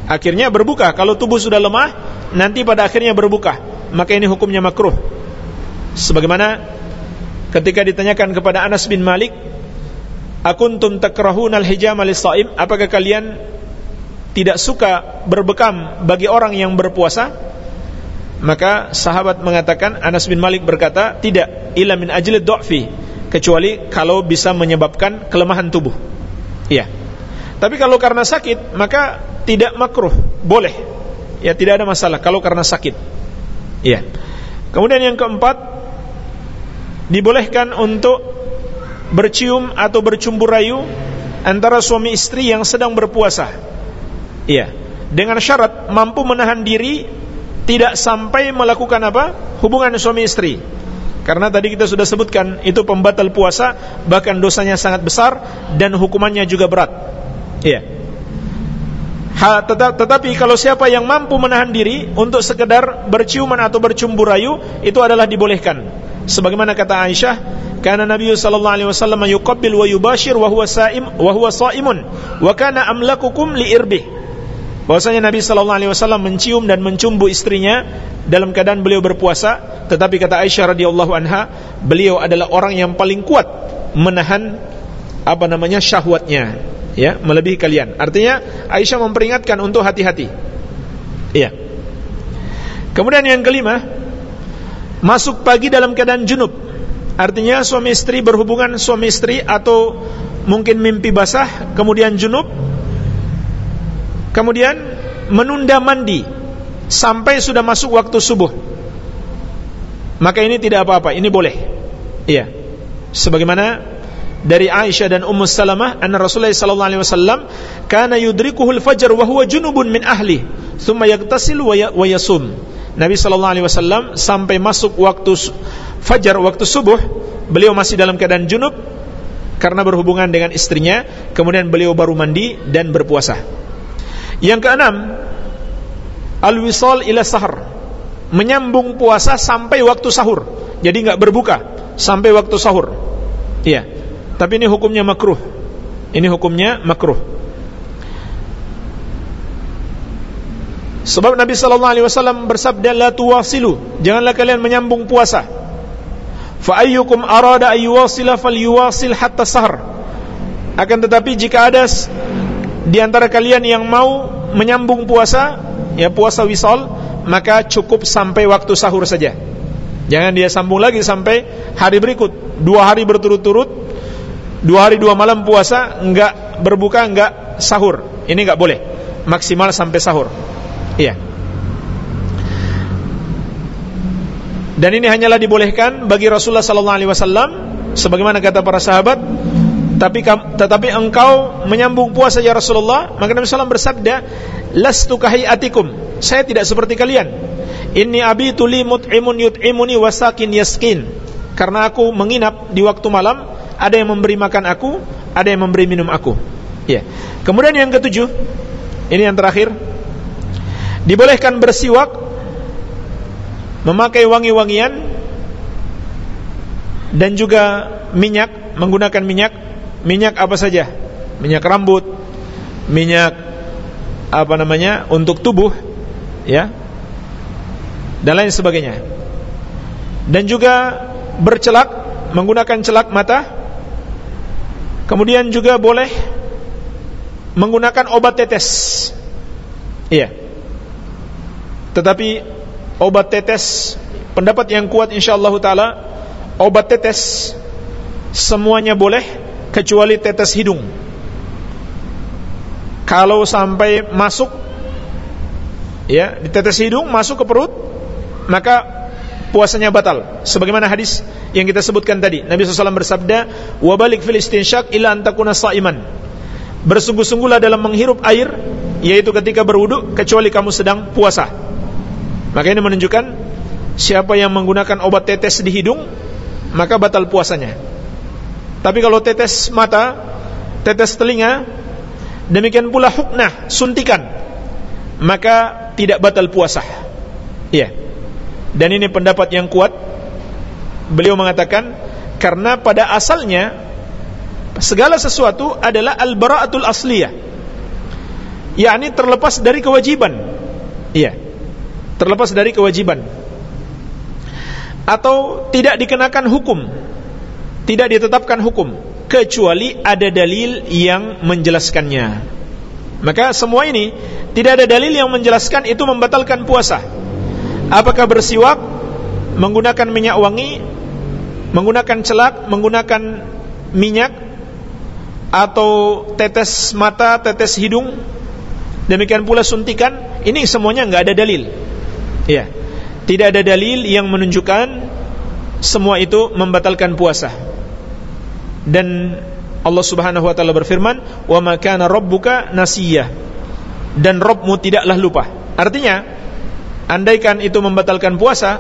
Akhirnya berbuka. Kalau tubuh sudah lemah, nanti pada akhirnya berbuka. Maka ini hukumnya makruh. Sebagaimana ketika ditanyakan kepada Anas bin Malik, "Akuntum takrahun al-hijama lis-shaim?" Apakah kalian tidak suka berbekam bagi orang yang berpuasa maka sahabat mengatakan Anas bin Malik berkata tidak illa min ajli kecuali kalau bisa menyebabkan kelemahan tubuh iya tapi kalau karena sakit maka tidak makruh boleh ya tidak ada masalah kalau karena sakit iya kemudian yang keempat dibolehkan untuk bercium atau bercumbu rayu antara suami istri yang sedang berpuasa iya dengan syarat mampu menahan diri tidak sampai melakukan apa? Hubungan suami istri. Karena tadi kita sudah sebutkan itu pembatal puasa, bahkan dosanya sangat besar dan hukumannya juga berat. Iya. Ha, tetap, tetapi kalau siapa yang mampu menahan diri untuk sekedar berciuman atau bercumbu rayu itu adalah dibolehkan. Sebagaimana kata Aisyah, karena Nabi sallallahu alaihi wasallam yuqabbil wa yubashir wa huwa saim wa huwa saimun wa kana amlakukum li irbih bahwasanya Nabi sallallahu alaihi wasallam mencium dan mencumbu istrinya dalam keadaan beliau berpuasa tetapi kata Aisyah radhiyallahu anha beliau adalah orang yang paling kuat menahan apa namanya syahwatnya ya melebihi kalian. Artinya Aisyah memperingatkan untuk hati-hati. Iya. Kemudian yang kelima masuk pagi dalam keadaan junub. Artinya suami istri berhubungan suami istri atau mungkin mimpi basah kemudian junub. Kemudian menunda mandi sampai sudah masuk waktu subuh. Maka ini tidak apa-apa ini boleh. Iya. Sebagaimana dari Aisyah dan Ummu Salamah anna Rasulullah sallallahu alaihi wasallam kana yudrikuhu al-fajr wa huwa junubun min ahli thumma yaghtasil ya-, wa yasum Nabi sallallahu alaihi wasallam sampai masuk waktu fajar waktu subuh beliau masih dalam keadaan junub karena berhubungan dengan istrinya kemudian beliau baru mandi dan berpuasa yang keenam, al-wisal ila sahar. Menyambung puasa sampai waktu sahur. Jadi enggak berbuka sampai waktu sahur. Iya. Tapi ini hukumnya makruh. Ini hukumnya makruh. Sebab Nabi sallallahu alaihi wasallam bersabda la tuwasilu, janganlah kalian menyambung puasa. Fa ayyukum arada ayyuwasila falyuwasil hatta sahar. Akan tetapi jika ada di antara kalian yang mau menyambung puasa, ya puasa wisol, maka cukup sampai waktu sahur saja. Jangan dia sambung lagi sampai hari berikut. Dua hari berturut-turut, dua hari dua malam puasa, enggak berbuka, enggak sahur. Ini enggak boleh. Maksimal sampai sahur. Iya. Dan ini hanyalah dibolehkan bagi Rasulullah sallallahu alaihi wasallam sebagaimana kata para sahabat tapi tetapi engkau menyambung puasa ya Rasulullah maka Nabi SAW bersabda lastu kahiyatikum saya tidak seperti kalian inni abitu li mut'imun yut'imuni wasakin yaskin karena aku menginap di waktu malam ada yang memberi makan aku ada yang memberi minum aku. Ya kemudian yang ketujuh ini yang terakhir. Dibolehkan bersiwak memakai wangi-wangian dan juga minyak menggunakan minyak. Minyak apa saja? Minyak rambut minyak apa namanya untuk tubuh ya dan lain sebagainya. Dan juga bercelak menggunakan celak mata kemudian juga boleh menggunakan obat tetes iya tetapi obat tetes pendapat yang kuat insyaallah taala obat tetes semuanya boleh kecuali tetes hidung. Kalau sampai masuk ya, di tetes hidung masuk ke perut, maka puasanya batal. Sebagaimana hadis yang kita sebutkan tadi, Nabi SAW bersabda, "Wabalik fil istinsyak ila antakuna sa'iman." Bersungguh-sungguhlah dalam menghirup air, yaitu ketika berwudu kecuali kamu sedang puasa. Maka ini menunjukkan siapa yang menggunakan obat tetes di hidung, maka batal puasanya. Tapi kalau tetes mata, tetes telinga, demikian pula huknah, suntikan, maka tidak batal puasa. Iya. Dan ini pendapat yang kuat. Beliau mengatakan karena pada asalnya segala sesuatu adalah al-bara'atul asliyah. yakni terlepas dari kewajiban. Iya. Terlepas dari kewajiban. Atau tidak dikenakan hukum tidak ditetapkan hukum kecuali ada dalil yang menjelaskannya. Maka semua ini tidak ada dalil yang menjelaskan itu membatalkan puasa. Apakah bersiwak, menggunakan minyak wangi, menggunakan celak, menggunakan minyak atau tetes mata, tetes hidung, demikian pula suntikan, ini semuanya nggak ada dalil. Ya. Tidak ada dalil yang menunjukkan semua itu membatalkan puasa. Dan Allah Subhanahu wa taala berfirman, "Wa ma kana rabbuka nasiyah." Dan Rabbmu tidaklah lupa. Artinya, andaikan itu membatalkan puasa,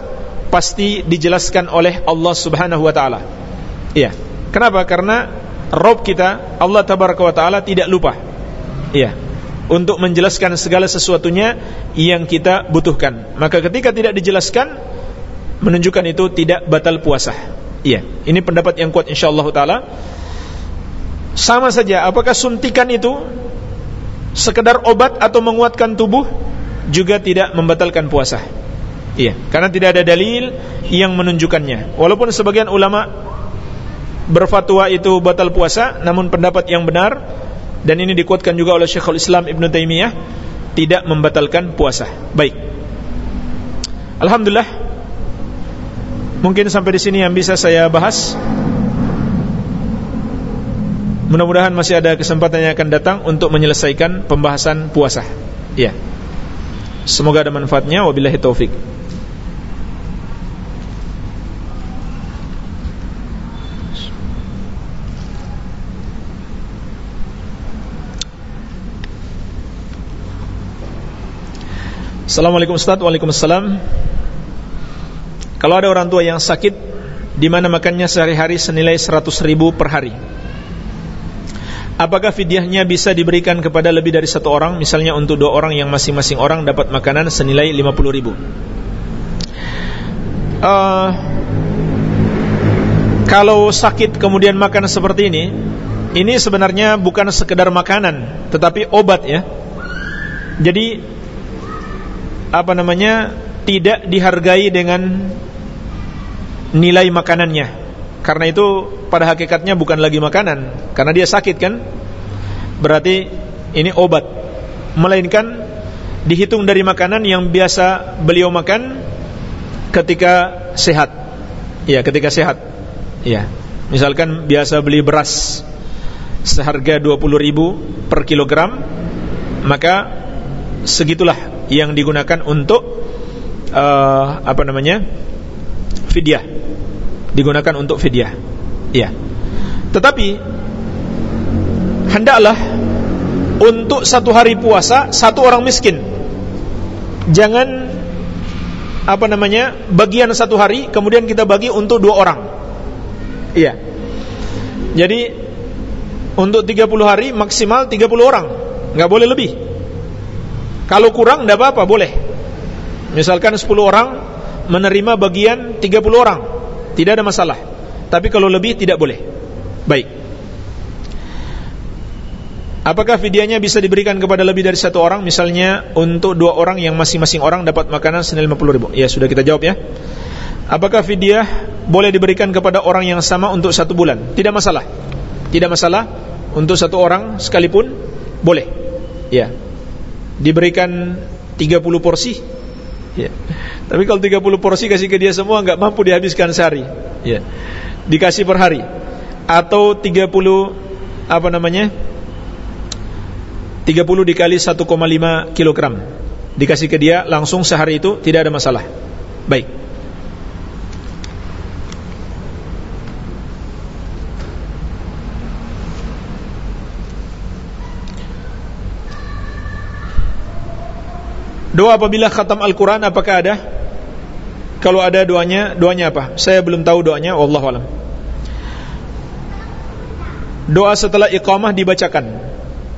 pasti dijelaskan oleh Allah Subhanahu wa taala. Iya. Kenapa? Karena Rabb kita, Allah tabaraka wa taala tidak lupa. Iya. Untuk menjelaskan segala sesuatunya yang kita butuhkan. Maka ketika tidak dijelaskan menunjukkan itu tidak batal puasa. Iya. Ini pendapat yang kuat insyaallah taala. Sama saja apakah suntikan itu sekedar obat atau menguatkan tubuh juga tidak membatalkan puasa. Iya, karena tidak ada dalil yang menunjukkannya. Walaupun sebagian ulama berfatwa itu batal puasa, namun pendapat yang benar dan ini dikuatkan juga oleh Syekhul Islam Ibn Taimiyah tidak membatalkan puasa. Baik. Alhamdulillah. Mungkin sampai di sini yang bisa saya bahas. Mudah-mudahan masih ada kesempatan yang akan datang untuk menyelesaikan pembahasan puasa. Iya. Semoga ada manfaatnya. Wabillahi taufik. Assalamualaikum Ustaz. Waalaikumsalam. Kalau ada orang tua yang sakit di mana makannya sehari-hari senilai 100 ribu per hari Apakah fidyahnya bisa diberikan kepada lebih dari satu orang? Misalnya untuk dua orang yang masing-masing orang dapat makanan senilai 50 ribu. Uh, Kalau sakit kemudian makan seperti ini Ini sebenarnya bukan sekedar makanan Tetapi obat ya. Jadi apa namanya tidak dihargai dengan nilai makanannya. Karena itu pada hakikatnya bukan lagi makanan, karena dia sakit kan? Berarti ini obat. Melainkan dihitung dari makanan yang biasa beliau makan ketika sehat. Ya, ketika sehat. Ya. Misalkan biasa beli beras seharga 20 ribu per kilogram, maka segitulah yang digunakan untuk uh, apa namanya fidyah digunakan untuk fidyah. Ya tetapi hendaklah untuk satu hari puasa satu orang miskin. Jangan apa namanya bagian satu hari kemudian kita bagi untuk dua orang. Iya. Jadi untuk 30 hari maksimal 30 orang. Nggak boleh lebih. Kalau kurang tidak apa-apa, boleh. Misalkan 10 orang menerima bagian 30 orang, tidak ada masalah. Tapi kalau lebih tidak boleh. Baik. Apakah fidyahnya bisa diberikan kepada lebih dari satu orang? Misalnya untuk dua orang yang masing-masing orang dapat makanan senilai 50 ribu Ya sudah kita jawab ya. Apakah fidyah boleh diberikan kepada orang yang sama untuk satu bulan? Tidak masalah. Tidak masalah Untuk satu orang sekalipun Boleh. Ya. Diberikan 30 porsi ya. Tapi kalau 30 porsi kasih ke dia semua nggak mampu dihabiskan sehari. Ya. Dikasih per hari. Atau 30 Apa namanya? 30 dikali 1,5 kilogram. Dikasih ke dia langsung sehari itu Tidak ada masalah. Baik Doa apabila khatam Al-Quran apakah ada? Kalau ada doanya, doanya apa? Saya belum tahu doanya, Allah alam. Doa setelah iqamah dibacakan.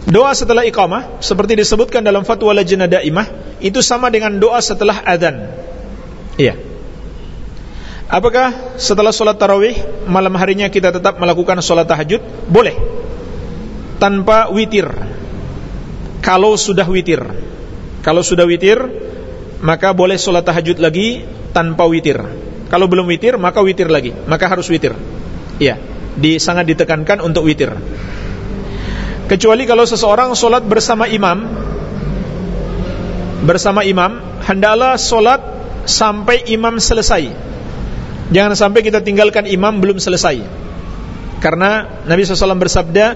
Doa setelah iqamah seperti disebutkan dalam fatwa lajnah daimah itu sama dengan doa setelah adzan. Iya. Apakah setelah sholat tarawih malam harinya kita tetap melakukan sholat tahajud? Boleh. Tanpa witir. Kalau sudah witir. Kalau sudah witir Maka boleh sholat tahajud lagi Tanpa witir. Kalau belum witir maka witir lagi. Maka harus witir. Ya, di, sangat ditekankan untuk witir. Kecuali kalau seseorang solat bersama imam bersama imam hendaklah solat sampai imam selesai. Jangan sampai kita tinggalkan imam belum selesai. Karena Nabi SAW bersabda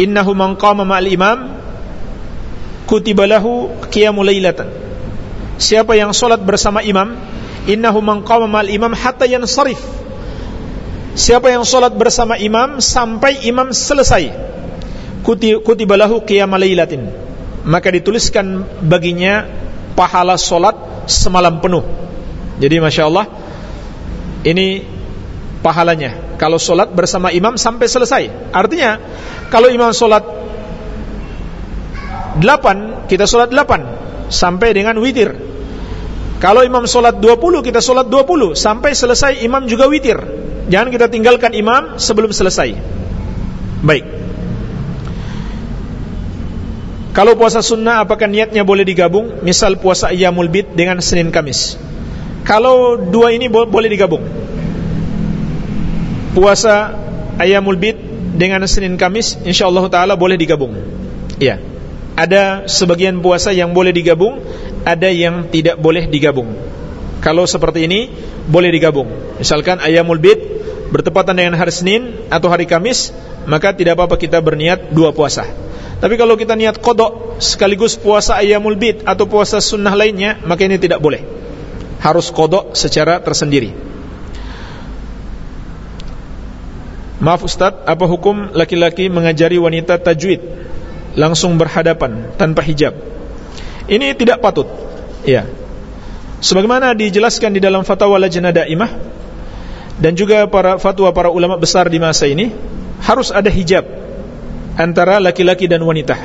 innahu man imam Kutibalahu lahu lailatan siapa yang salat bersama imam innahu man qama mal imam hatta yansarif. Siapa yang salat bersama imam sampai imam selesai kutibalahu lahu lailatin maka dituliskan baginya pahala salat semalam penuh. Jadi Masya Allah Ini pahalanya. Kalau sholat bersama imam sampai selesai. Artinya Kalau imam sholat 8 kita sholat 8 sampai dengan witir. Kalau imam sholat 20 kita sholat 20 sampai selesai imam juga witir. Jangan kita tinggalkan imam sebelum selesai. Baik. Kalau puasa sunnah apakah niatnya boleh digabung? Misal puasa Iyamul Bid dengan Senin Kamis. Kalau dua ini bo boleh digabung. Puasa Iyamul Bid dengan Senin Kamis insyaallah taala boleh digabung. Iya. yeah. Ada sebagian puasa yang boleh digabung Ada yang tidak boleh digabung. Kalau seperti ini Boleh digabung. Misalkan Ayamul Bid Bertepatan dengan hari Senin Atau hari Kamis Maka tidak apa-apa kita berniat dua puasa. Tapi kalau kita niat kodok Sekaligus puasa Ayamul Bid Atau puasa sunnah lainnya Maka ini tidak boleh. Harus kodok secara tersendiri. Maaf Ustaz, apa hukum laki-laki mengajari wanita tajwid langsung berhadapan tanpa hijab? Ini tidak patut. Ya. Sebagaimana dijelaskan di dalam fatwa Lajnah Daimah dan juga para fatwa para ulama besar di masa ini, harus ada hijab antara laki-laki dan wanita.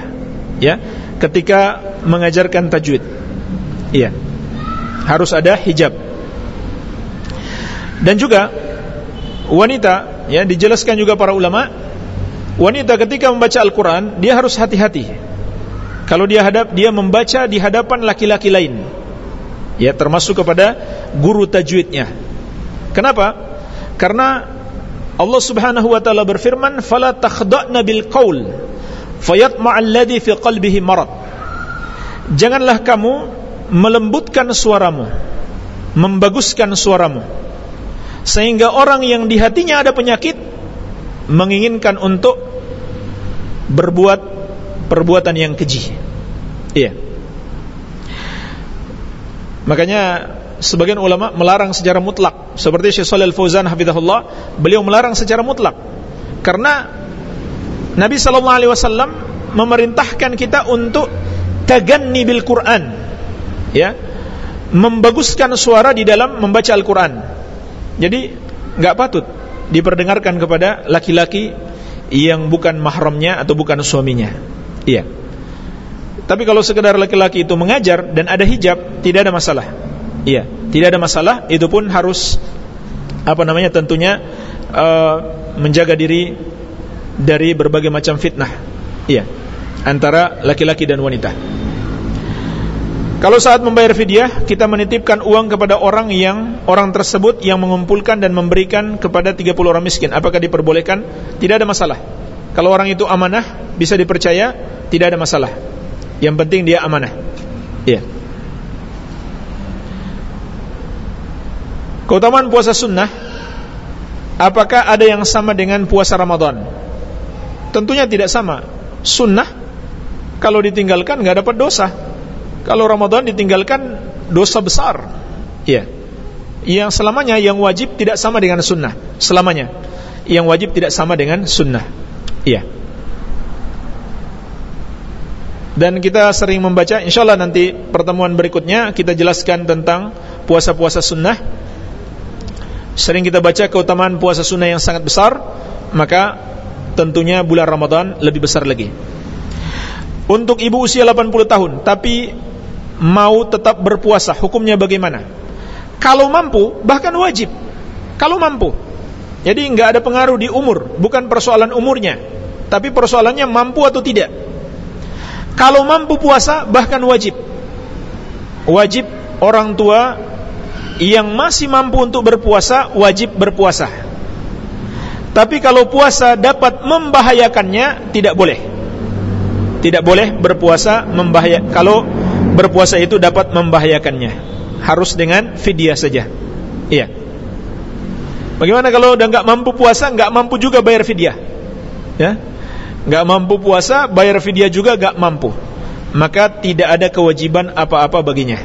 Ya, ketika mengajarkan tajwid. Iya harus ada hijab. Dan juga wanita ya dijelaskan juga para ulama wanita ketika membaca Al-Qur'an dia harus hati-hati. Kalau dia hadap dia membaca di hadapan laki-laki lain. Ya termasuk kepada guru tajwidnya. Kenapa? Karena Allah Subhanahu wa taala berfirman, "Fala takhda'na bil qaul fayatma'al ladzi fi qalbihi marad." Janganlah kamu melembutkan suaramu membaguskan suaramu sehingga orang yang di hatinya ada penyakit menginginkan untuk berbuat perbuatan yang keji. Iya. Makanya sebagian ulama melarang secara mutlak. Seperti Syekh Shalal Fauzan hafizahullah beliau melarang secara mutlak. Karena Nabi sallallahu alaihi wasallam memerintahkan kita untuk taganni bil Quran. Ya. Membaguskan suara di dalam membaca Al-Quran. Jadi nggak patut diperdengarkan kepada laki-laki yang bukan mahramnya atau bukan suaminya. Iya. Tapi kalau sekedar laki-laki itu mengajar dan ada hijab tidak ada masalah. Iya. Tidak ada masalah itu pun harus apa namanya tentunya uh, menjaga diri dari berbagai macam fitnah. Iya. Antara laki-laki dan wanita kalau saat membayar fidyah kita menitipkan uang kepada orang yang orang tersebut yang mengumpulkan dan memberikan kepada 30 orang miskin, apakah diperbolehkan? Tidak ada masalah. Kalau orang itu amanah, bisa dipercaya, tidak ada masalah. Yang penting dia amanah. Iya. Keutamaan puasa sunnah Apakah ada yang sama dengan puasa Ramadan? Tentunya tidak sama Sunnah Kalau ditinggalkan nggak dapat dosa kalau Ramadan ditinggalkan dosa besar. Iya. Yang selamanya yang wajib tidak sama dengan sunnah. Selamanya. Yang wajib tidak sama dengan sunnah. Iya. Dan kita sering membaca Insya Allah nanti pertemuan berikutnya Kita jelaskan tentang puasa-puasa sunnah Sering kita baca keutamaan puasa sunnah yang sangat besar Maka tentunya bulan Ramadan lebih besar lagi Untuk ibu usia 80 tahun Tapi mau tetap berpuasa hukumnya bagaimana? Kalau mampu bahkan wajib. Kalau mampu. Jadi nggak ada pengaruh di umur bukan persoalan umurnya tapi persoalannya mampu atau tidak. Kalau mampu puasa bahkan wajib. Wajib orang tua yang masih mampu untuk berpuasa wajib berpuasa. Tapi kalau puasa dapat membahayakannya tidak boleh Tidak boleh berpuasa membahaya kalau berpuasa itu dapat membahayakannya. Harus dengan fidyah saja. Iya. Bagaimana kalau udah nggak mampu puasa, nggak mampu juga bayar fidyah? Ya, nggak mampu puasa, bayar fidyah juga nggak mampu. Maka tidak ada kewajiban apa-apa baginya.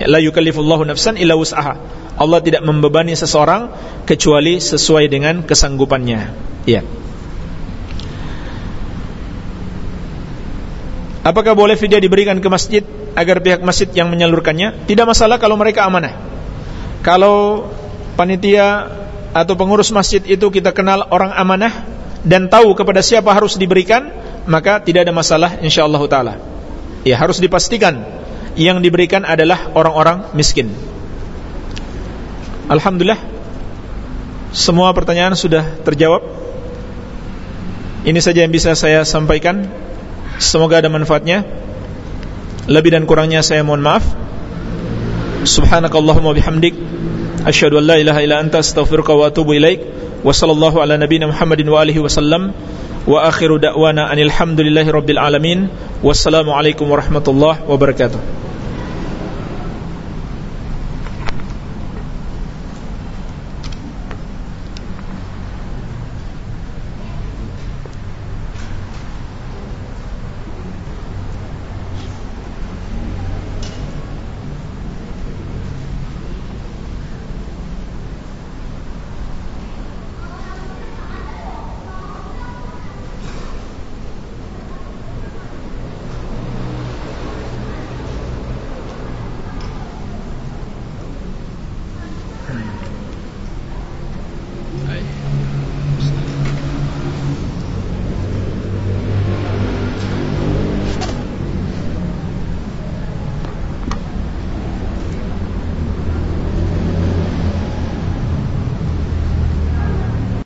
Ya, la yukallifullahu nafsan illa wus'aha. Allah tidak membebani seseorang kecuali sesuai dengan kesanggupannya. Iya. Apakah boleh fidyah diberikan ke masjid agar pihak masjid yang menyalurkannya? Tidak masalah kalau mereka amanah. Kalau panitia atau pengurus masjid itu kita kenal orang amanah dan tahu kepada siapa harus diberikan, maka tidak ada masalah insyaallah taala. Ya, harus dipastikan yang diberikan adalah orang-orang miskin. Alhamdulillah semua pertanyaan sudah terjawab. Ini saja yang bisa saya sampaikan. Semoga ada manfaatnya. Lebih dan kurangnya saya mohon maaf. Subhanakallahumma bihamdik. Asyhadu an la ilaha illa anta astaghfiruka wa atubu ilaik. Wa sallallahu ala nabiyyina Muhammadin wa alihi wasallam Wa akhiru da'wana anil hamdulillahi rabbil alamin. Wassalamualaikum warahmatullahi wabarakatuh